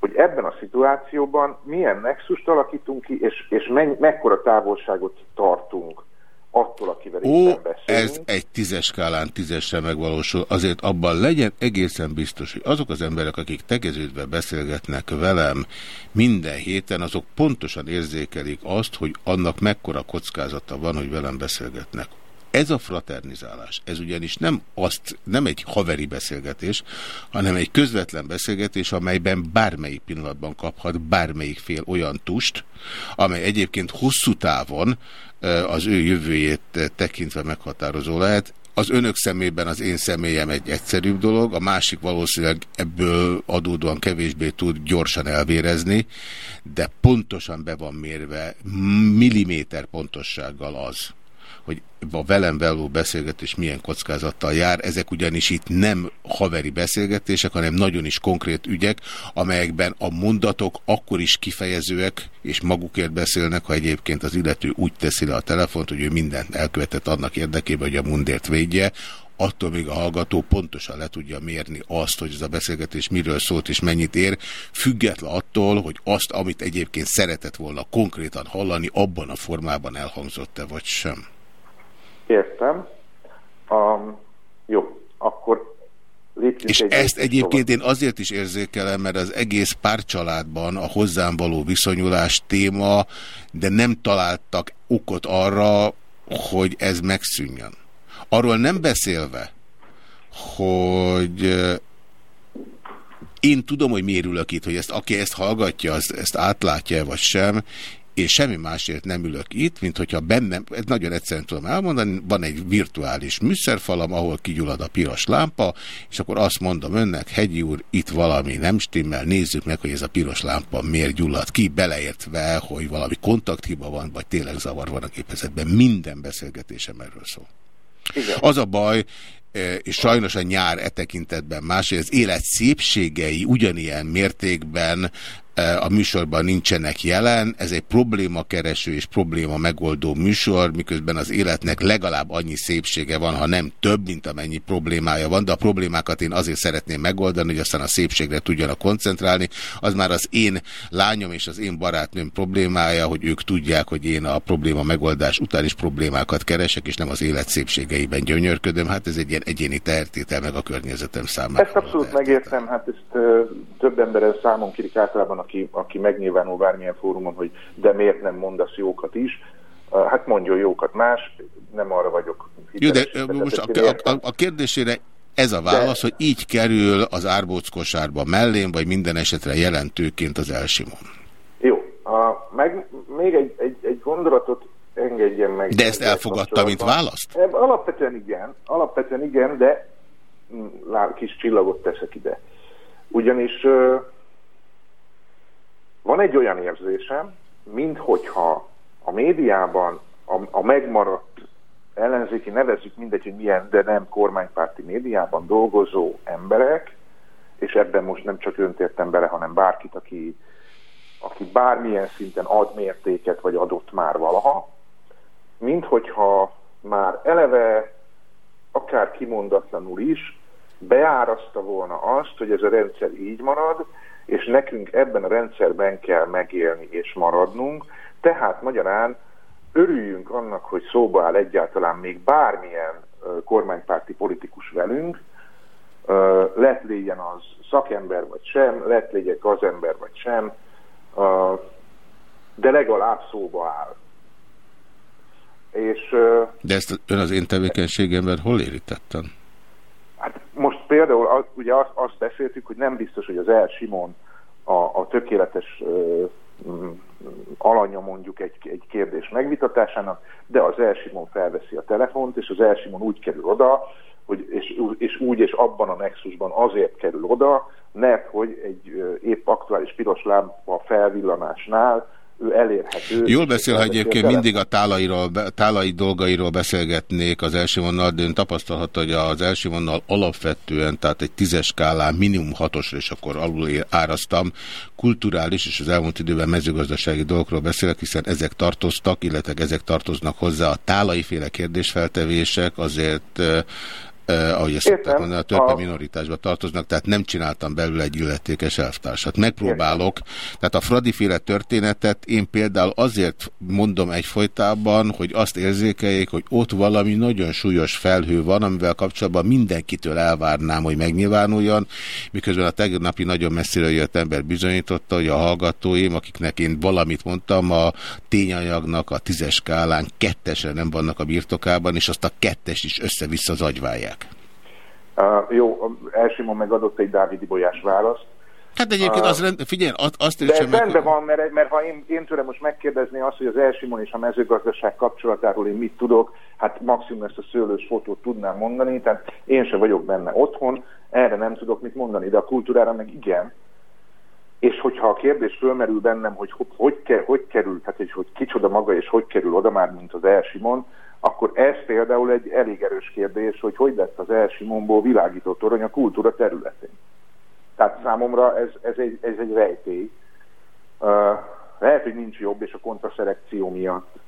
hogy ebben a szituációban milyen nexust alakítunk ki, és, és menny, mekkora távolságot tartunk attól, akivel Ó, beszélünk. ez egy tízes skálán tízesre megvalósul. Azért abban legyen egészen biztos, hogy azok az emberek, akik tegeződve beszélgetnek velem minden héten, azok pontosan érzékelik azt, hogy annak mekkora kockázata van, hogy velem beszélgetnek. Ez a fraternizálás, ez ugyanis nem, azt, nem egy haveri beszélgetés, hanem egy közvetlen beszélgetés, amelyben bármelyik pillanatban kaphat bármelyik fél olyan tust, amely egyébként hosszú távon az ő jövőjét tekintve meghatározó lehet. Az önök szemében az én személyem egy egyszerűbb dolog, a másik valószínűleg ebből adódóan kevésbé tud gyorsan elvérezni, de pontosan be van mérve milliméter pontossággal az, hogy a velem való beszélgetés milyen kockázattal jár. Ezek ugyanis itt nem haveri beszélgetések, hanem nagyon is konkrét ügyek, amelyekben a mondatok akkor is kifejezőek, és magukért beszélnek, ha egyébként az illető úgy teszi le a telefont, hogy ő mindent elkövetett annak érdekében, hogy a mundért védje, attól még a hallgató pontosan le tudja mérni azt, hogy ez a beszélgetés miről szólt és mennyit ér, független attól, hogy azt, amit egyébként szeretett volna konkrétan hallani, abban a formában elhangzott-e vagy sem. Értem. Um, jó, akkor és egy ezt egyébként én azért is érzékelem, mert az egész párcsaládban a hozzám való viszonyulás téma, de nem találtak okot arra, hogy ez megszűnjön. Arról nem beszélve, hogy én tudom, hogy miért ülök itt, hogy ezt, aki ezt hallgatja, az, ezt átlátja vagy sem, és semmi másért nem ülök itt, mint hogyha bennem, ez nagyon egyszerűen tudom elmondani, van egy virtuális műszerfalam, ahol kigyullad a piros lámpa, és akkor azt mondom önnek, Hegyi úr, itt valami nem stimmel, nézzük meg, hogy ez a piros lámpa miért gyullad ki, beleértve, hogy valami kontakthiba van, vagy tényleg zavar van a képezetben. Minden beszélgetésem erről szól. Igen. Az a baj, e, és sajnos a nyár e tekintetben más, hogy az élet szépségei ugyanilyen mértékben a műsorban nincsenek jelen. Ez egy problémakereső és probléma megoldó műsor, miközben az életnek legalább annyi szépsége van, ha nem több, mint amennyi problémája van, de a problémákat én azért szeretném megoldani, hogy aztán a szépségre tudjanak koncentrálni. Az már az én lányom és az én barátnőm problémája, hogy ők tudják, hogy én a probléma megoldás után is problémákat keresek, és nem az élet szépségeiben gyönyörködöm. Hát ez egy ilyen egyéni tehertétel meg a környezetem számára. Ezt abszolút megértem, hát ezt ö, több emberen számon kirik általában aki, aki megnyilvánul bármilyen fórumon, hogy de miért nem mondasz jókat is, hát mondjon jókat más, nem arra vagyok. Jó, de most a, a, a kérdésére ez a válasz, de... hogy így kerül az árbóckosárba mellém, vagy minden esetre jelentőként az elsimon. Jó, a, meg még egy, egy, egy gondolatot engedjen meg. De ezt elfogadta, mint választ? Alapvetően igen, alapvetően igen, de mm, lá, kis csillagot teszek ide. Ugyanis van egy olyan érzésem, minthogyha a médiában a, a megmaradt ellenzéki, nevezzük mindegy, hogy milyen, de nem kormánypárti médiában dolgozó emberek, és ebben most nem csak önt értem bele, hanem bárkit, aki, aki bármilyen szinten ad mértéket, vagy adott már valaha, mint hogyha már eleve, akár kimondatlanul is, beáraszta volna azt, hogy ez a rendszer így marad, és nekünk ebben a rendszerben kell megélni és maradnunk, tehát magyarán örüljünk annak, hogy szóba áll egyáltalán még bármilyen kormánypárti politikus velünk, lett legyen az szakember vagy sem, lett legyen gazember vagy sem, de legalább szóba áll. És, de ezt ön az én tevékenységemben hol érítettem? Például ugye azt, azt beszéltük, hogy nem biztos, hogy az El Simon a, a tökéletes ö, alanya mondjuk egy, egy kérdés megvitatásának, de az El Simon felveszi a telefont, és az El Simon úgy kerül oda, hogy, és, és úgy és abban a nexusban azért kerül oda, mert hogy egy épp aktuális piros lámpa felvillanásnál ő elérhető. Jól beszél, ha egyébként mindig a tálairól, tálai dolgairól beszélgetnék az első vonnal, de ön tapasztalhatta, hogy az első vonnal alapvetően, tehát egy tízes skálán minimum hatosra, és akkor alul áraztam, kulturális és az elmúlt időben mezőgazdasági dolgokról beszélek, hiszen ezek tartoztak, illetve ezek tartoznak hozzá a tálai féle kérdésfeltevések, azért eh, ahogy ezt szokták Értem. mondani, a törpe A- minoritásba tartoznak, tehát nem csináltam belőle egy illetékes elvtársat. Megpróbálok, tehát a Fradi féle történetet én például azért mondom egyfolytában, hogy azt érzékeljék, hogy ott valami nagyon súlyos felhő van, amivel kapcsolatban mindenkitől elvárnám, hogy megnyilvánuljon, miközben a tegnapi nagyon messziről jött ember bizonyította, hogy a hallgatóim, akiknek én valamit mondtam, a tényanyagnak a tízes skálán kettesre nem vannak a birtokában, és azt a kettest is össze-vissza zagyválják. Uh, jó, Elsimon megadott egy Dávid Ibolyás választ. Hát egyébként Ah. az rend, figyelj, azt, értsem meg, rendben van, mert, mert ha én, én tőlem most megkérdezni azt, hogy az Elsimon és a mezőgazdaság kapcsolatáról én mit tudok, hát maximum ezt a szőlős fotót tudnám mondani, tehát én se vagyok benne otthon, erre nem tudok mit mondani, de a kultúrára meg igen. És hogyha a kérdés fölmerül bennem, hogy hogy, hogy, hogy kerül, tehát hogy, hogy kicsoda maga és hogy kerül oda már, mint az Elsimon, akkor ez például egy elég erős kérdés, hogy hogy lett az Elsimonból világító torony a kultúra területén. Tehát számomra ez, ez, egy, ez egy rejtély. Uh, lehet, hogy nincs jobb, és a kontraszerekció miatt.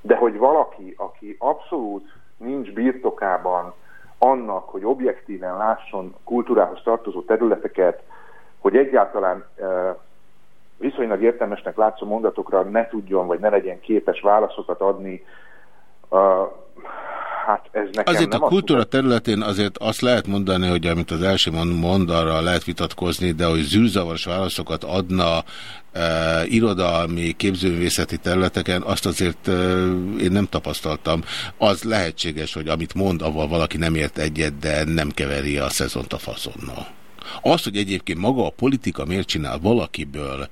De hogy valaki, aki abszolút nincs birtokában annak, hogy objektíven lásson kultúrához tartozó területeket, hogy egyáltalán uh, viszonylag értelmesnek látszó mondatokra ne tudjon, vagy ne legyen képes válaszokat adni, hát ez nekem Azért nem a azt kultúra területén azért azt lehet mondani, hogy amit az első mond, arra lehet vitatkozni, de hogy zűrzavas válaszokat adna e, irodalmi, képzőművészeti területeken, azt azért e, én nem tapasztaltam. Az lehetséges, hogy amit mond, avval valaki nem ért egyet, de nem keveri a szezont a faszonnal. Az, hogy egyébként maga a politika miért csinál valakiből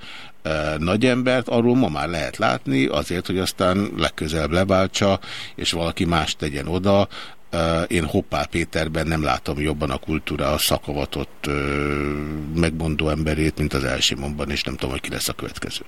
nagy embert, arról ma már lehet látni, azért, hogy aztán legközelebb leváltsa, és valaki más tegyen oda. Én Hoppál Péterben nem látom jobban a kultúra szakavatott e, megmondó emberét, mint az Elsimonban, és nem tudom, hogy ki lesz a következő.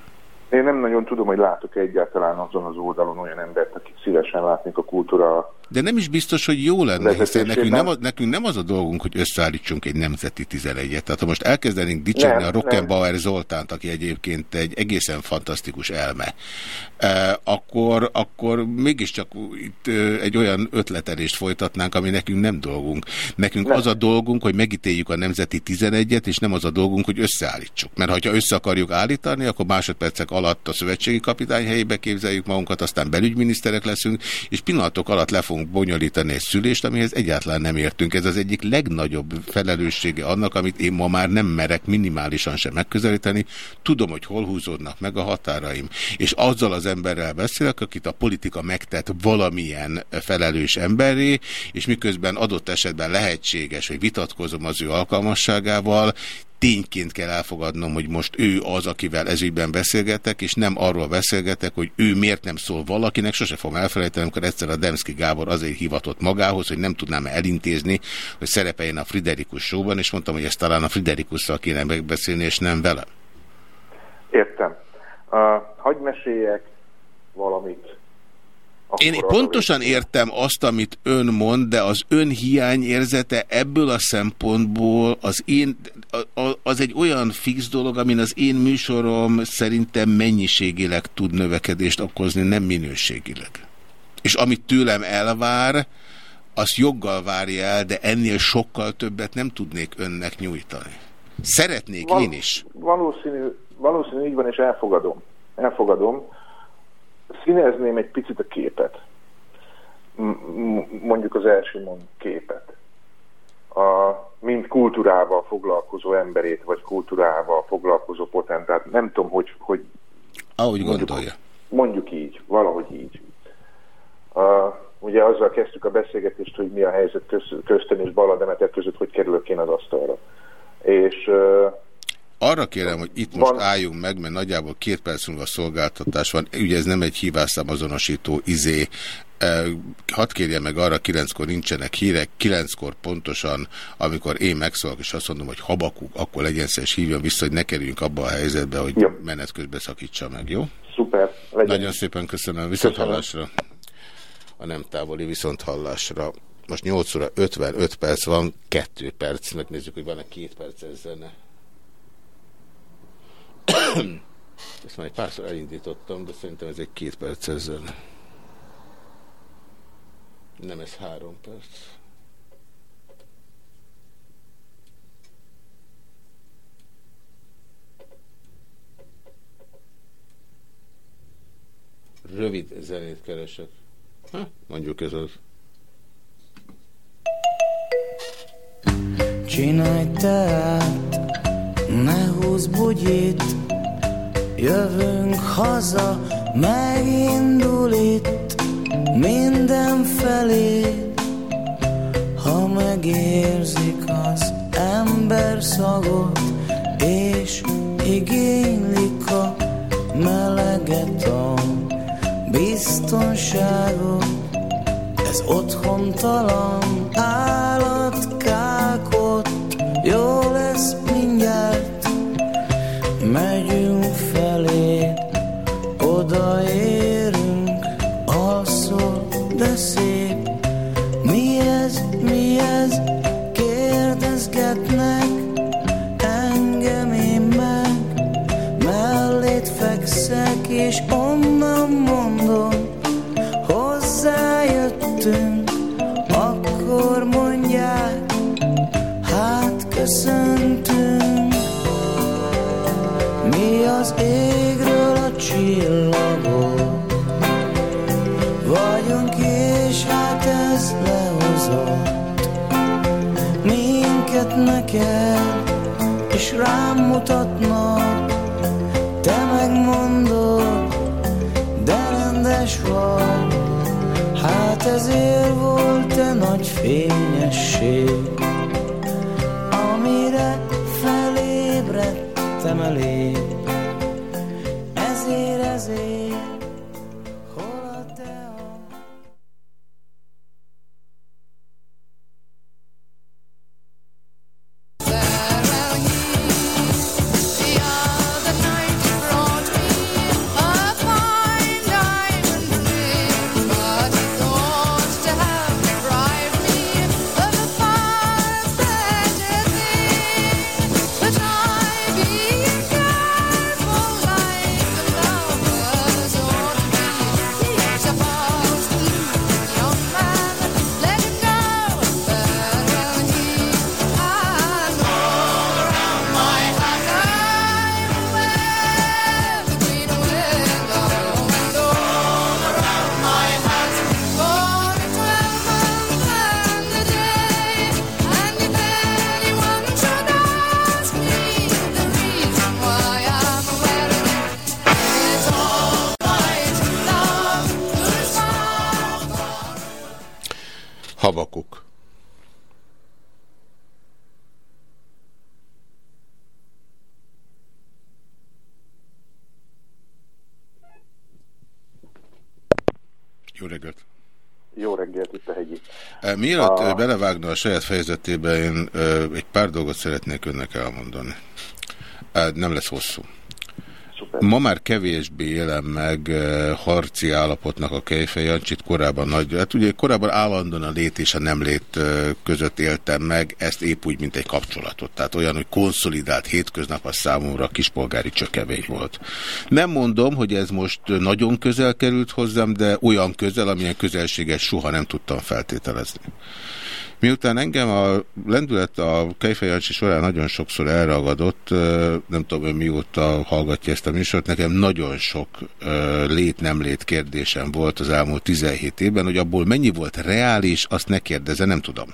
Én nem nagyon tudom, hogy látok -e egyáltalán azon az oldalon olyan embert, akit szívesen látnék a kultúra. De nem is biztos, hogy jó lenne, hiszen nekünk nem, az, nekünk nem az a dolgunk, hogy összeállítsunk egy nemzeti 11-et. Tehát ha most elkezdenénk dicsérni Nem, a Rockenbauer Zoltánt, aki egyébként egy egészen fantasztikus elme, eh, akkor, akkor mégiscsak itt eh, egy olyan ötletelést folytatnánk, ami nekünk nem dolgunk. Nekünk Nem. az a dolgunk, hogy megítéljük a nemzeti 11-et, és nem az a dolgunk, hogy összeállítsuk. Mert ha össze akarjuk állítani, akkor másodpercek alatt a szövetségi kapitány helyébe képzeljük magunkat, aztán belügyminiszterek leszünk, és pillanatok alatt le fogunk bonyolítani egy szülést, amihez egyáltalán nem értünk. Ez az egyik legnagyobb felelőssége annak, amit én ma már nem merek minimálisan sem megközelíteni. Tudom, hogy hol húzódnak meg a határaim. És azzal az emberrel beszélek, akit a politika megtett valamilyen felelős emberré, és miközben adott esetben lehetséges, hogy vitatkozom az ő alkalmasságával, tényként kell elfogadnom, hogy most ő az, akivel ezügyben beszélgetek, és nem arról beszélgetek, hogy ő miért nem szól valakinek, sose fogom elfelejteni, amikor egyszer a Demszki Gábor azért hivatott magához, hogy nem tudnám -e elintézni, hogy szerepeljen a Friderikus showban, és mondtam, hogy ezt talán a Friderikusszal kéne megbeszélni, és nem vele. Értem. Uh, hagy meséljek valamit. Én pontosan értem azt, amit ön mond, de az ön hiányérzete ebből a szempontból az én, az egy olyan fix dolog, amin az én műsorom szerintem mennyiségileg tud növekedést okozni, nem minőségileg. És amit tőlem elvár, azt joggal várja el, de ennél sokkal többet nem tudnék önnek nyújtani. Szeretnék Val- én is. Valószínű, valószínű így van, és elfogadom. Elfogadom. Színezném egy picit a képet. M- mondjuk az első mond képet. A, mint kultúrával foglalkozó emberét, vagy kultúrával foglalkozó potentát. Nem tudom, hogy, hogy Ahogy gondolja. mondjuk így, valahogy így. Uh, ugye azzal kezdtük a beszélgetést, hogy mi a helyzet köz, köztem és Balla Demeter között, hogy kerülök én az asztalra. És uh, Arra kérem, hogy itt most álljunk meg, mert nagyjából két perc múlva szolgáltatás van. Ugye ez nem egy hívásszám azonosító izé. Eh, Hadd kérje meg arra, kilenckor nincsenek hírek, kilenckor pontosan, amikor én megszólok, és azt mondom, hogy habakuk, akkor legyen szíves hívjon vissza, hogy ne kerüljünk abba a helyzetbe, hogy jó. menet közben szakítsa meg, jó? Szuper. Legyen. Nagyon szépen köszönöm. Viszont hallásra. A nem távoli viszont hallásra. Most 8 óra 55 perc van, 2 perc. Megnézzük, hogy van-e két perc zene. Ezt már egy párszor elindítottam, de szerintem ez egy két perc ezzel. Nem ez három perc. Rövid zenét keresek. Ha? Mondjuk ez az. Csinálj te ne húzz bugyit, jövünk haza, megindul itt mindenfelé. Ha megérzik az ember szagot, és igénylik a meleget, a biztonságot, ez otthontalan állatkák ott, jó lesz mindjárt, megyünk felé, odaérünk, alszol, de szép, mi ez, mi ez, kérdezgetnek, engem én meg, mellét fekszek, és onnan mondom, hozzájöttünk, akkor mondják, hát köszöntünk. Az égről a csillagok, vagyunk és hát ez lehozott minket neked, és rám mutatnak, te megmondod, de rendes vagy, hát ezért volt te nagy fényesség, amire felébredtem elég. Ezért, Mielőtt A- belevágna a saját fejezetébe, én egy pár dolgot szeretnék önnek elmondani. Nem lesz hosszú. Ma már kevésbé jelen meg eh, harci állapotnak a Kejfej Jancsit, korábban nagy, hát ugye korábban állandóan a lét és a nem lét eh, között éltem meg, ezt épp úgy, mint egy kapcsolatot. Tehát olyan, hogy konszolidált hétköznap a számomra kispolgári csökevény volt. Nem mondom, hogy ez most nagyon közel került hozzám, de olyan közel, amilyen közelséget soha nem tudtam feltételezni. Miután engem a lendület a Kejfej Jancsi során nagyon sokszor elragadott, nem tudom, hogy mióta hallgatja ezt a műsort, nekem nagyon sok lét-nem lét kérdésem volt az elmúlt 17 évben, hogy abból mennyi volt reális, azt ne kérdezze, nem tudom.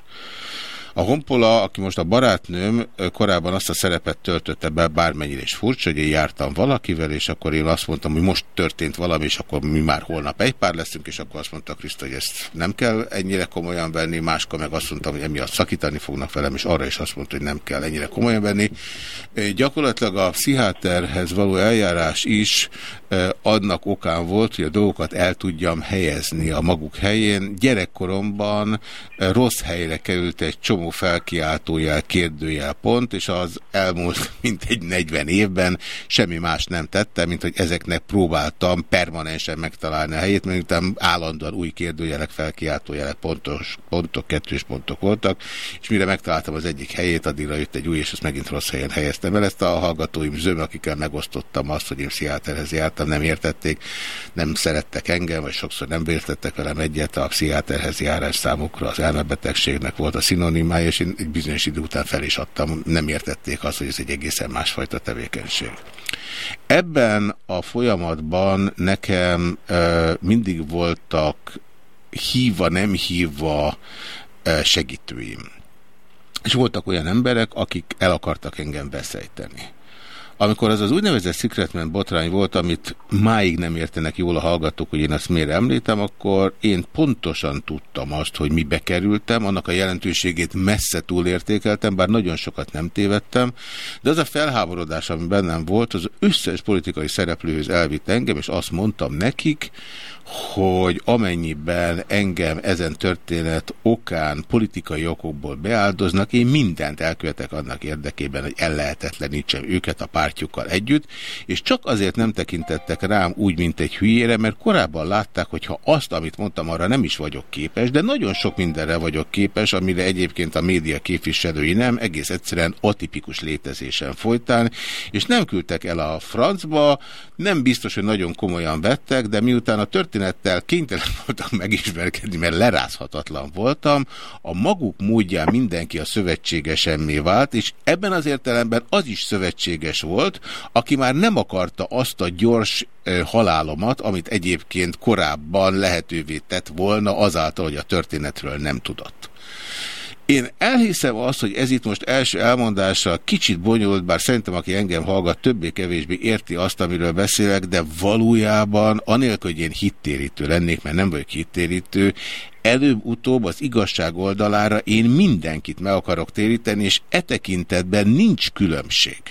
A Honpola, aki most a barátnőm, korábban azt a szerepet töltötte be, bármennyire is furcsa, hogy én jártam valakivel, és akkor én azt mondtam, hogy most történt valami, és akkor mi már holnap egy pár leszünk, és akkor azt mondta Kriszta, hogy ezt nem kell ennyire komolyan venni, máskor meg azt mondtam, hogy emiatt szakítani fognak velem, és arra is azt mondta, hogy nem kell ennyire komolyan venni. Gyakorlatilag a pszichiáterhez való eljárás is ö, adnak okán volt, hogy a dolgokat el tudjam helyezni a maguk helyén. Gyerekkoromban rossz helyre került egy csomó felkiáltójel, kérdőjel pont, és az elmúlt mintegy 40 évben semmi más nem tettem, mint hogy ezeknek próbáltam permanensen megtalálni a helyét, mert állandóan új kérdőjelek, felkiáltójelek, pontos, pontok, kettős pontok voltak, és mire megtaláltam az egyik helyét, addigra jött egy új, és ezt megint rossz helyen helyeztem el. Ezt a hallgatóim zöm, akikkel megosztottam azt, hogy én pszichiáterhez jártam, nem értették, nem szerettek engem, vagy sokszor nem értettek velem egyet, a pszichiáterhez járás számukra az elmebetegségnek volt a szinonimája, és én egy bizonyos idő után fel is adtam, nem értették azt, hogy ez egy egészen másfajta tevékenység. Ebben a folyamatban nekem ö, mindig voltak hívva, nem hívva ö, segítőim. És voltak olyan emberek, akik el akartak engem beszejteni. Amikor az az úgynevezett Secretman botrány volt, amit máig nem értenek jól a hallgatók, hogy én azt miért említem, akkor én pontosan tudtam azt, hogy mi bekerültem, annak a jelentőségét messze túlértékeltem, bár nagyon sokat nem tévedtem, de az a felháborodás, ami bennem volt, az összes politikai szereplőhöz elvitt engem, és azt mondtam nekik, hogy amennyiben engem ezen történet okán politikai okokból beáldoznak, én mindent elkövetek annak érdekében, hogy ellehetetlenítsem őket a pártjukkal együtt, és csak azért nem tekintettek rám úgy, mint egy hülyére, mert korábban látták, hogy ha azt, amit mondtam, arra nem is vagyok képes, de nagyon sok mindenre vagyok képes, amire egyébként a média képviselői nem, egész egyszerűen atipikus létezésen folytán, és nem küldtek el a francba, nem biztos, hogy nagyon komolyan vettek, de miután a történettel kénytelen voltam megismerkedni, mert lerázhatatlan voltam, a maguk módján mindenki a szövetségesemmé vált, és ebben az értelemben az is szövetséges volt, aki már nem akarta azt a gyors halálomat, amit egyébként korábban lehetővé tett volna azáltal, hogy a történetről nem tudott. Én elhiszem azt, hogy ez itt most első elmondása kicsit bonyolult, bár szerintem aki engem hallgat többé-kevésbé érti azt, amiről beszélek, de valójában anélkül, hogy én hittérítő lennék, mert nem vagyok hittérítő, előbb-utóbb az igazság oldalára én mindenkit meg akarok téríteni, és e tekintetben nincs különbség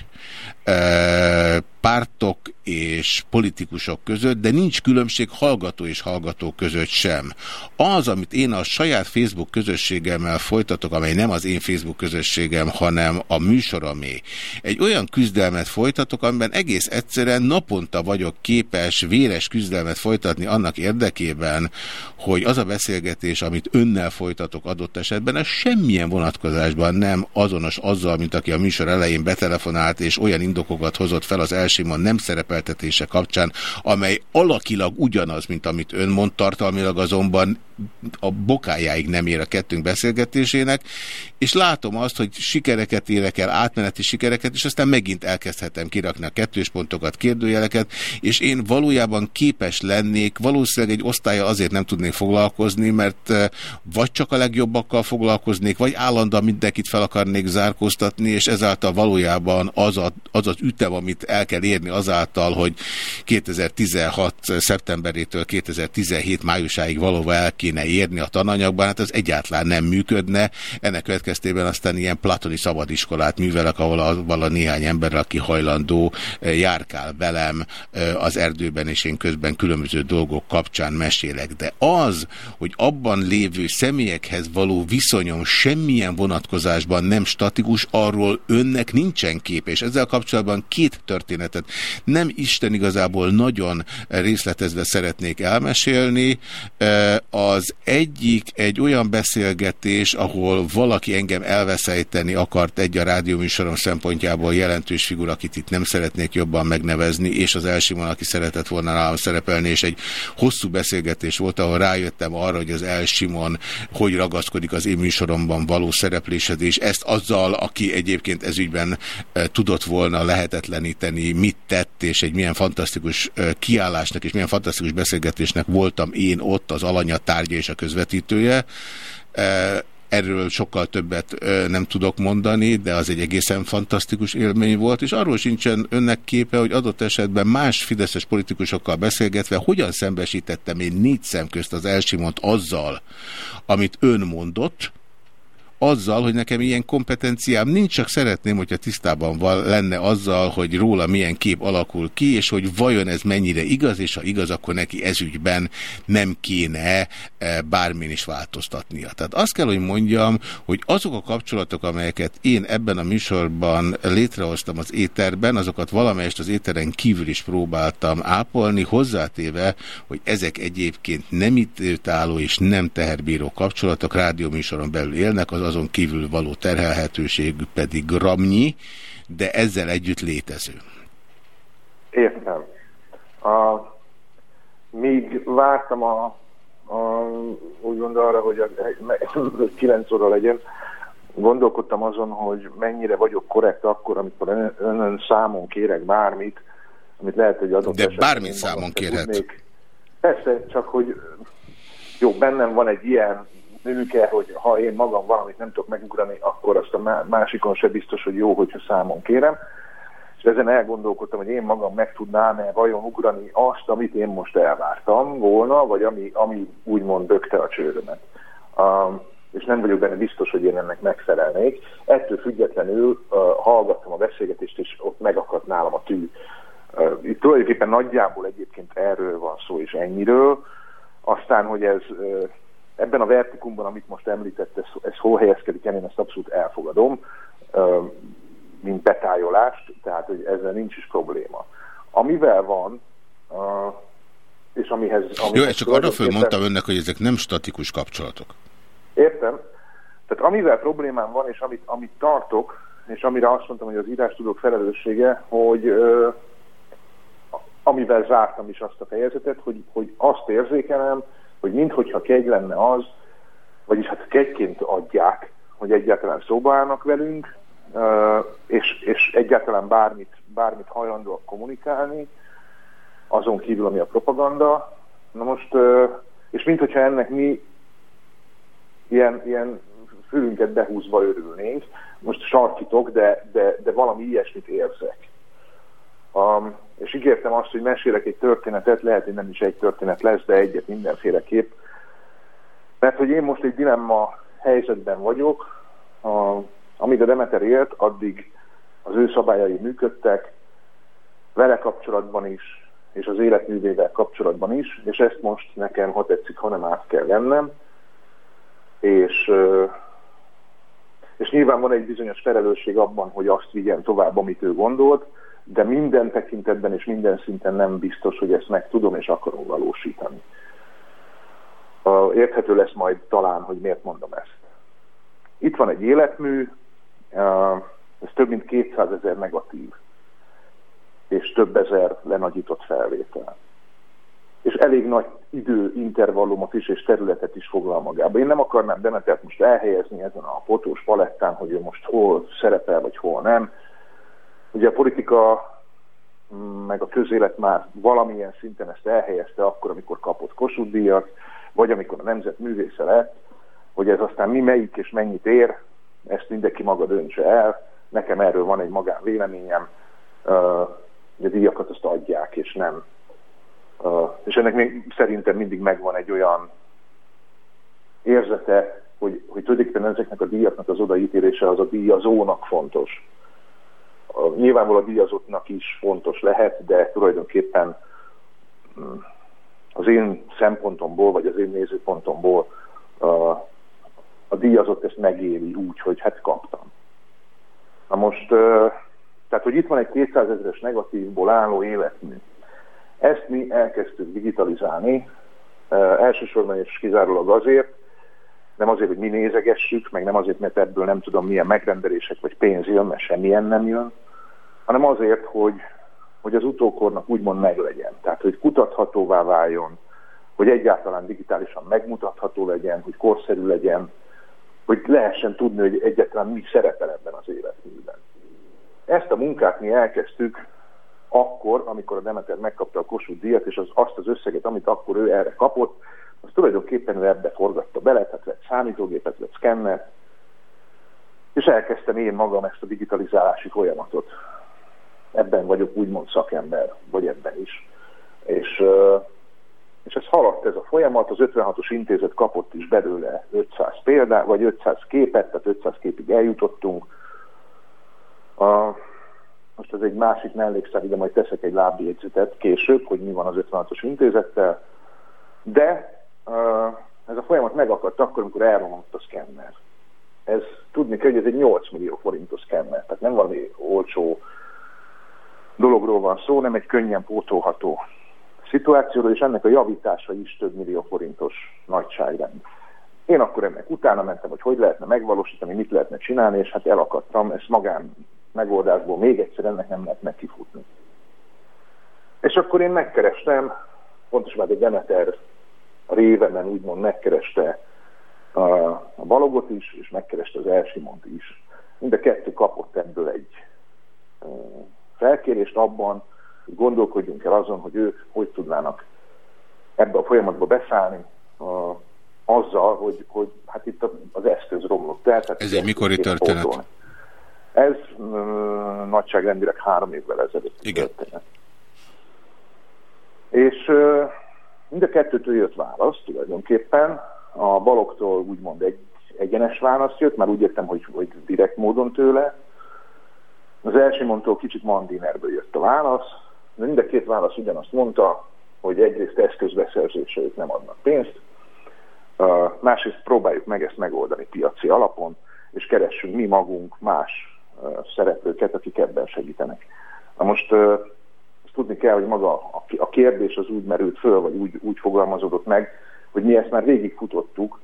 pártok és politikusok között, de nincs különbség hallgató és hallgató között sem. Az, amit én a saját Facebook közösségemmel folytatok, amely nem az én Facebook közösségem, hanem a műsoromé, egy olyan küzdelmet folytatok, amiben egész egyszerűen naponta vagyok képes véres küzdelmet folytatni annak érdekében, hogy az a beszélgetés, amit önnel folytatok adott esetben, ez semmilyen vonatkozásban nem azonos azzal, mint aki a műsor elején betelefonált, és olyan indokokat hozott fel az első Simon nem szerepeltetése kapcsán, amely alakilag ugyanaz, mint amit ön mond, tartalmilag azonban a bokájáig nem ér a kettőnk beszélgetésének, és látom azt, hogy sikereket érek el, átmeneti sikereket, és aztán megint elkezdhetem kirakni a kettős pontokat, kérdőjeleket, és én valójában képes lennék, valószínűleg egy osztálya azért nem tudnék foglalkozni, mert eh, vagy csak a legjobbakkal foglalkoznék, vagy állandóan mindenkit fel akarnék zárkóztatni, és ezáltal valójában az, a, az az ütem, amit el kell érni azáltal, hogy 2016. szeptemberétől 2017 májusáig valóban el kéne érni a tananyagban, hát az egyáltalán nem működne. Ennek következtében aztán ilyen platoni szabadiskolát művelek, ahol a, vala néhány ember, aki hajlandó, eh, járkál velem eh, az erdőben, és én közben különböző dolgok kapcsán mesélek. De az, hogy abban lévő személyekhez való viszonyom semmilyen vonatkozásban nem statikus, arról önnek nincsen kép, és ezzel kapcsolatban két történetet nem Isten igazából nagyon részletezve szeretnék elmesélni. Eh, az egyik egy olyan beszélgetés, ahol valaki engem elveszejteni akart egy a rádióműsorom szempontjából jelentős figura, akit itt nem szeretnék jobban megnevezni, és az Elsimon, aki szeretett volna nálam szerepelni, és egy hosszú beszélgetés volt, ahol rájöttem arra, hogy az Elsimon hogy ragaszkodik az én műsoromban való szereplésed, és ezt azzal, aki egyébként ezügyben tudott volna lehetetleníteni, mit tett, és egy milyen fantasztikus kiállásnak, és milyen fantasztikus beszélgetésnek voltam én ott az alanya tárgya és a közvetítője. Erről sokkal többet nem tudok mondani, de az egy egészen fantasztikus élmény volt, és arról sincsen önnek képe, hogy adott esetben más fideszes politikusokkal beszélgetve, hogyan szembesítettem én négy szem közt az elsimont azzal, amit ön mondott, azzal, hogy nekem ilyen kompetenciám nincs, csak szeretném, hogyha tisztában van, lenne azzal, hogy róla milyen kép alakul ki, és hogy vajon ez mennyire igaz, és ha igaz, akkor neki ezügyben nem kéne e, bármin is változtatnia. Tehát azt kell, hogy mondjam, hogy azok a kapcsolatok, amelyeket én ebben a műsorban létrehoztam az éterben, azokat valamelyest az éteren kívül is próbáltam ápolni, hozzátéve, hogy ezek egyébként nem időtálló és nem teherbíró kapcsolatok, rádióműsoron belül élnek, az azon kívül való terhelhetőségük pedig gramnyi, de ezzel együtt létező. Értem. A, míg vártam a, a, úgymond arra, hogy a, 9 óra legyen, gondolkodtam azon, hogy mennyire vagyok korrekt akkor, amikor önön számon kérek bármit, amit lehet, hogy adott De esetben bármit számon kérhet. tudnék. Persze, csak hogy jó, bennem van egy ilyen nőke, hogy ha én magam valamit nem tudok megugrani, akkor azt a má- másikon se biztos, hogy jó, hogyha számon kérem. És ezen elgondolkodtam, hogy én magam meg tudnám-e vajon ugrani azt, amit én most elvártam volna, vagy ami, ami úgymond bökte a csőrömet. Um, és nem vagyok benne biztos, hogy én ennek megfelelnék. Ettől függetlenül uh, hallgattam a beszélgetést, és ott megakadt nálam a tű. Uh, itt tulajdonképpen nagyjából egyébként erről van szó, és ennyiről. Aztán, hogy ez uh, ebben a vertikumban, amit most említett, ez, ez hol helyezkedik el, én ezt abszolút elfogadom, mint betájolást, tehát hogy ezzel nincs is probléma. Amivel van, és amihez... Jó, amihez ezt csak arra fölmondtam önnek, hogy ezek nem statikus kapcsolatok. Értem. Tehát amivel problémám van, és amit, amit tartok, és amire azt mondtam, hogy az írástudók felelőssége, hogy ö, amivel zártam is azt a fejezetet, hogy, hogy azt érzékelem, hogy minthogyha kegy lenne az, vagyis hát kegyként adják, hogy egyáltalán szóba állnak velünk, és, és egyáltalán bármit, bármit hajlandóak kommunikálni, azon kívül, ami a propaganda. Na most, és minthogyha ennek mi ilyen, ilyen fülünket behúzva örülnénk. Most sarkítok, de, de, de valami ilyesmit érzek. Um, és ígértem azt, hogy mesélek egy történetet, lehet, hogy nem is egy történet lesz, de egyet mindenféleképp. Mert hogy én most egy dilemma helyzetben vagyok, a, amíg a Demeter élt, addig az ő szabályai működtek, vele kapcsolatban is, és az életművével kapcsolatban is, és ezt most nekem, ha tetszik, ha nem át kell vennem, és, és nyilván van egy bizonyos felelősség abban, hogy azt vigyen tovább, amit ő gondolt, de minden tekintetben és minden szinten nem biztos, hogy ezt meg tudom és akarom valósítani. Érthető lesz majd talán, hogy miért mondom ezt. Itt van egy életmű, ez több mint 200 ezer negatív, és több ezer lenagyított felvétel és elég nagy időintervallumot is és területet is foglal magába. Én nem akarnám Demetert most elhelyezni ezen a fotós palettán, hogy ő most hol szerepel, vagy hol nem. Ugye a politika mm, meg a közélet már valamilyen szinten ezt elhelyezte akkor, amikor kapott Kossuth díjat, vagy amikor a nemzet művésze lett, hogy ez aztán mi melyik és mennyit ér, ezt mindenki maga döntse el. Nekem erről van egy magán véleményem, hogy a díjakat azt adják, és nem és ennek még szerintem mindig megvan egy olyan érzete, hogy, hogy tulajdonképpen ezeknek a díjaknak az odaítélése az a díjazónak fontos. Nyilvánvalóan a díjazottnak is fontos lehet, de tulajdonképpen mm, az én szempontomból, vagy az én nézőpontomból a díjazott ezt megéli úgy, hogy hát kaptam. Na most, tehát hogy itt van egy 200 ezeres negatívból álló életmű, ezt mi elkezdtük digitalizálni, elsősorban és kizárólag azért, nem azért, hogy mi nézegessük, meg nem azért, mert ebből nem tudom milyen megrendelések vagy pénz jön, mert semmilyen nem jön, hanem azért, hogy, hogy az utókornak úgymond meglegyen. Tehát, hogy kutathatóvá váljon, hogy egyáltalán digitálisan megmutatható legyen, hogy korszerű legyen, hogy lehessen tudni, hogy egyáltalán mi szerepel ebben az életműben. Ezt a munkát mi elkezdtük akkor, amikor a Demeter megkapta a Kossuth díjat, és az, azt az összeget, amit akkor ő erre kapott, az tulajdonképpen ő ebbe forgatta bele, tehát vett számítógépet, vett szkenner, és elkezdtem én magam ezt a digitalizálási folyamatot. Ebben vagyok úgymond szakember, vagy ebben is. És, és ez haladt ez a folyamat, az 56-os intézet kapott is belőle 500 példát, vagy 500 képet, tehát 500 képig eljutottunk. A, most ez egy másik mellékszám, ide majd teszek egy lábjegyzetet később, hogy mi van az 56-os intézettel, de ez a folyamat megakadt akkor, amikor elromlott a szkenner. Ez tudni kell, hogy ez egy 8 millió forintos szkenner, tehát nem valami olcsó dologról van szó, nem egy könnyen pótolható szituációról, és ennek a javítása is több millió forintos nagyságrend. Én akkor ennek utána mentem, hogy hogy lehetne megvalósítani, mit lehetne csinálni, és hát elakadtam, ezt magán megoldásból még egyszer ennek nem lehet megkifutni. És akkor én megkerestem, pontosan egy Demeter révemen úgymond megkereste a, a Balogot is, és megkereste az Elsimont is. Mind a kettő kapott ebből egy felkérést abban, gondolkodjunk el azon, hogy ők hogy tudnának ebbe a folyamatba beszállni, a, azzal, hogy, hogy hát itt az eszköz romlott el. Tehát Ez egy mikori történet? pótolni. Ez ö, nagyságrendileg három évvel ezelőtt Igen. történet. És ö, mind a kettőtől jött válasz tulajdonképpen. A baloktól úgymond egy egyenes válasz jött, már úgy értem, hogy, hogy direkt módon tőle. Az első mondtól kicsit mandinerből jött a válasz, de mind a két válasz ugyanazt mondta, hogy egyrészt eszközbeszerzésre ők nem adnak pénzt, másrészt próbáljuk meg ezt megoldani piaci alapon, és keressünk mi magunk más szereplőket, akik ebben segítenek. Na most tudni kell, hogy maga a, kérdés az úgy merült föl, vagy úgy, úgy fogalmazódott meg, hogy mi ezt már végigfutottuk,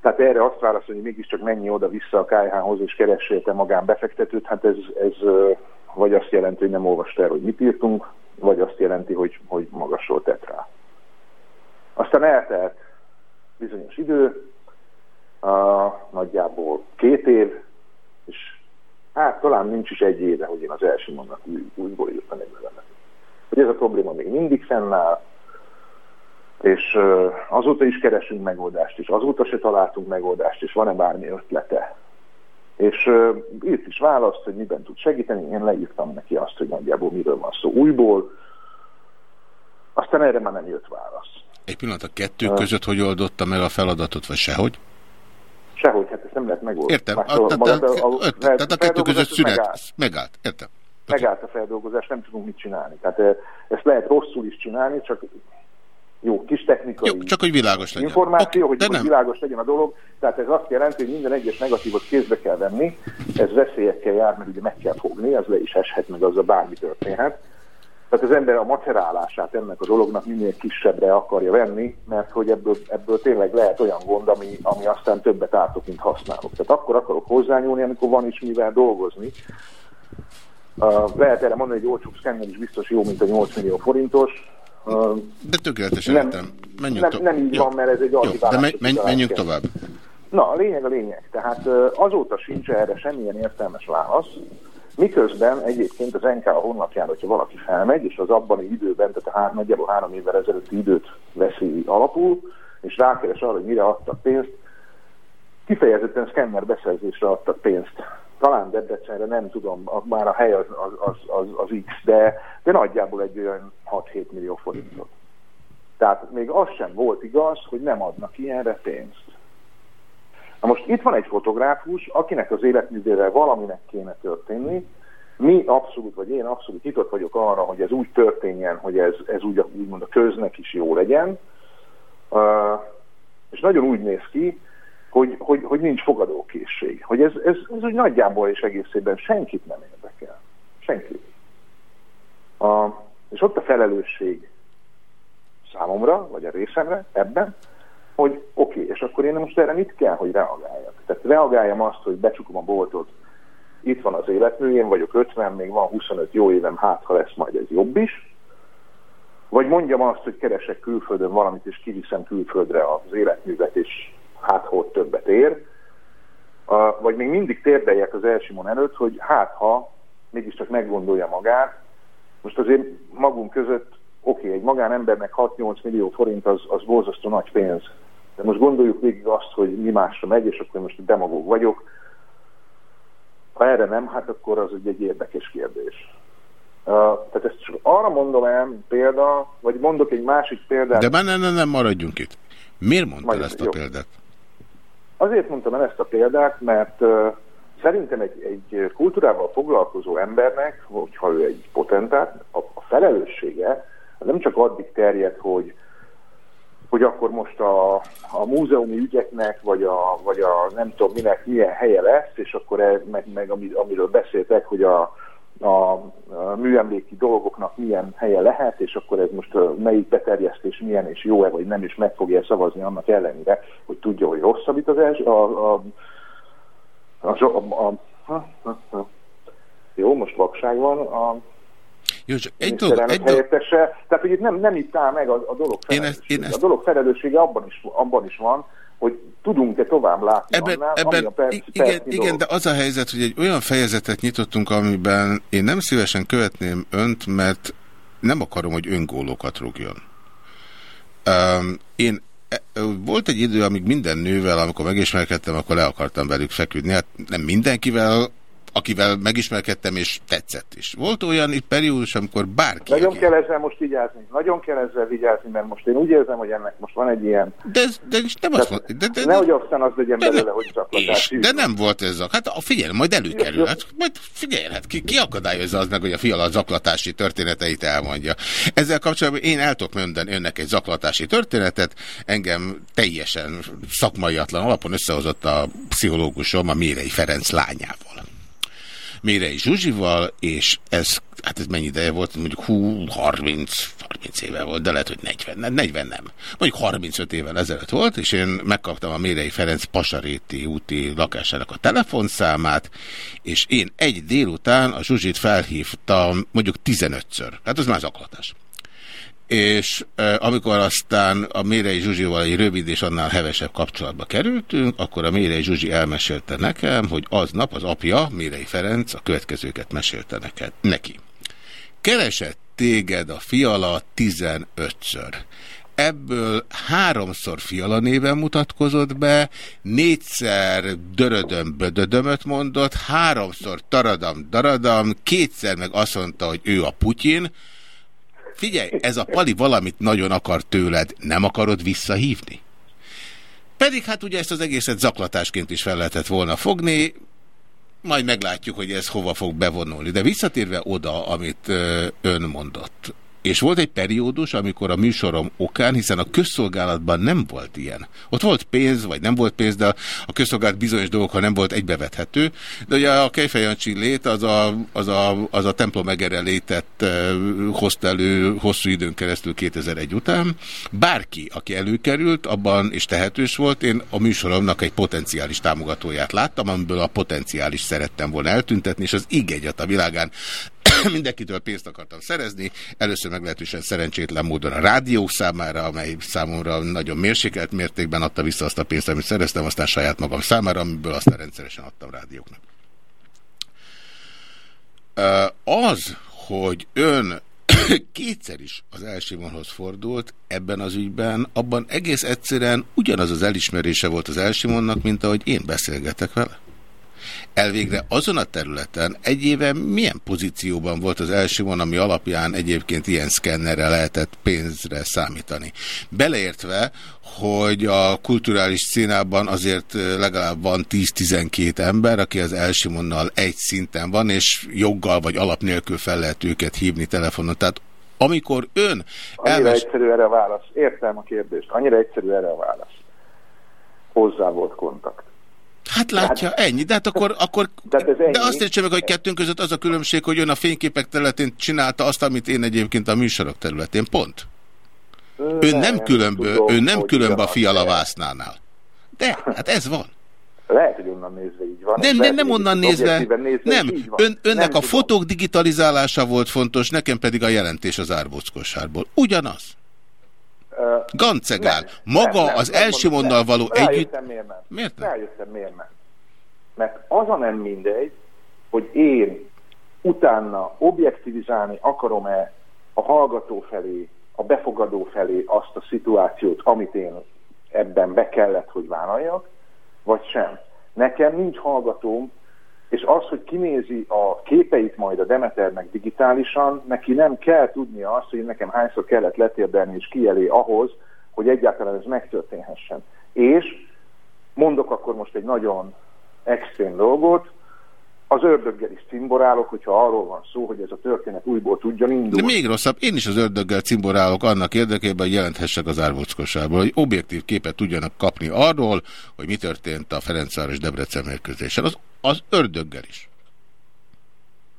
tehát erre azt válaszolni, hogy mégiscsak menj oda-vissza a KH-hoz és keresse érte magánbefektetőt, hát ez, ez vagy azt jelenti, hogy nem olvasta el, hogy mit írtunk, vagy azt jelenti, hogy, hogy magasról tett rá. Aztán eltelt bizonyos idő, a, nagyjából két év, és hát talán nincs is egy éve, hogy én az első mondat új, újból írtam egy levelet. Hogy ez a probléma még mindig fennáll, és azóta is keresünk megoldást, és azóta se találtunk megoldást, és van-e bármi ötlete. És írt is választ, hogy miben tud segíteni, én leírtam neki azt, hogy nagyjából miről van szó újból, aztán erre már nem jött válasz. Egy pillanat a kettő között hogy oldotta meg a feladatot, vagy sehogy? Sehogy, hát ezt nem lehet megoldani. Értem. A, Máshol- tehát, a- a- tehát, a kettő feldolgozás között az szünet. megállt. Megállt. Értem. Megállt a feldolgozás, nem tudunk mit csinálni. Tehát ezt lehet rosszul is csinálni, csak jó, kis technikai Jó, csak hogy világos legyen. információ, hogy, de hogy nem. világos legyen a dolog. Tehát ez azt jelenti, hogy minden egyes negatívot kézbe kell venni, ez veszélyekkel jár, mert ugye meg kell fogni, az le is eshet, meg azzal bármi történhet. Tehát az ember a macerálását ennek a dolognak minél kisebbre akarja venni, mert hogy ebből, ebből tényleg lehet olyan gond, ami, ami aztán többet ártok, mint használok. Tehát akkor akarok hozzányúlni, amikor van is mivel dolgozni. Uh, lehet erre mondani, hogy egy olcsóbb szkenner is biztos jó, mint a 8 millió forintos. Uh, De tökéletesen nem, értem. Menjünk nem, nem így Jó. van, mert ez egy archiválás. de menj, menj, menjünk tovább. Na, a lényeg a lényeg. Tehát ö, azóta sincs erre semmilyen értelmes válasz, miközben egyébként az NK honlapján, hogyha valaki felmegy, és az abbani időben, tehát a há- nagyjából három évvel ezelőtti időt veszi alapul, és rákeres arra, hogy mire adtak pénzt, kifejezetten szkenner beszerzésre adtak pénzt. Talán Debrecenre, nem tudom, már a hely az, az, az, az X, de, de nagyjából egy olyan 6-7 millió forintot. Tehát még az sem volt igaz, hogy nem adnak ilyenre pénzt. Na most itt van egy fotográfus, akinek az életművével valaminek kéne történni. Mi abszolút, vagy én abszolút nyitott vagyok arra, hogy ez úgy történjen, hogy ez, ez úgy, úgymond a köznek is jó legyen. Uh, és nagyon úgy néz ki, hogy, hogy, hogy nincs fogadókészség. Hogy ez, ez, ez úgy nagyjából és egészében senkit nem érdekel. Senkit. Uh, és ott a felelősség számomra, vagy a részemre ebben, hogy oké, okay, és akkor én most erre mit kell, hogy reagáljak? Tehát reagáljam azt, hogy becsukom a boltot, itt van az életmű, én vagyok 50, még van 25 jó évem, hát ha lesz majd ez jobb is, vagy mondjam azt, hogy keresek külföldön valamit, és kiviszem külföldre az életművet, és hát ott többet ér, vagy még mindig térdeljek az Elsimon előtt, hogy hát ha mégiscsak meggondolja magát, most azért magunk között, oké, okay, egy magánembernek 6-8 millió forint az, az borzasztó nagy pénz. De most gondoljuk végig azt, hogy mi másra megy, és akkor most demagóg vagyok. Ha erre nem, hát akkor az egy, érdekes kérdés. Uh, tehát ezt csak arra mondom el, példa, vagy mondok egy másik példát. De már nem, nem, nem maradjunk itt. Miért mondtad Majd- ezt a jó. példát? Azért mondtam el ezt a példát, mert uh, szerintem egy, egy kultúrával foglalkozó embernek, hogyha ő egy potentát, a, a felelőssége az nem csak addig terjed, hogy hogy akkor most a, a múzeumi ügyeknek, vagy a, vagy a nem tudom minek milyen helye lesz, és akkor e, meg, meg ami, amiről beszéltek, hogy a, a, a műemléki dolgoknak milyen helye lehet, és akkor ez most melyik beterjesztés milyen, és jó-e, vagy nem, és meg fogja szavazni annak ellenére, hogy tudja, hogy rosszabb itt az első, a, a, a, a, a, a, a, a jó, most vakság van, a Jó, csak egy dolog, egy dolog. Tehát, hogy itt nem, nem itt áll meg a, a dolog Én felelőssége. ezt- én ezt- A dolog felelőssége abban is, abban is van, hogy tudunk-e tovább látni Ebben, annál, ebben a perc, igen, percnyi igen, dolog. de az a helyzet, hogy egy olyan fejezetet nyitottunk, amiben én nem szívesen követném önt, mert nem akarom, hogy öngólókat rúgjon. Um, én e- volt egy idő, amíg minden nővel, amikor megismerkedtem, akkor le akartam velük feküdni. Hát nem mindenkivel, akivel megismerkedtem, és tetszett is. Volt olyan itt periódus, amikor bárki... Nagyon kell ezzel most vigyázni, nagyon kell ezzel vigyázni, mert most én úgy érzem, hogy ennek most van egy ilyen... De, ez, de is nem azt mondom, de, de, de, Nehogy aztán az legyen de, belőle, hogy zaklatás. és, de nem volt ez a... Hát a- figyelj, majd előkerül. Hát, majd figyelj, hát ki, ki akadályozza az meg, hogy a fiala zaklatási történeteit elmondja. Ezzel kapcsolatban én el tudok mondani önnek egy zaklatási történetet, engem teljesen szakmaiatlan alapon összehozott a pszichológusom a Mérei Ferenc lányával. Mérei Zsuzsival, és ez, hát ez mennyi ideje volt, mondjuk hú, 30, 30 éve volt, de lehet, hogy 40, nem, 40 nem. Mondjuk 35 évvel ezelőtt volt, és én megkaptam a Mérei Ferenc Pasaréti úti lakásának a telefonszámát, és én egy délután a Zsuzsit felhívtam mondjuk 15-ször. Hát az már zaklatás. És amikor aztán a Mérei Zsuzsival egy rövid és annál hevesebb kapcsolatba kerültünk, akkor a Mérei Zsuzsi elmesélte nekem, hogy aznap az apja, Mérei Ferenc, a következőket mesélte neked, neki. Keresett téged a fiala 15-ször. Ebből háromszor fiala néven mutatkozott be, négyszer dörödöm bödödömöt mondott, háromszor taradam daradam, kétszer meg azt mondta, hogy ő a Putyin, Figyelj, ez a pali valamit nagyon akar tőled, nem akarod visszahívni? Pedig hát ugye ezt az egészet zaklatásként is fel lehetett volna fogni, majd meglátjuk, hogy ez hova fog bevonulni. De visszatérve oda, amit ön mondott, és volt egy periódus, amikor a műsorom okán, hiszen a közszolgálatban nem volt ilyen. Ott volt pénz, vagy nem volt pénz, de a közszolgálat bizonyos dolgokkal nem volt egybevethető. De ugye a Kejfejancsi lét az a, az a, az a templom egere létet eh, hozta elő hosszú időn keresztül 2001 után. Bárki, aki előkerült, abban és tehetős volt, én a műsoromnak egy potenciális támogatóját láttam, amiből a potenciális szerettem volna eltüntetni, és az így egyat a világán mindenkitől pénzt akartam szerezni, először meglehetősen szerencsétlen módon a rádió számára, amely számomra nagyon mérsékelt mértékben adta vissza azt a pénzt, amit szereztem, aztán saját magam számára, amiből aztán rendszeresen adtam rádióknak. Az, hogy ön kétszer is az Elsimonhoz fordult ebben az ügyben, abban egész egyszerűen ugyanaz az elismerése volt az Elsimonnak, mint ahogy én beszélgetek vele. Elvégre azon a területen egy éve milyen pozícióban volt az első von, ami alapján egyébként ilyen szkennerre lehetett pénzre számítani. Beleértve, hogy a kulturális színában azért legalább van 10-12 ember, aki az Elsimonnal egy szinten van, és joggal vagy alap nélkül fel lehet őket hívni telefonon. Tehát amikor ön Annyira elmes... egyszerű erre a válasz. Értem a kérdést. Annyira egyszerű erre a válasz. Hozzá volt kontakt. Hát látja, ennyi. De hát akkor, akkor Tehát ez ennyi. de azt értse meg, hogy kettőnk között az a különbség, hogy ön a fényképek területén csinálta azt, amit én egyébként a műsorok területén. Pont. Ön nem különbö, tudom, ő nem különb a ugyanaz, fiala de- hát ez van. Lehet, hogy onnan nézve így van. Nem, nem, nem onnan nézve, nézve nem. Ön, önnek Nem a tudom. fotók digitalizálása volt fontos, nekem pedig a jelentés az árbóckosárból. Ugyanaz. Gancegál. nem, Maga nem, az nem, Elsimonnal nem. való Rájöttem, együtt... Miért nem? Miért nem? Rájöttem, miért nem. Mert az a nem mindegy, hogy én utána objektivizálni akarom-e a hallgató felé, a befogadó felé azt a szituációt, amit én ebben be kellett, hogy vállaljak, vagy sem. Nekem nincs hallgatóm, és az, hogy kinézi a képeit majd a Demeternek digitálisan, neki nem kell tudnia azt, hogy nekem hányszor kellett letérdelni és kielé ahhoz, hogy egyáltalán ez megtörténhessen. És mondok akkor most egy nagyon extrém dolgot, az ördöggel is cimborálok, hogyha arról van szó, hogy ez a történet újból tudjon De indulni. még rosszabb, én is az ördöggel cimborálok annak érdekében, hogy jelenthessek az árvóckosárból, hogy objektív képet tudjanak kapni arról, hogy mi történt a Ferencváros Debrecen mérkőzésen. Az, az ördöggel is.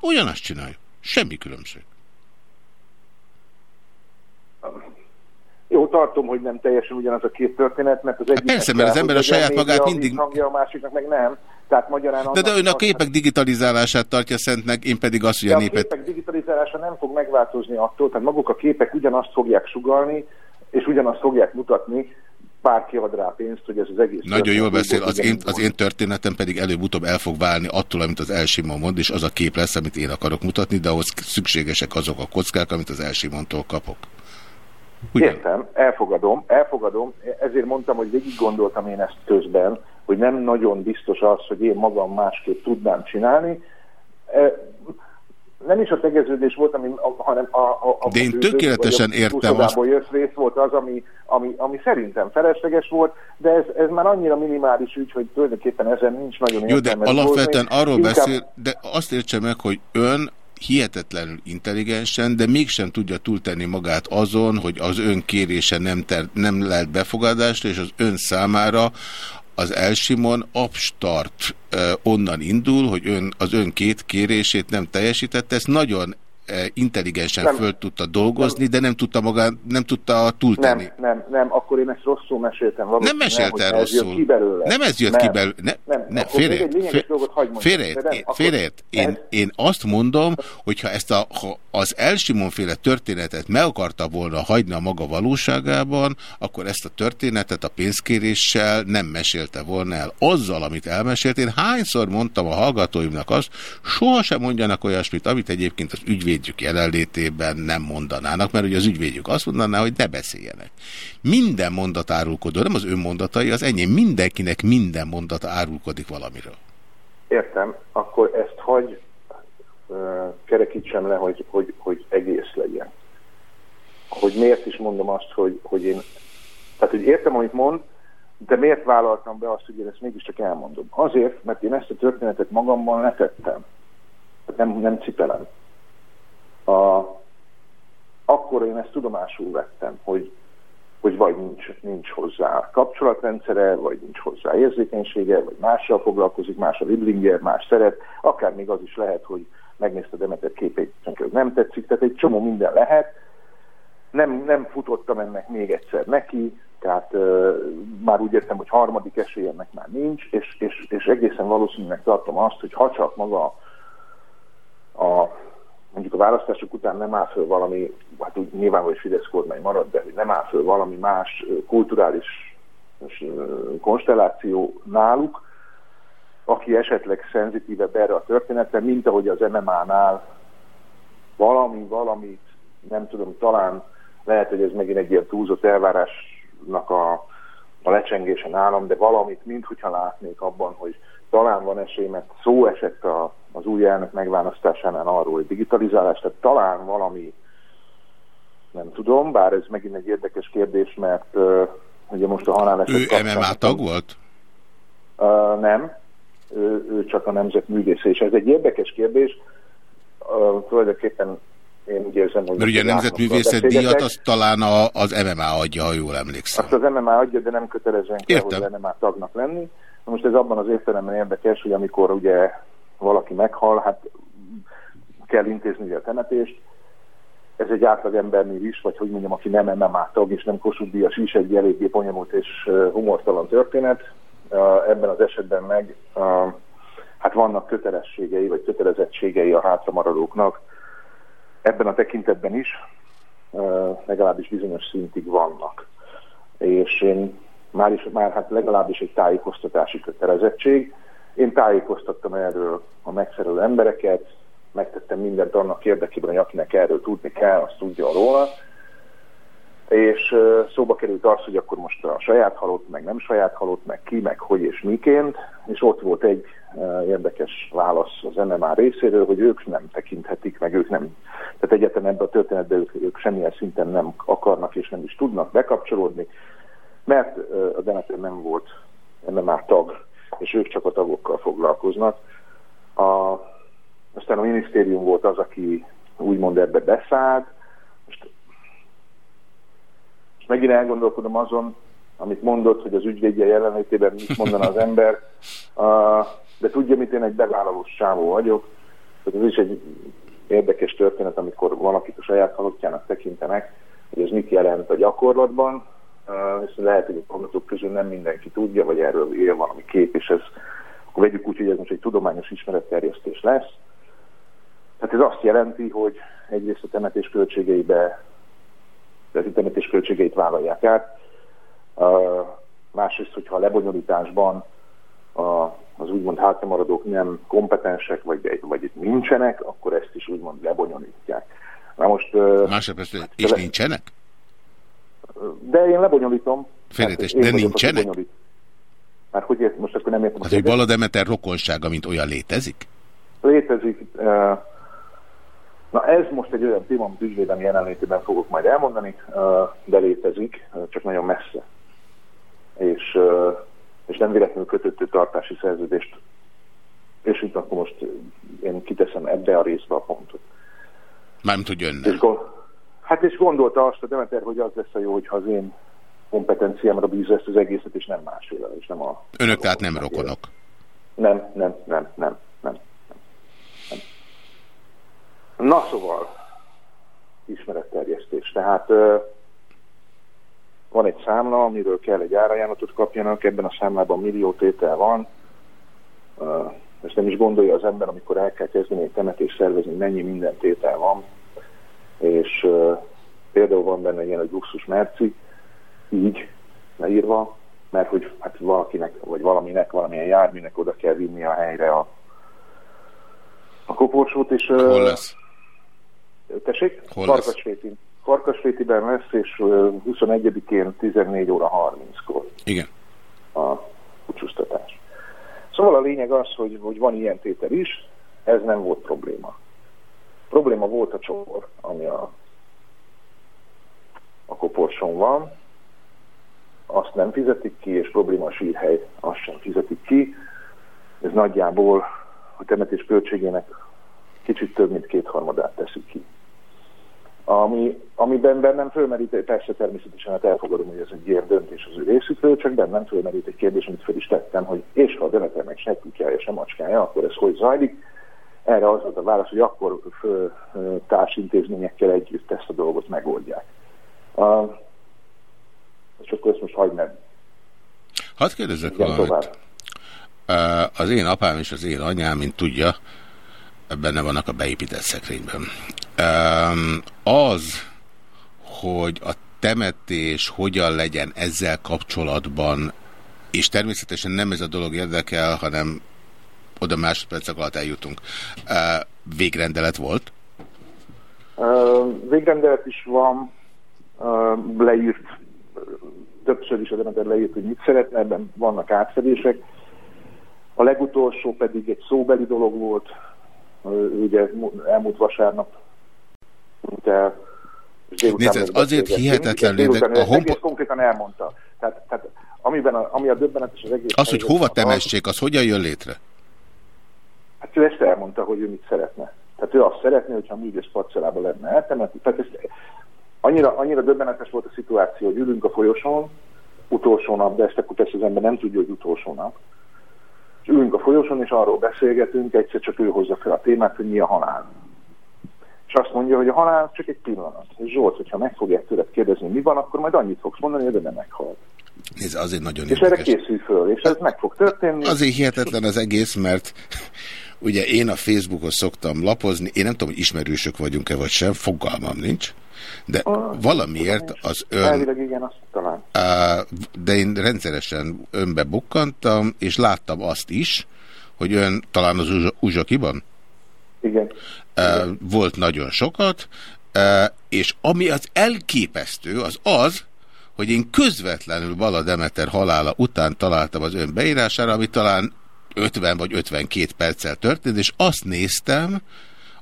Ugyanazt csináljuk. Semmi különbség. Jó, tartom, hogy nem teljesen ugyanaz a két történet, mert az egyik persze, mert az ember a saját magát mindig- hangja, a másiknak meg nem. Tehát magyarán De, de ön a képek digitalizálását tartja szentnek, én pedig azt, hogy a a népet... képek digitalizálása nem fog megváltozni attól, tehát maguk a képek ugyanazt fogják sugalni, és ugyanazt fogják mutatni, pár kiad rá pénzt, hogy ez az egész... Nagyon jól beszél, az én, az én történetem pedig előbb-utóbb el fog válni attól, amit az Elsimon mond, és az a kép lesz, amit én akarok mutatni, de ahhoz szükségesek azok a kockák, amit az Elsimontól kapok. Értem, elfogadom, elfogadom, ezért mondtam, hogy végig gondoltam én ezt közben, hogy nem nagyon biztos az, hogy én magam másképp tudnám csinálni. E, Nem is a tegeződés volt, ami, hanem a, a, a De én tökéletesen vagy értem azt- jött rész volt az, ami, ami, ami szerintem felesleges volt, de ez, ez már annyira minimális ügy, hogy tulajdonképpen ezen nincs nagyon Jó, de alapvetően dolgozni. arról Inkább- beszél, de azt értse meg, hogy ön hihetetlenül intelligensen, de mégsem tudja túltenni magát azon, hogy az ön kérése nem, ter, nem lehet befogadásra, és az ön számára az Elsimon abstart onnan indul, hogy ön, az ön két kérését nem teljesítette, ezt nagyon intelligensen Nem. föl tudta dolgozni, de nem tudta magát, nem tudta túltenni. Nem, nem, nem, akkor én ezt rosszul meséltem. Nem valószínűleg, mesélte ez jött rosszul. ki belőle. Nem ez jött nem. ki belőle. Ne, Nem, ne, akkor még egy félreért. Félreért. Nem, félreért. Én, én azt mondom, hogy ha ezt a, ha az Elsimonféle történetet meg akarta volna hagyni a maga valóságában, akkor ezt a történetet a pénzkéréssel nem mesélte volna el. Azzal, amit elmesélt, én hányszor mondtam a hallgatóimnak azt, sohasem mondjanak olyasmit, amit egyébként az ügyvédjük jelenlétében nem mondanának, mert ugye az ügyvédjük azt mondaná, hogy ne beszéljenek. Minden mondat árulkodó, nem az ön mondatai, az enyém, mindenkinek minden mondata árulkodik valamiről. Értem, akkor ezt hagy uh, kerekítsem le, hogy, hogy, hogy egész legyen. Hogy miért is mondom azt, hogy, hogy én... Tehát, hogy értem, amit mond, de miért vállaltam be azt, hogy én ezt mégiscsak elmondom? Azért, mert én ezt a történetet magamban letettem. Nem, nem cipelem. A, akkor én ezt tudomásul vettem, hogy, hogy vagy nincs, nincs hozzá kapcsolatrendszere, vagy nincs hozzá érzékenysége, vagy mással foglalkozik, más a Liblinger, más szeret, akár még az is lehet, hogy megnézte Demeter képét, nem tetszik, tehát egy csomó minden lehet. Nem, nem futottam ennek még egyszer neki, tehát uh, már úgy értem, hogy harmadik esély ennek már nincs, és, és, és egészen valószínűleg tartom azt, hogy ha csak maga a mondjuk a választások után nem áll föl valami, hát úgy nyilván, hogy Fidesz kormány marad, de nem áll föl valami más kulturális konstelláció náluk, aki esetleg szenzitívebb erre a történetre, mint ahogy az MMA-nál valami, valamit, nem tudom, talán lehet, hogy ez megint egy ilyen túlzott elvárásnak a, a lecsengése nálam, de valamit, minthogyha látnék abban, hogy talán van esély, mert szó esett a, az új elnök megválasztásánál arról, hogy digitalizálás, tehát talán valami, nem tudom, bár ez megint egy érdekes kérdés, mert uh, ugye most a haláleset Ő kapcsán- MMA tag volt? Uh, nem, ő, ő csak a nemzetművésze, és ez egy érdekes kérdés. Uh, tulajdonképpen én úgy érzem, hogy... Mert ugye a nemzetművészet díjat azt talán a, az MMA adja, ha jól emlékszem. Azt az MMA adja, de nem kötelezően kell, Értem. hogy MMA tagnak lenni. Na most ez abban az értelemben érdekes, hogy amikor ugye valaki meghal, hát kell intézni a temetést. Ez egy átlagembernél is, vagy hogy mondjam, aki nem MMA tag és nem Kossuth Díjas is, egy eléggé bonyolult és humortalan történet. Ebben az esetben meg hát vannak kötelességei, vagy kötelezettségei a hátramaradóknak. Ebben a tekintetben is legalábbis bizonyos szintig vannak. És én már, is, már hát legalábbis egy tájékoztatási kötelezettség. Én tájékoztattam erről a megfelelő embereket, megtettem mindent annak érdekében, hogy akinek erről tudni kell, azt tudja róla. És szóba került az, hogy akkor most a saját halott, meg nem saját halott, meg ki, meg hogy és miként, és ott volt egy érdekes válasz az MMA részéről, hogy ők nem tekinthetik, meg ők nem, tehát egyetem ebben a történetben ők, ők semmilyen szinten nem akarnak és nem is tudnak bekapcsolódni, mert a Demeter nem volt MMA tag, és ők csak a tagokkal foglalkoznak. A, aztán a minisztérium volt az, aki úgymond ebbe beszállt. Most, most megint elgondolkodom azon, amit mondott, hogy az ügyvédje jelenlétében mit mondana az ember, de tudja, mit én egy bevállalós sávó vagyok. Tehát ez is egy érdekes történet, amikor valakit a saját halottjának tekintenek, hogy ez mit jelent a gyakorlatban, Uh, és lehet, hogy a hallgatók közül nem mindenki tudja, vagy erről él valami kép, és ez, akkor vegyük úgy, hogy ez most egy tudományos ismeretterjesztés lesz. Tehát ez azt jelenti, hogy egyrészt a temetés költségeibe, de a temetés költségeit vállalják át, uh, Másrészt, hogyha a lebonyolításban a, az úgymond hátramaradók nem kompetensek, vagy, vagy nincsenek, akkor ezt is úgymond lebonyolítják. Na most... Másodperc, és nincsenek? De én lebonyolítom. Félretes, Hát de nincsenek? Már hogy ért, most akkor nem értem. Hát, hogy. Balademeter rokonsága, mint olyan létezik? Létezik. eh, Na ez most egy olyan téma, amit ügyvédem jelenlétében fogok majd elmondani, eh, de létezik, eh, csak nagyon messze. És, és nem véletlenül kötöttő tartási szerződést. És itt akkor most én kiteszem ebbe a részbe a pontot. Mármint, hogy önnel. És hát és gondolta azt a Demeter, hogy az lesz a jó, hogyha az én kompetenciámra bízza ezt az egészet, és nem másféle, és nem a... Önök tehát nem rokonok. Nem, nem, nem, nem, nem. nem. Na szóval, ismeretterjesztés. Tehát ö, van egy számla, amiről kell egy árajánlatot kapjanak, ebben a számlában millió tétel van. Ö, Ezt nem is gondolja az ember, amikor el kell kezdeni egy temetést szervezni, mennyi minden tétel van. És például van benne ilyen, hogy luxus merci, így leírva, mert hogy hát valakinek, vagy valaminek, valamilyen járműnek oda kell vinni a helyre a, a koporsót, és... Hol lesz? Tessék? Hol lesz? Farkasréti. Farkasrétiben lesz, és ö, 21-én 14 óra 30-kor Igen. a búcsúztatás. Szóval a lényeg az, hogy, hogy van ilyen tétel is, ez nem volt probléma. Probléma volt a csopor, ami a, a koporson van, azt nem fizetik ki, és probléma a sírhely, azt sem fizetik ki. Ez nagyjából a temetés költségének kicsit több, mint kétharmadát teszik ki. Ami, amiben bennem fölmerít, persze természetesen hát elfogadom, hogy ez egy ilyen döntés az ő részükről, csak bennem fölmerít egy kérdés, amit fel is tettem, hogy és ha a Demeternek se kutyája, se macskája, akkor ez hogy zajlik? Erre az volt a válasz, hogy akkor társintézményekkel együtt ezt a dolgot megoldják. Uh, és akkor ezt most hagyd meg. Hadd kérdezzek valamit. Az én apám és az én anyám, mint tudja, benne vannak a beépített szekrényben. Az, hogy a temetés hogyan legyen ezzel kapcsolatban, és természetesen nem ez a dolog érdekel, hanem oda másodpercek alatt eljutunk. Végrendelet volt? Végrendelet is van, leírt, többször is a Demeter leírt, hogy mit szeretne, ebben vannak átfedések. A legutolsó pedig egy szóbeli dolog volt, ugye elmúlt vasárnap el, Nézd, ez azért hihetetlen, de a honpo- konkrétan elmondta. Tehát, tehát amiben a, ami a döbbenetes az egész... Az, hogy hova temessék, az hogyan jön létre? Hát ő ezt elmondta, hogy ő mit szeretne. Tehát ő azt szeretné, hogyha a művész parcellába lenne eltemetni. Tehát ez annyira, annyira döbbenetes volt a szituáció, hogy ülünk a folyosón, utolsó nap, de ezt akkor persze az ember nem tudja, hogy utolsó nap. És ülünk a folyosón, és arról beszélgetünk, egyszer csak ő hozza fel a témát, hogy mi a halál. És azt mondja, hogy a halál csak egy pillanat. És Zsolt, hogyha meg fogják tőled kérdezni, mi van, akkor majd annyit fogsz mondani, hogy nem meghalt. Nézd, azért nagyon És erre érdekes. készülj föl, és ez meg fog történni. Azért hihetetlen az egész, mert ugye én a Facebookon szoktam lapozni, én nem tudom, hogy ismerősök vagyunk-e vagy sem, fogalmam nincs, de valamiért az ön, Elvileg igen, azt talán. De én rendszeresen önbe bukkantam, és láttam azt is, hogy ön talán az Uzsa- Uzsakiban Igen. Volt nagyon sokat, és ami az elképesztő, az az, hogy én közvetlenül Bala Demeter halála után találtam az ön beírására, ami talán 50 vagy 52 perccel történt, és azt néztem,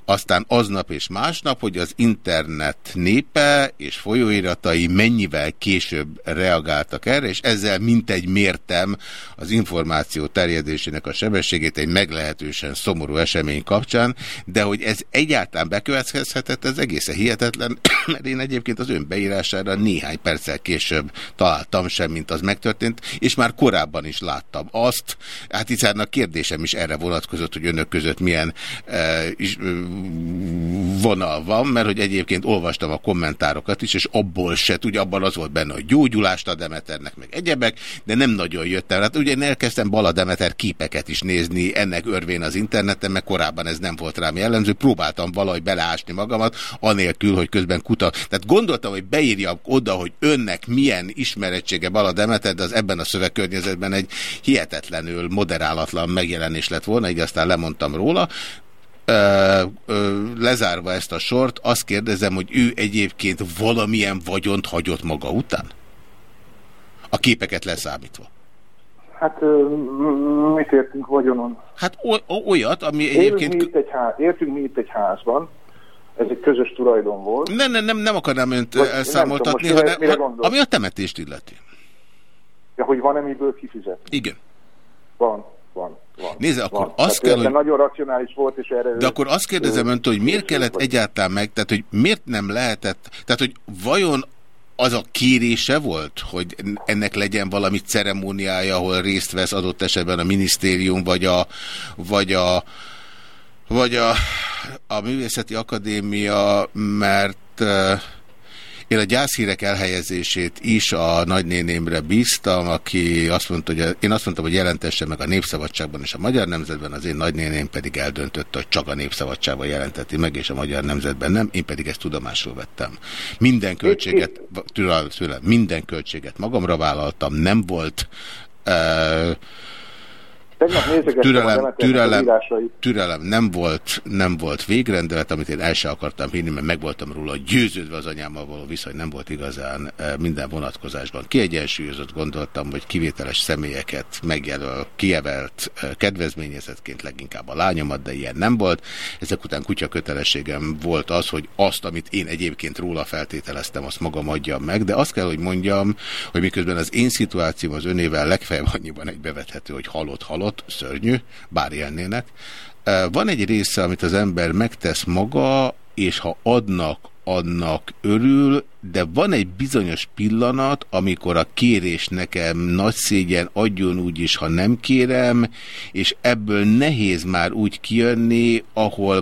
aztán aznap és másnap, hogy az internet népe és folyóiratai mennyivel később reagáltak erre, és ezzel mintegy mértem az információ terjedésének a sebességét egy meglehetősen szomorú esemény kapcsán, de hogy ez egyáltalán bekövetkezhetett, ez egészen hihetetlen, mert én egyébként az ön beírására néhány perccel később találtam sem, mint az megtörtént, és már korábban is láttam azt, hát hiszen a kérdésem is erre vonatkozott, hogy önök között milyen e, is, e, vonal van, mert hogy egyébként olvastam a kommentárokat is, és abból se, ugye abban az volt benne, hogy gyógyulást a Demeternek, meg egyebek, de nem nagyon jöttem. Hát ugye én elkezdtem Bala Demeter képeket is nézni ennek örvén az interneten, mert korábban ez nem volt rám jellemző. Próbáltam valahogy beleásni magamat, anélkül, hogy közben kuta. Tehát gondoltam, hogy beírjam oda, hogy önnek milyen ismerettsége Bala Demeter, de az ebben a szövegkörnyezetben egy hihetetlenül moderálatlan megjelenés lett volna, így aztán lemondtam róla ö, ö, lezárva ezt a sort, azt kérdezem, hogy ő egyébként valamilyen vagyont hagyott maga után? A képeket leszámítva. Hát mit értünk vagyonon? Hát oly- olyat, ami egyébként... mi, itt egy ház, értünk mi itt egy házban, ez egy közös tulajdon volt. Nem, nem, nem, nem akarnám önt Vagy elszámoltatni, tudom, mire- hanem mire ami a temetést illeti. Ja, hogy van-e miből kifizetni? Igen. Van, van, van. Nézze, akkor van. azt Tehát kell, hogy... nagyon racionális volt, és erre... De akkor azt kérdezem ő- öntől, hogy miért kellett egyáltalán meg, tehát hogy miért nem lehetett, tehát hogy vajon az a kérése volt, hogy ennek legyen valami ceremóniája, ahol részt vesz adott esetben a minisztérium, vagy a, vagy a, vagy a, a Művészeti Akadémia, mert eh, én a gyászhírek elhelyezését is a nagynénémre bíztam, aki azt mondta, hogy én azt mondtam, hogy jelentesse meg a Népszabadságban és a Magyar Nemzetben, az én nagynéném pedig eldöntötte, hogy csak a Népszabadságban jelenteti meg, és a Magyar Nemzetben nem, én pedig ezt tudomásul vettem. Minden költséget, türelem, türelem, minden költséget magamra vállaltam, nem volt uh, Tegnap nézegettem a türelem, türelem, türelem nem volt, nem volt végrendelet, amit én el sem akartam hinni, mert meg voltam róla győződve az anyámmal való viszony nem volt igazán eh, minden vonatkozásban. Kiegyensúlyozott gondoltam, hogy kivételes személyeket megjelöl, kievelt eh, kedvezményezetként leginkább a lányomat, de ilyen nem volt. Ezek után kutya kötelességem volt az, hogy azt, amit én egyébként róla feltételeztem, azt magam adjam meg, de azt kell, hogy mondjam, hogy miközben az én szituációm az önével legfeljebb annyiban egybevethető, hogy halott, halott, szörnyű, bár élnének. Van egy része, amit az ember megtesz maga, és ha adnak, annak örül, de van egy bizonyos pillanat, amikor a kérés nekem nagy szégyen adjon úgy is, ha nem kérem, és ebből nehéz már úgy kijönni, ahol,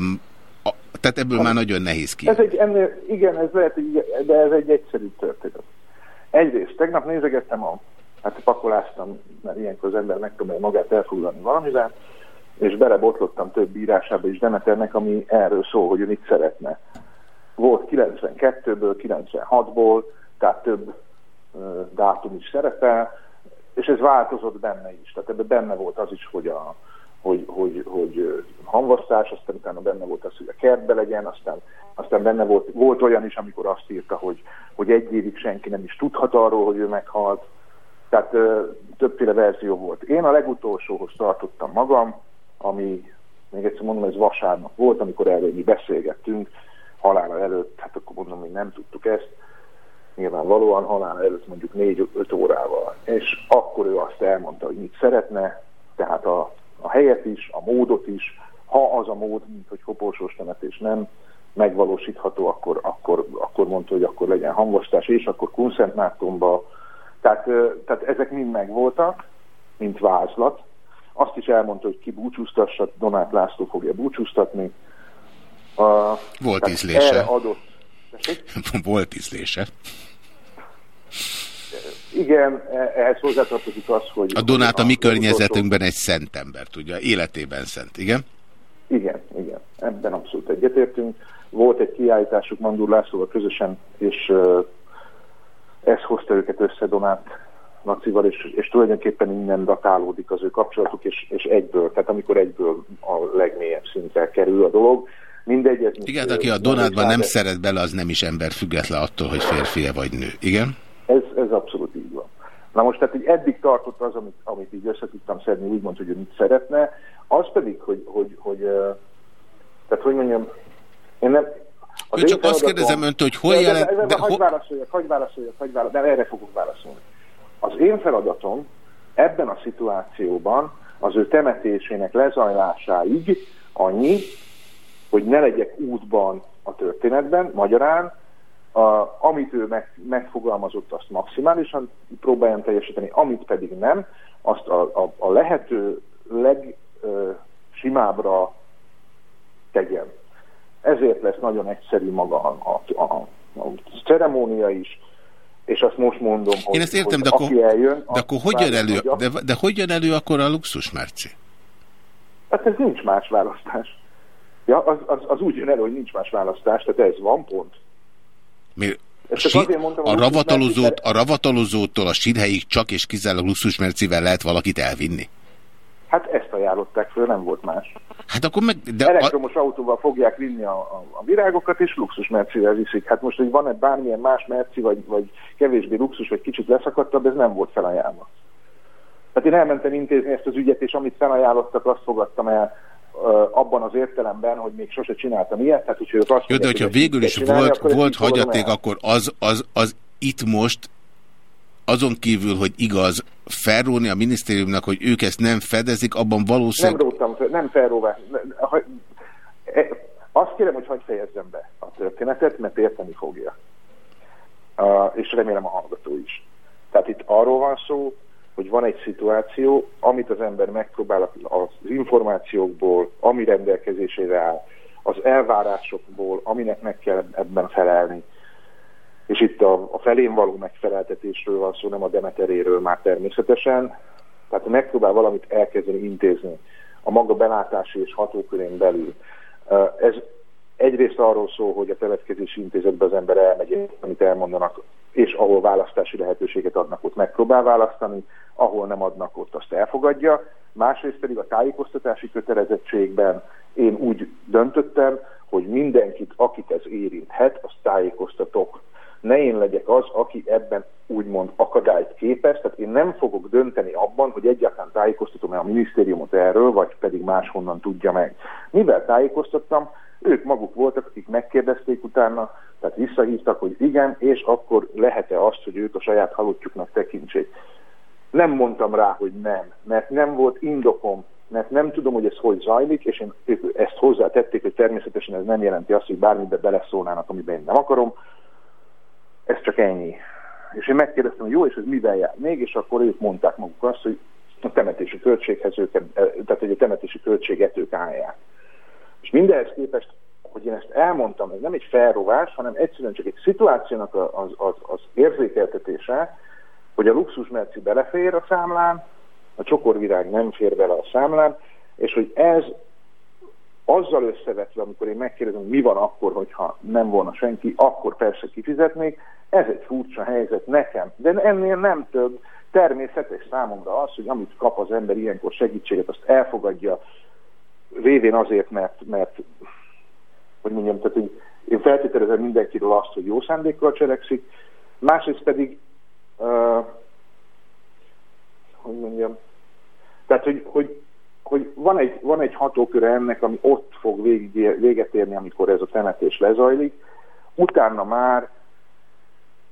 a, tehát ebből már nagyon nehéz Ez kijönni. egy ennél, igen, ez lehet, de ez egy egyszerű történet. Egyrészt, tegnap nézegettem a, hát pakoláztam, mert ilyenkor az ember megpróbálja magát elfoglalni valamivel, és belebotlottam több írásába is Demeternek, ami erről szól, hogy ő mit szeretne. Volt 92-ből, 96-ból, tehát több ö, dátum is szerepel, és ez változott benne is. Tehát ebben benne volt az is, hogy a, hogy, hogy, hogy hamvasztás, aztán utána benne volt az, hogy a kertbe legyen, aztán, aztán benne volt, volt olyan is, amikor azt írta, hogy, hogy egy évig senki nem is tudhat arról, hogy ő meghalt. Tehát ö, többféle verzió volt. Én a legutolsóhoz tartottam magam, ami, még egyszer mondom, ez vasárnap volt, amikor erről mi beszélgettünk, halála előtt, hát akkor mondom, hogy nem tudtuk ezt, nyilvánvalóan halála előtt mondjuk 4-5 órával. És akkor ő azt elmondta, hogy mit szeretne, tehát a, a helyet is, a módot is, ha az a mód, mint hogy koporsós temetés nem megvalósítható, akkor, akkor, akkor mondta, hogy akkor legyen hangostás, és akkor Kunszentmátomba. Tehát, tehát ezek mind megvoltak, mint vázlat. Azt is elmondta, hogy ki búcsúztassa, Donát László fogja búcsúztatni. A, Volt ízlése. Erre adott Volt ízlése. Igen, e- ehhez hozzátartozik az, hogy... A Donát a mi környezetünkben egy szent ember, tudja, életében szent, igen? Igen, igen, ebben abszolút egyetértünk. Volt egy kiállításuk Mandur Lászlóval közösen, és ez hozta őket össze Donát Lacival, és, és tulajdonképpen innen datálódik az ő kapcsolatuk, és, és egyből, tehát amikor egyből a legmélyebb szintre kerül a dolog. Mindegy, ez Igen, aki a Donátban nem szeret bele, az nem is ember, független attól, hogy férfi vagy nő. Igen? Ez, ez abszolút így van. Na most tehát így eddig tartott az, amit, amit így össze tudtam szedni, úgymond, hogy ő mit szeretne, az pedig, hogy, hogy, hogy uh, tehát hogy mondjam, én nem... Ő csak azt kérdezem öntől, hogy hol de, jelent- De, de, de, de hagyj válaszoljak, hagyj válaszoljak, hagyj válaszoljak, de erre fogok válaszolni. Az én feladatom ebben a szituációban az ő temetésének lezajlásáig annyi, hogy ne legyek útban a történetben, magyarán, a, amit ő meg, megfogalmazott, azt maximálisan próbáljam teljesíteni, amit pedig nem, azt a, a, a lehető legsimábbra tegyem. Ezért lesz nagyon egyszerű maga a, a, a, a ceremónia is, és azt most mondom, hogy, Én ezt értem, hogy de akkor, aki eljön, de akkor hogy jön elő, de, de hogy jön elő akkor a luxus, Merci? Hát ez nincs más választás. Ja, az, az, az úgy jön elő, hogy nincs más választás, tehát ez van pont. Miért? Ezt csak Sí, azért mondtam, a, ravatalozót, a ravatalozótól a sírhelyig csak és kizárólag luxus mercivel lehet valakit elvinni. Hát ezt ajánlották föl, nem volt más. Hát akkor meg... De Elektromos autóval fogják vinni a, a, a virágokat, és luxus mercivel viszik. Hát most, hogy van-e bármilyen más merci, vagy, vagy kevésbé luxus, vagy kicsit leszakadtabb, ez nem volt felajánlva. Tehát én elmentem intézni ezt az ügyet, és amit felajánlottak, azt fogadtam el abban az értelemben, hogy még sose csináltam ilyet. Tehát, hogy ők azt Jó, de hogyha hogy végül is csinálni, volt, akkor volt hagyaték, akkor az, az, az itt most azon kívül, hogy igaz, felróni a minisztériumnak, hogy ők ezt nem fedezik, abban Nem valószínűleg... róttam, fel, nem felróvás. E- Azt kérem, hogy hagyd fejezzem be a történetet, mert érteni fogja. És remélem a hallgató is. Tehát itt arról van szó, hogy van egy szituáció, amit az ember megpróbál az információkból, ami rendelkezésére áll, az elvárásokból, aminek meg kell ebben felelni. És itt a, a felén való megfeleltetésről van szó, nem a Demeteréről már természetesen. Tehát megpróbál valamit elkezdeni intézni a maga belátási és hatókörén belül. Ez egyrészt arról szól, hogy a temetkezési intézetbe az ember elmegy, amit elmondanak, és ahol választási lehetőséget adnak, ott megpróbál választani, ahol nem adnak, ott azt elfogadja. Másrészt pedig a tájékoztatási kötelezettségben én úgy döntöttem, hogy mindenkit, akit ez érinthet, azt tájékoztatok. Ne én legyek az, aki ebben úgymond akadályt képez, tehát én nem fogok dönteni abban, hogy egyáltalán tájékoztatom-e a minisztériumot erről, vagy pedig máshonnan tudja meg. Mivel tájékoztattam, ők maguk voltak, akik megkérdezték utána, tehát visszahívtak, hogy igen, és akkor lehet-e azt, hogy ők a saját halottjuknak tekintsék. Nem mondtam rá, hogy nem, mert nem volt indokom, mert nem tudom, hogy ez hogy zajlik, és én, ezt hozzátették, hogy természetesen ez nem jelenti azt, hogy bármibe beleszólnának, amiben én nem akarom. Ez csak ennyi. És én megkérdeztem, hogy jó, és ez mivel jár még, és akkor ők mondták maguk azt, hogy a temetési költséghez őket, tehát hogy a temetési költséget ők állják. És mindenhez képest, hogy én ezt elmondtam, ez nem egy felrovás, hanem egyszerűen csak egy szituációnak az, az, az érzékeltetése, hogy a luxus merci belefér a számlán, a csokorvirág nem fér bele a számlán, és hogy ez azzal összevetve, amikor én megkérdezem, mi van akkor, hogyha nem volna senki, akkor persze kifizetnék, ez egy furcsa helyzet nekem, de ennél nem több. Természetes számomra az, hogy amit kap az ember ilyenkor segítséget, azt elfogadja, révén azért, mert, mert hogy mondjam, tehát hogy én feltételezem mindenkiről azt, hogy jó szándékkal cselekszik, másrészt pedig, uh, hogy mondjam, tehát, hogy, hogy, hogy van, egy, van egy hatóköre ennek, ami ott fog végig, véget érni, amikor ez a temetés lezajlik, utána már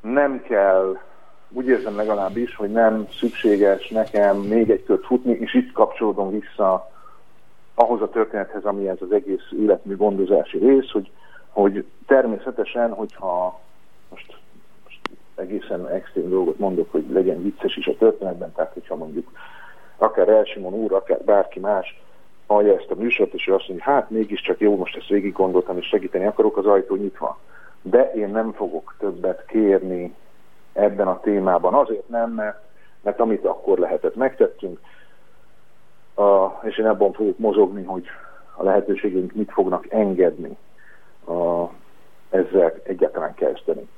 nem kell, úgy érzem legalábbis, hogy nem szükséges nekem még egy kört futni, és itt kapcsolódom vissza ahhoz a történethez, ami ez az egész életmű gondozási rész, hogy, hogy természetesen, hogyha most, most egészen extrém dolgot mondok, hogy legyen vicces is a történetben, tehát hogyha mondjuk akár Elsimon úr, akár bárki más hallja ezt a műsort, és ő azt mondja, hát mégiscsak jó, most ezt végig gondoltam, és segíteni akarok, az ajtó nyitva. De én nem fogok többet kérni ebben a témában. Azért nem, mert, mert amit akkor lehetett, megtettünk, a, és én abban fogok mozogni, hogy a lehetőségeink mit fognak engedni a, ezzel egyáltalán kezdeni.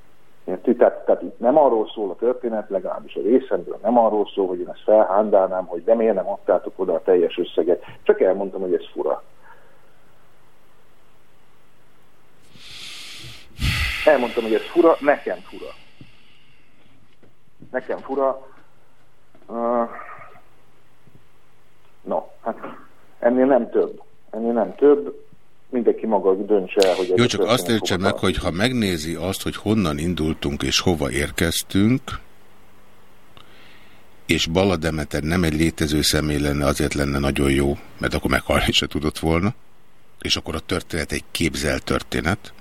Érti? Tehát, tehát itt nem arról szól a történet, legalábbis a részemről nem arról szól, hogy én ezt felhándálnám, hogy de miért nem adtátok oda a teljes összeget. Csak elmondtam, hogy ez fura. Elmondtam, hogy ez fura, nekem fura. Nekem fura. Uh, no, hát ennél nem több. Ennél nem több. Mindenki maga döntse el, hogy... Jó, csak azt értse meg, hogy ha megnézi azt, hogy honnan indultunk és hova érkeztünk, és Balla Demeter nem egy létező személy lenne, azért lenne nagyon jó, mert akkor meghalni se tudott volna, és akkor a történet egy képzelt történet,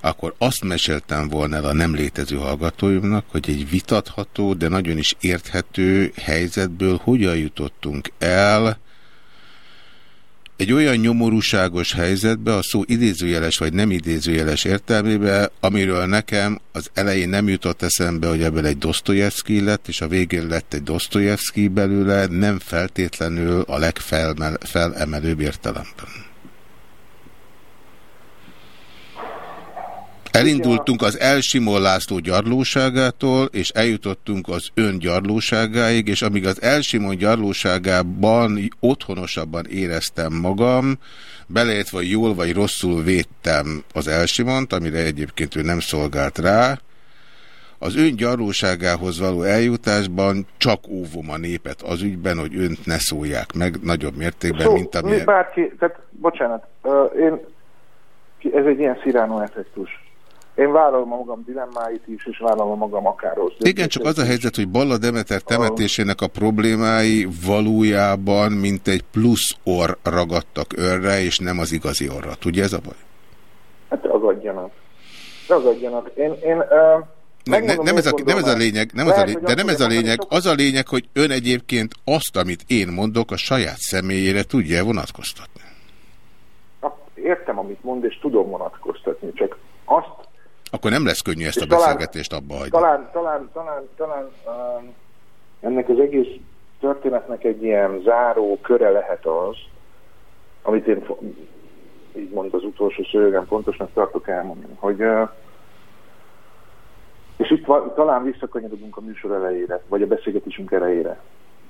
akkor azt meséltem volna el a nem létező hallgatóimnak, hogy egy vitatható, de nagyon is érthető helyzetből hogyan jutottunk el egy olyan nyomorúságos helyzetbe, a szó idézőjeles vagy nem idézőjeles értelmébe, amiről nekem az elején nem jutott eszembe, hogy ebből egy Dostoyevsky lett, és a végén lett egy Dostoyevsky belőle, nem feltétlenül a legfelemelőbb értelemben. Elindultunk az Elsimon László gyarlóságától, és eljutottunk az ön gyarlóságáig, és amíg az Elsimon gyarlóságában otthonosabban éreztem magam, beleértve vagy jól vagy rosszul védtem az Elsimont, amire egyébként ő nem szolgált rá, az ön gyarlóságához való eljutásban csak óvom a népet az ügyben, hogy önt ne szólják meg nagyobb mértékben, Szó, mint amilyen... mi bárki, tehát bocsánat, én, ez egy ilyen sziránó effektus. Én vállalom a magam dilemmáit is, és vállalom a magam akár rossz. Igen, csak az a helyzet, hogy Balla Demeter temetésének a problémái valójában mint egy plusz orr ragadtak örre, és nem az igazi orra. Tudja ez a baj? Hát ragadjanak. Ragadjanak. Én, én uh, nem, nem, nem, ez a, nem ez a lényeg, nem az a lényeg, de nem ez a lényeg. Az a lényeg, hogy ön egyébként azt, amit én mondok, a saját személyére tudja vonatkoztatni. Értem, amit mond, és tudom vonatkoztatni, csak akkor nem lesz könnyű ezt a beszélgetést abba hagyni. Talán, talán, talán, talán um, ennek az egész történetnek egy ilyen záró köre lehet az, amit én így mond az utolsó szőregen pontosnak tartok elmondani, hogy uh, és itt talán visszakanyarodunk a műsor elejére, vagy a beszélgetésünk elejére,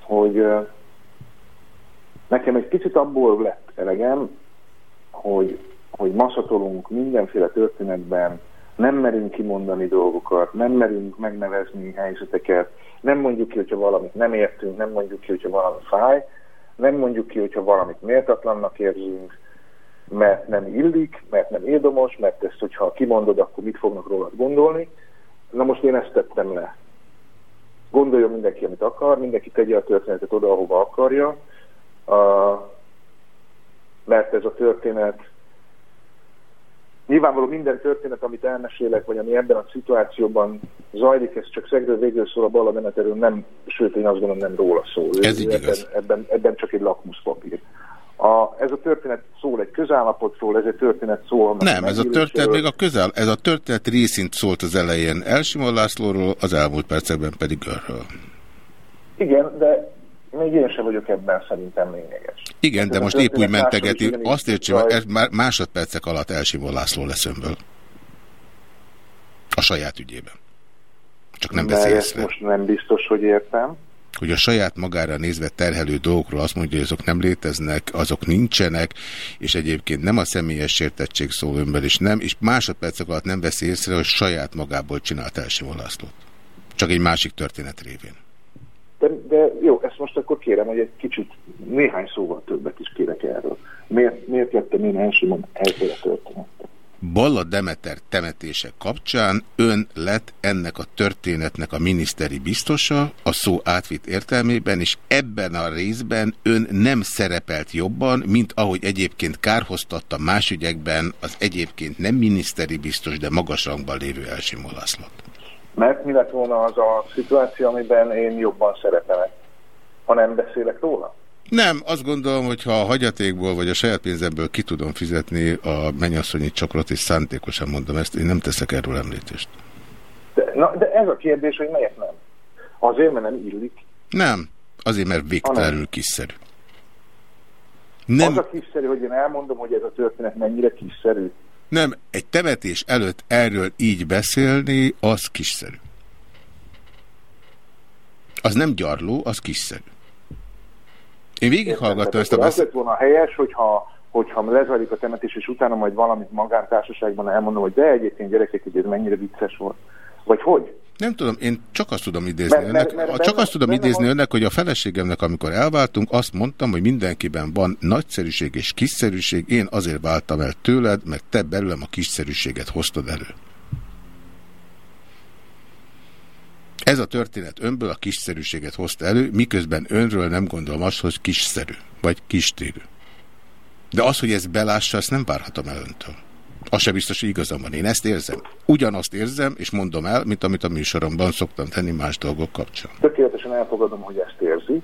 hogy uh, nekem egy picit abból lett elegem, hogy, hogy maszatolunk mindenféle történetben, nem merünk kimondani dolgokat, nem merünk megnevezni helyzeteket, nem mondjuk ki, hogyha valamit nem értünk, nem mondjuk ki, hogyha valami fáj, nem mondjuk ki, hogyha valamit méltatlannak érzünk, mert nem illik, mert nem érdomos, mert ezt, hogyha kimondod, akkor mit fognak rólad gondolni. Na most én ezt tettem le. Gondoljon mindenki, amit akar, mindenki tegye a történetet oda, ahova akarja, uh, mert ez a történet Nyilvánvaló minden történet, amit elmesélek, vagy ami ebben a szituációban zajlik, ez csak szegről végül szól a bal meneterről, nem, sőt én azt gondolom nem róla szól. Ez így ebben, ebben, ebben csak egy lakmuszpapír. A, ez a történet szól egy közállapotról, ez egy történet szól... Nem, ez a történet még a közel, ez a történet részint szólt az elején Elsimon Lászlóról, az elmúlt percekben pedig örről. Igen, de még én sem vagyok ebben szerintem lényeges. Igen, de most épp úgy mentegeti, azt értsem, hogy ez már másodpercek alatt Elsimon László lesz önből. A saját ügyében. Csak nem veszi észre. most nem biztos, hogy értem. Hogy a saját magára nézve terhelő dolgokról azt mondja, hogy azok nem léteznek, azok nincsenek, és egyébként nem a személyes sértettség szól önből, és nem, és másodpercek alatt nem veszi észre, hogy saját magából csinált Elsimon Lászlót. Csak egy másik történet révén. De, de most akkor kérem, hogy egy kicsit, néhány szóval többet is kérek erről. Miért, miért lettem én elsőmond ezzel a? Balla Demeter temetése kapcsán ön lett ennek a történetnek a miniszteri biztosa, a szó átvitt értelmében, és ebben a részben ön nem szerepelt jobban, mint ahogy egyébként kárhoztatta más ügyekben az egyébként nem miniszteri biztos, de magas rangban lévő Elsimó Lászlót. Mert mi lett volna az a szituáció, amiben én jobban szerepelek, ha nem beszélek róla? Nem, azt gondolom, hogy ha a hagyatékból vagy a saját pénzemből ki tudom fizetni a mennyasszonyi csakrot, és szántékosan mondom ezt, én nem teszek erről említést. De, na, de ez a kérdés, hogy miért nem? Azért, mert nem illik? Nem, azért, mert végtelenül kiszerű. Nem. Az a kiszerű, hogy én elmondom, hogy ez a történet mennyire kiszerű. Nem, egy temetés előtt erről így beszélni, az kiszerű. Az nem gyarló, az kiszerű. Én végighallgattam ezt a beszélt. Az lett volna helyes, hogyha, hogyha lezajlik a temetés, és utána majd valamit magántársaságban elmondom, hogy de egyébként gyerekek, hogy ez mennyire vicces volt. Vagy hogy? Nem tudom, én csak azt tudom idézni mert, önnek, mert, mert, csak azt tudom idézni önnek, hogy a feleségemnek, amikor elváltunk, azt mondtam, hogy mindenkiben van nagyszerűség és kiszerűség, én azért váltam el tőled, mert te belőlem a kiszerűséget hoztad elő. Ez a történet önből a kiszerűséget hozta elő, miközben önről nem gondolom azt, hogy kiszerű, vagy kistérű. De az, hogy ez belássa, ezt nem várhatom el öntől. Az se biztos, hogy igazam van. Én ezt érzem. Ugyanazt érzem, és mondom el, mint amit a műsoromban szoktam tenni más dolgok kapcsán. Tökéletesen elfogadom, hogy ezt érzi.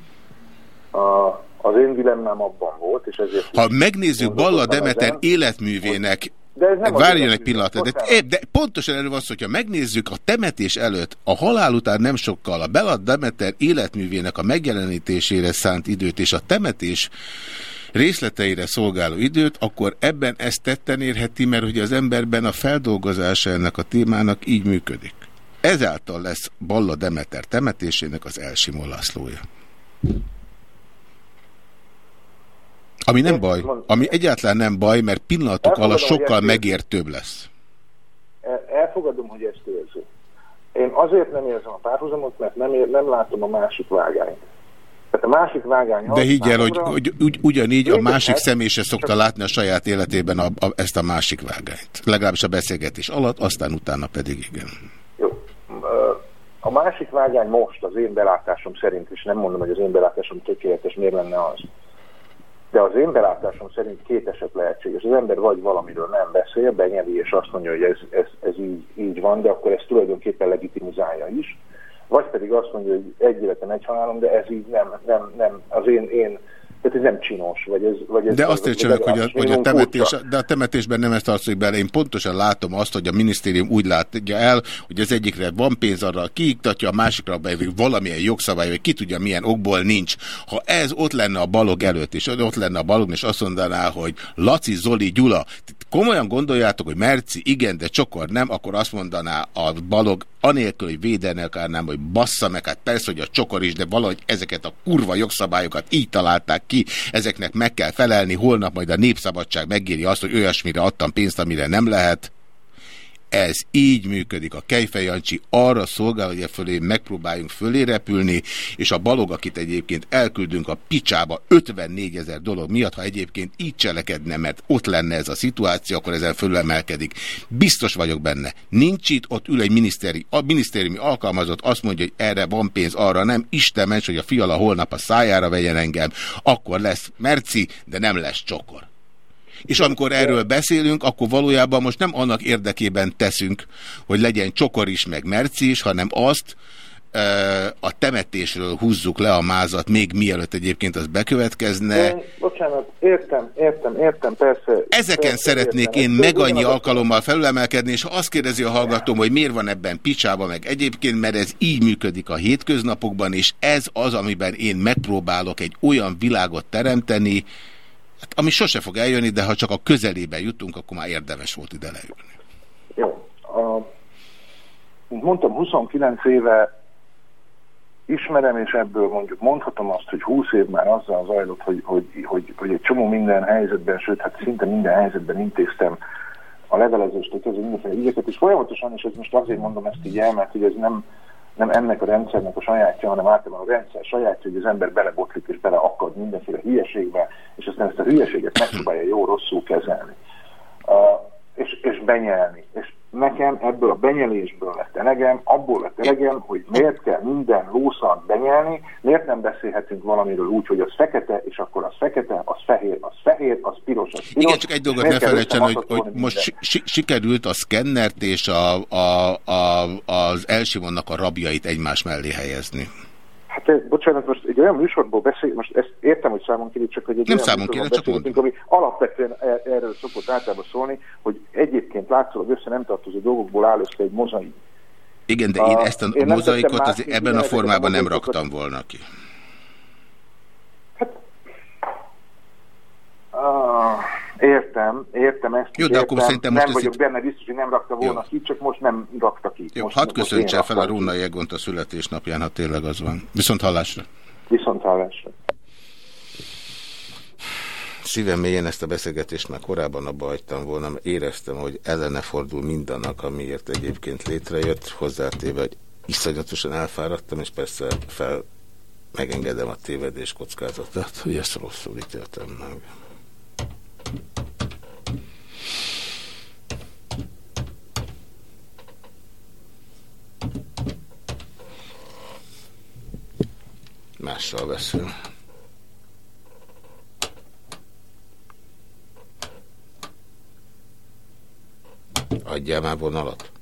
A, Az én dilemmám abban volt, és ezért... Ha megnézzük Balla Demeter életművének, De ez nem várjon egy életmű, pillanatot, de, de pontosan erről van szó, hogyha megnézzük a temetés előtt, a halál után nem sokkal a Balla Demeter életművének a megjelenítésére szánt időt és a temetés részleteire szolgáló időt, akkor ebben ezt tetten érheti, mert hogy az emberben a feldolgozása ennek a témának így működik. Ezáltal lesz Balla Demeter temetésének az Elsimó Lászlója. Ami nem baj, ami egyáltalán nem baj, mert pillanatok alatt sokkal megértőbb lesz. El- Elfogadom, hogy ezt érző. Én azért nem érzem a párhuzamot, mert nem, ér, nem látom a másik vágányt. Tehát a másik vágány De higgy el, hogy, hogy ugy, ugyanígy a másik személy se szokta látni a saját életében a, a, ezt a másik vágányt. Legalábbis a beszélgetés alatt, aztán utána pedig igen. Jó. A másik vágány most az én belátásom szerint, és nem mondom, hogy az én belátásom tökéletes, miért lenne az. De az én belátásom szerint két eset lehetséges. Az ember vagy valamiről nem beszél, benyeli, és azt mondja, hogy ez, ez, ez így, így van, de akkor ezt tulajdonképpen legitimizálja is. Vagy pedig azt mondja, hogy egy életem, egy halálom, de ez így nem, nem, nem az én, én tehát ez nem csinos, vagy ez... Vagy ez De azt vagy értsenek, hogy a, hogy a temetés, de a temetésben nem ezt tartozik bele. Én pontosan látom azt, hogy a minisztérium úgy látja el, hogy az egyikre van pénz, arra kiiktatja, a másikra pedig valamilyen jogszabály, vagy ki tudja milyen okból nincs. Ha ez ott lenne a balog előtt, és ott lenne a balog, és azt mondaná, hogy Laci, Zoli, Gyula, komolyan gondoljátok, hogy Merci igen, de csokor nem, akkor azt mondaná a balog, anélkül, hogy védeni akarnám, hogy bassza meg, hát persze, hogy a csokor is, de valahogy ezeket a kurva jogszabályokat így találták ki, ezeknek meg kell felelni, holnap majd a népszabadság megéri azt, hogy olyasmire adtam pénzt, amire nem lehet. Ez így működik. A Kejfej Jancsi arra szolgál, hogy e fölé megpróbáljunk fölé repülni, és a balog, akit egyébként elküldünk a picsába 54 ezer dolog miatt, ha egyébként így cselekedne, mert ott lenne ez a szituáció, akkor ezen fölemelkedik. Biztos vagyok benne. Nincs itt, ott ül egy miniszteri, a minisztériumi alkalmazott, azt mondja, hogy erre van pénz, arra nem. Isten ments, hogy a fiala holnap a szájára vegyen engem, akkor lesz merci, de nem lesz csokor. És amikor erről beszélünk, akkor valójában most nem annak érdekében teszünk, hogy legyen csokor is, meg merci is, hanem azt a temetésről húzzuk le a mázat, még mielőtt egyébként az bekövetkezne. Én, bocsánat, értem, értem, értem, persze. Ezeken persze, szeretnék értem. én meg annyi alkalommal felülemelkedni, és ha azt kérdezi a hallgatóm, hogy miért van ebben picsába, meg egyébként, mert ez így működik a hétköznapokban, és ez az, amiben én megpróbálok egy olyan világot teremteni, ami sose fog eljönni, de ha csak a közelébe jutunk, akkor már érdemes volt ide leülni. Jó. A, mint mondtam, 29 éve ismerem, és ebből mondjuk mondhatom azt, hogy 20 év már azzal zajlott, hogy, hogy, hogy, hogy egy csomó minden helyzetben, sőt, hát szinte minden helyzetben intéztem a levelezést, hogy közül mindenféle ügyeket, és folyamatosan, és ez most azért mondom ezt így el, mert hogy ez nem, nem ennek a rendszernek a sajátja, hanem általában a rendszer sajátja, hogy az ember belebotlik és beleakad mindenféle hülyeségbe, és aztán ezt a hülyeséget megpróbálja jó rosszul kezelni. Uh, és, és benyelni. És nekem ebből a benyelésből lett elegem, abból lett elegem, hogy miért kell minden lószart benyelni, miért nem beszélhetünk valamiről úgy, hogy az fekete, és akkor az fekete, az fehér, az fehér, az piros, az piros. Igen, csak egy dolgot ne felejtsen, hogy, hogy most si si sikerült a szkennert és a, a, a, az Elsimonnak a rabjait egymás mellé helyezni. Hát eh, bocsánat, most olyan műsorból beszél, most ezt értem, hogy számon kérjük, csak hogy egy Nem számon kérem, csak beszélgetünk, ami alapvetően e- erről szokott általában szólni, hogy egyébként látszólag össze nem tartozó dolgokból áll össze egy mozaik. Igen, de én A- ezt a én mozaikot az ebben a formában nem raktam volna ki. Ah, értem, értem ezt. Jó, de akkor értem. szerintem most Nem vagyok itt- benne biztos, hogy nem rakta volna ki, csak most nem rakta ki. Jó, most, hadd köszöntse fel a raktam ki. Róna Jegont a születésnapján, ha tényleg az van. Viszont hallásra. Viszont hallásra. Szívem mélyen ezt a beszélgetést már korábban abba hagytam volna, mert éreztem, hogy ellene fordul mindannak, amiért egyébként létrejött, hozzátéve, hogy iszonyatosan elfáradtam, és persze fel megengedem a tévedés kockázatát, hogy ezt rosszul ítéltem meg. Mással beszél. Adjál már vonalat.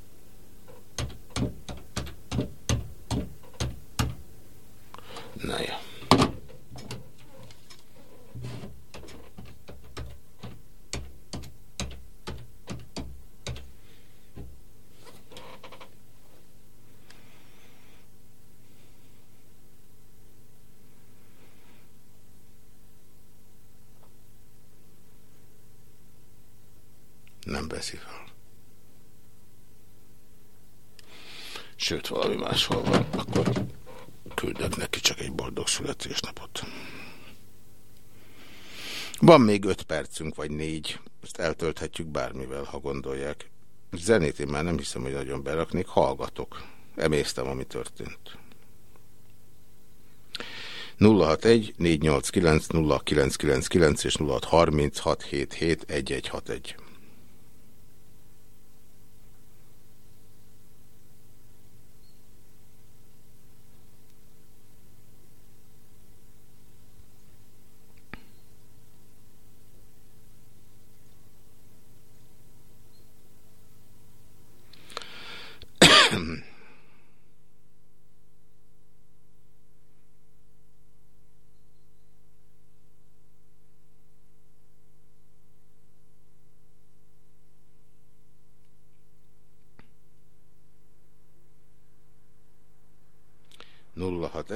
Na jó. Veszi fel. Sőt, valami máshol van, akkor küldök neki csak egy boldog születésnapot. Van még öt percünk, vagy négy. Ezt eltölthetjük bármivel, ha gondolják. Zenét én már nem hiszem, hogy nagyon beraknék. Hallgatok. Emésztem, ami történt. 061 489 0999 és 0636771161.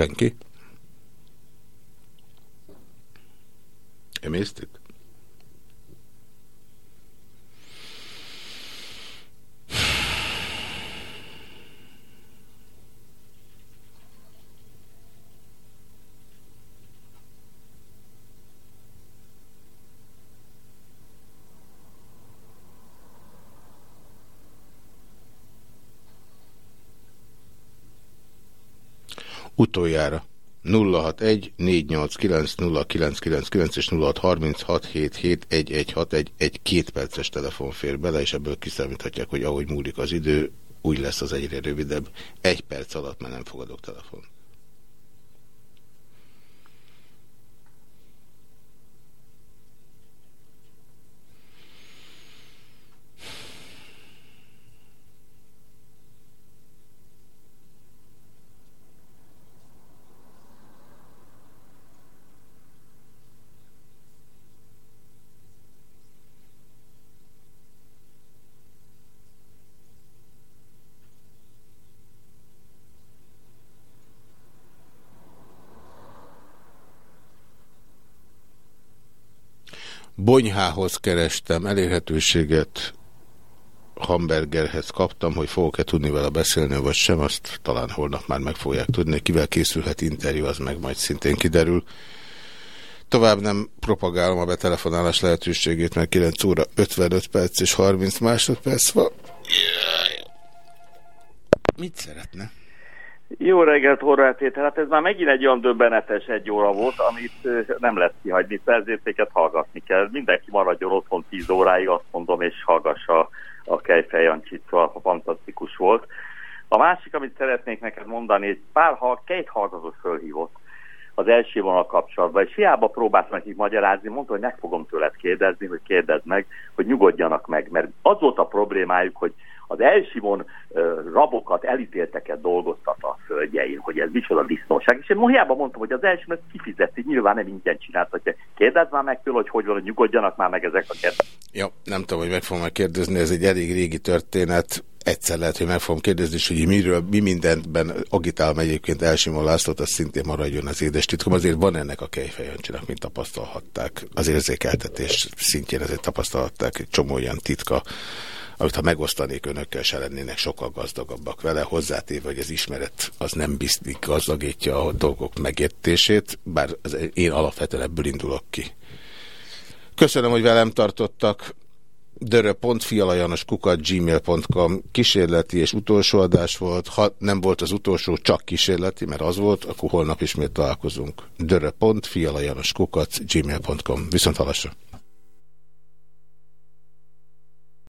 Senki? Emésztük? Utoljára 061 489 0999 és 0636771161 egy két perces telefon fér bele, és ebből kiszámíthatják, hogy ahogy múlik az idő, úgy lesz az egyre rövidebb. Egy perc alatt már nem fogadok telefon. Bonyhához kerestem elérhetőséget, hamburgerhez kaptam, hogy fogok-e tudni vele beszélni, vagy sem, azt talán holnap már meg fogják tudni. Kivel készülhet interjú, az meg majd szintén kiderül. Tovább nem propagálom a betelefonálás lehetőségét, mert 9 óra 55 perc és 30 másodperc van. Mit szeretne? Jó reggelt, Horváth Péter. Hát ez már megint egy olyan döbbenetes egy óra volt, amit nem lehet kihagyni. Szerzértéket hallgatni kell. Mindenki maradjon otthon 10 óráig, azt mondom, és hallgassa a Kejfej Jancsit, szóval fantasztikus volt. A másik, amit szeretnék neked mondani, egy pár, ha két hallgató fölhívott az első vonal kapcsolatban, és hiába próbált nekik magyarázni, mondta, hogy meg fogom tőled kérdezni, hogy kérdezd meg, hogy nyugodjanak meg, mert az volt a problémájuk, hogy az Elsimon rabokat, elítélteket dolgoztat a földjein, hogy ez micsoda disznóság. És én hiába mondtam, hogy az Elsimon ezt kifizeti, nyilván nem ingyen csináltatja. Kérdezd már meg tőle, hogy hogy van, hogy nyugodjanak már meg ezek a kérdések. Ja, nem tudom, hogy meg fogom meg kérdezni, ez egy elég régi történet. Egyszer lehet, hogy meg fogom kérdezni, és hogy miről, mi mindenben agitálom egyébként Elsimon Lászlót, az szintén maradjon az édes titkom. Azért van ennek a kejfejancsinak, mint tapasztalhatták. Az érzékeltetés szintjén ezért tapasztalhatták egy csomó olyan titka, amit ha megosztanék önökkel, se lennének sokkal gazdagabbak vele, hozzátéve, hogy az ismeret az nem biztos gazdagítja a dolgok megértését, bár az én alapvetően ebből indulok ki. Köszönöm, hogy velem tartottak. dörö.fialajanoskukat gmail.com kísérleti és utolsó adás volt. Ha nem volt az utolsó, csak kísérleti, mert az volt, akkor holnap ismét találkozunk. dörö.fialajanoskukat gmail.com Viszont halasra.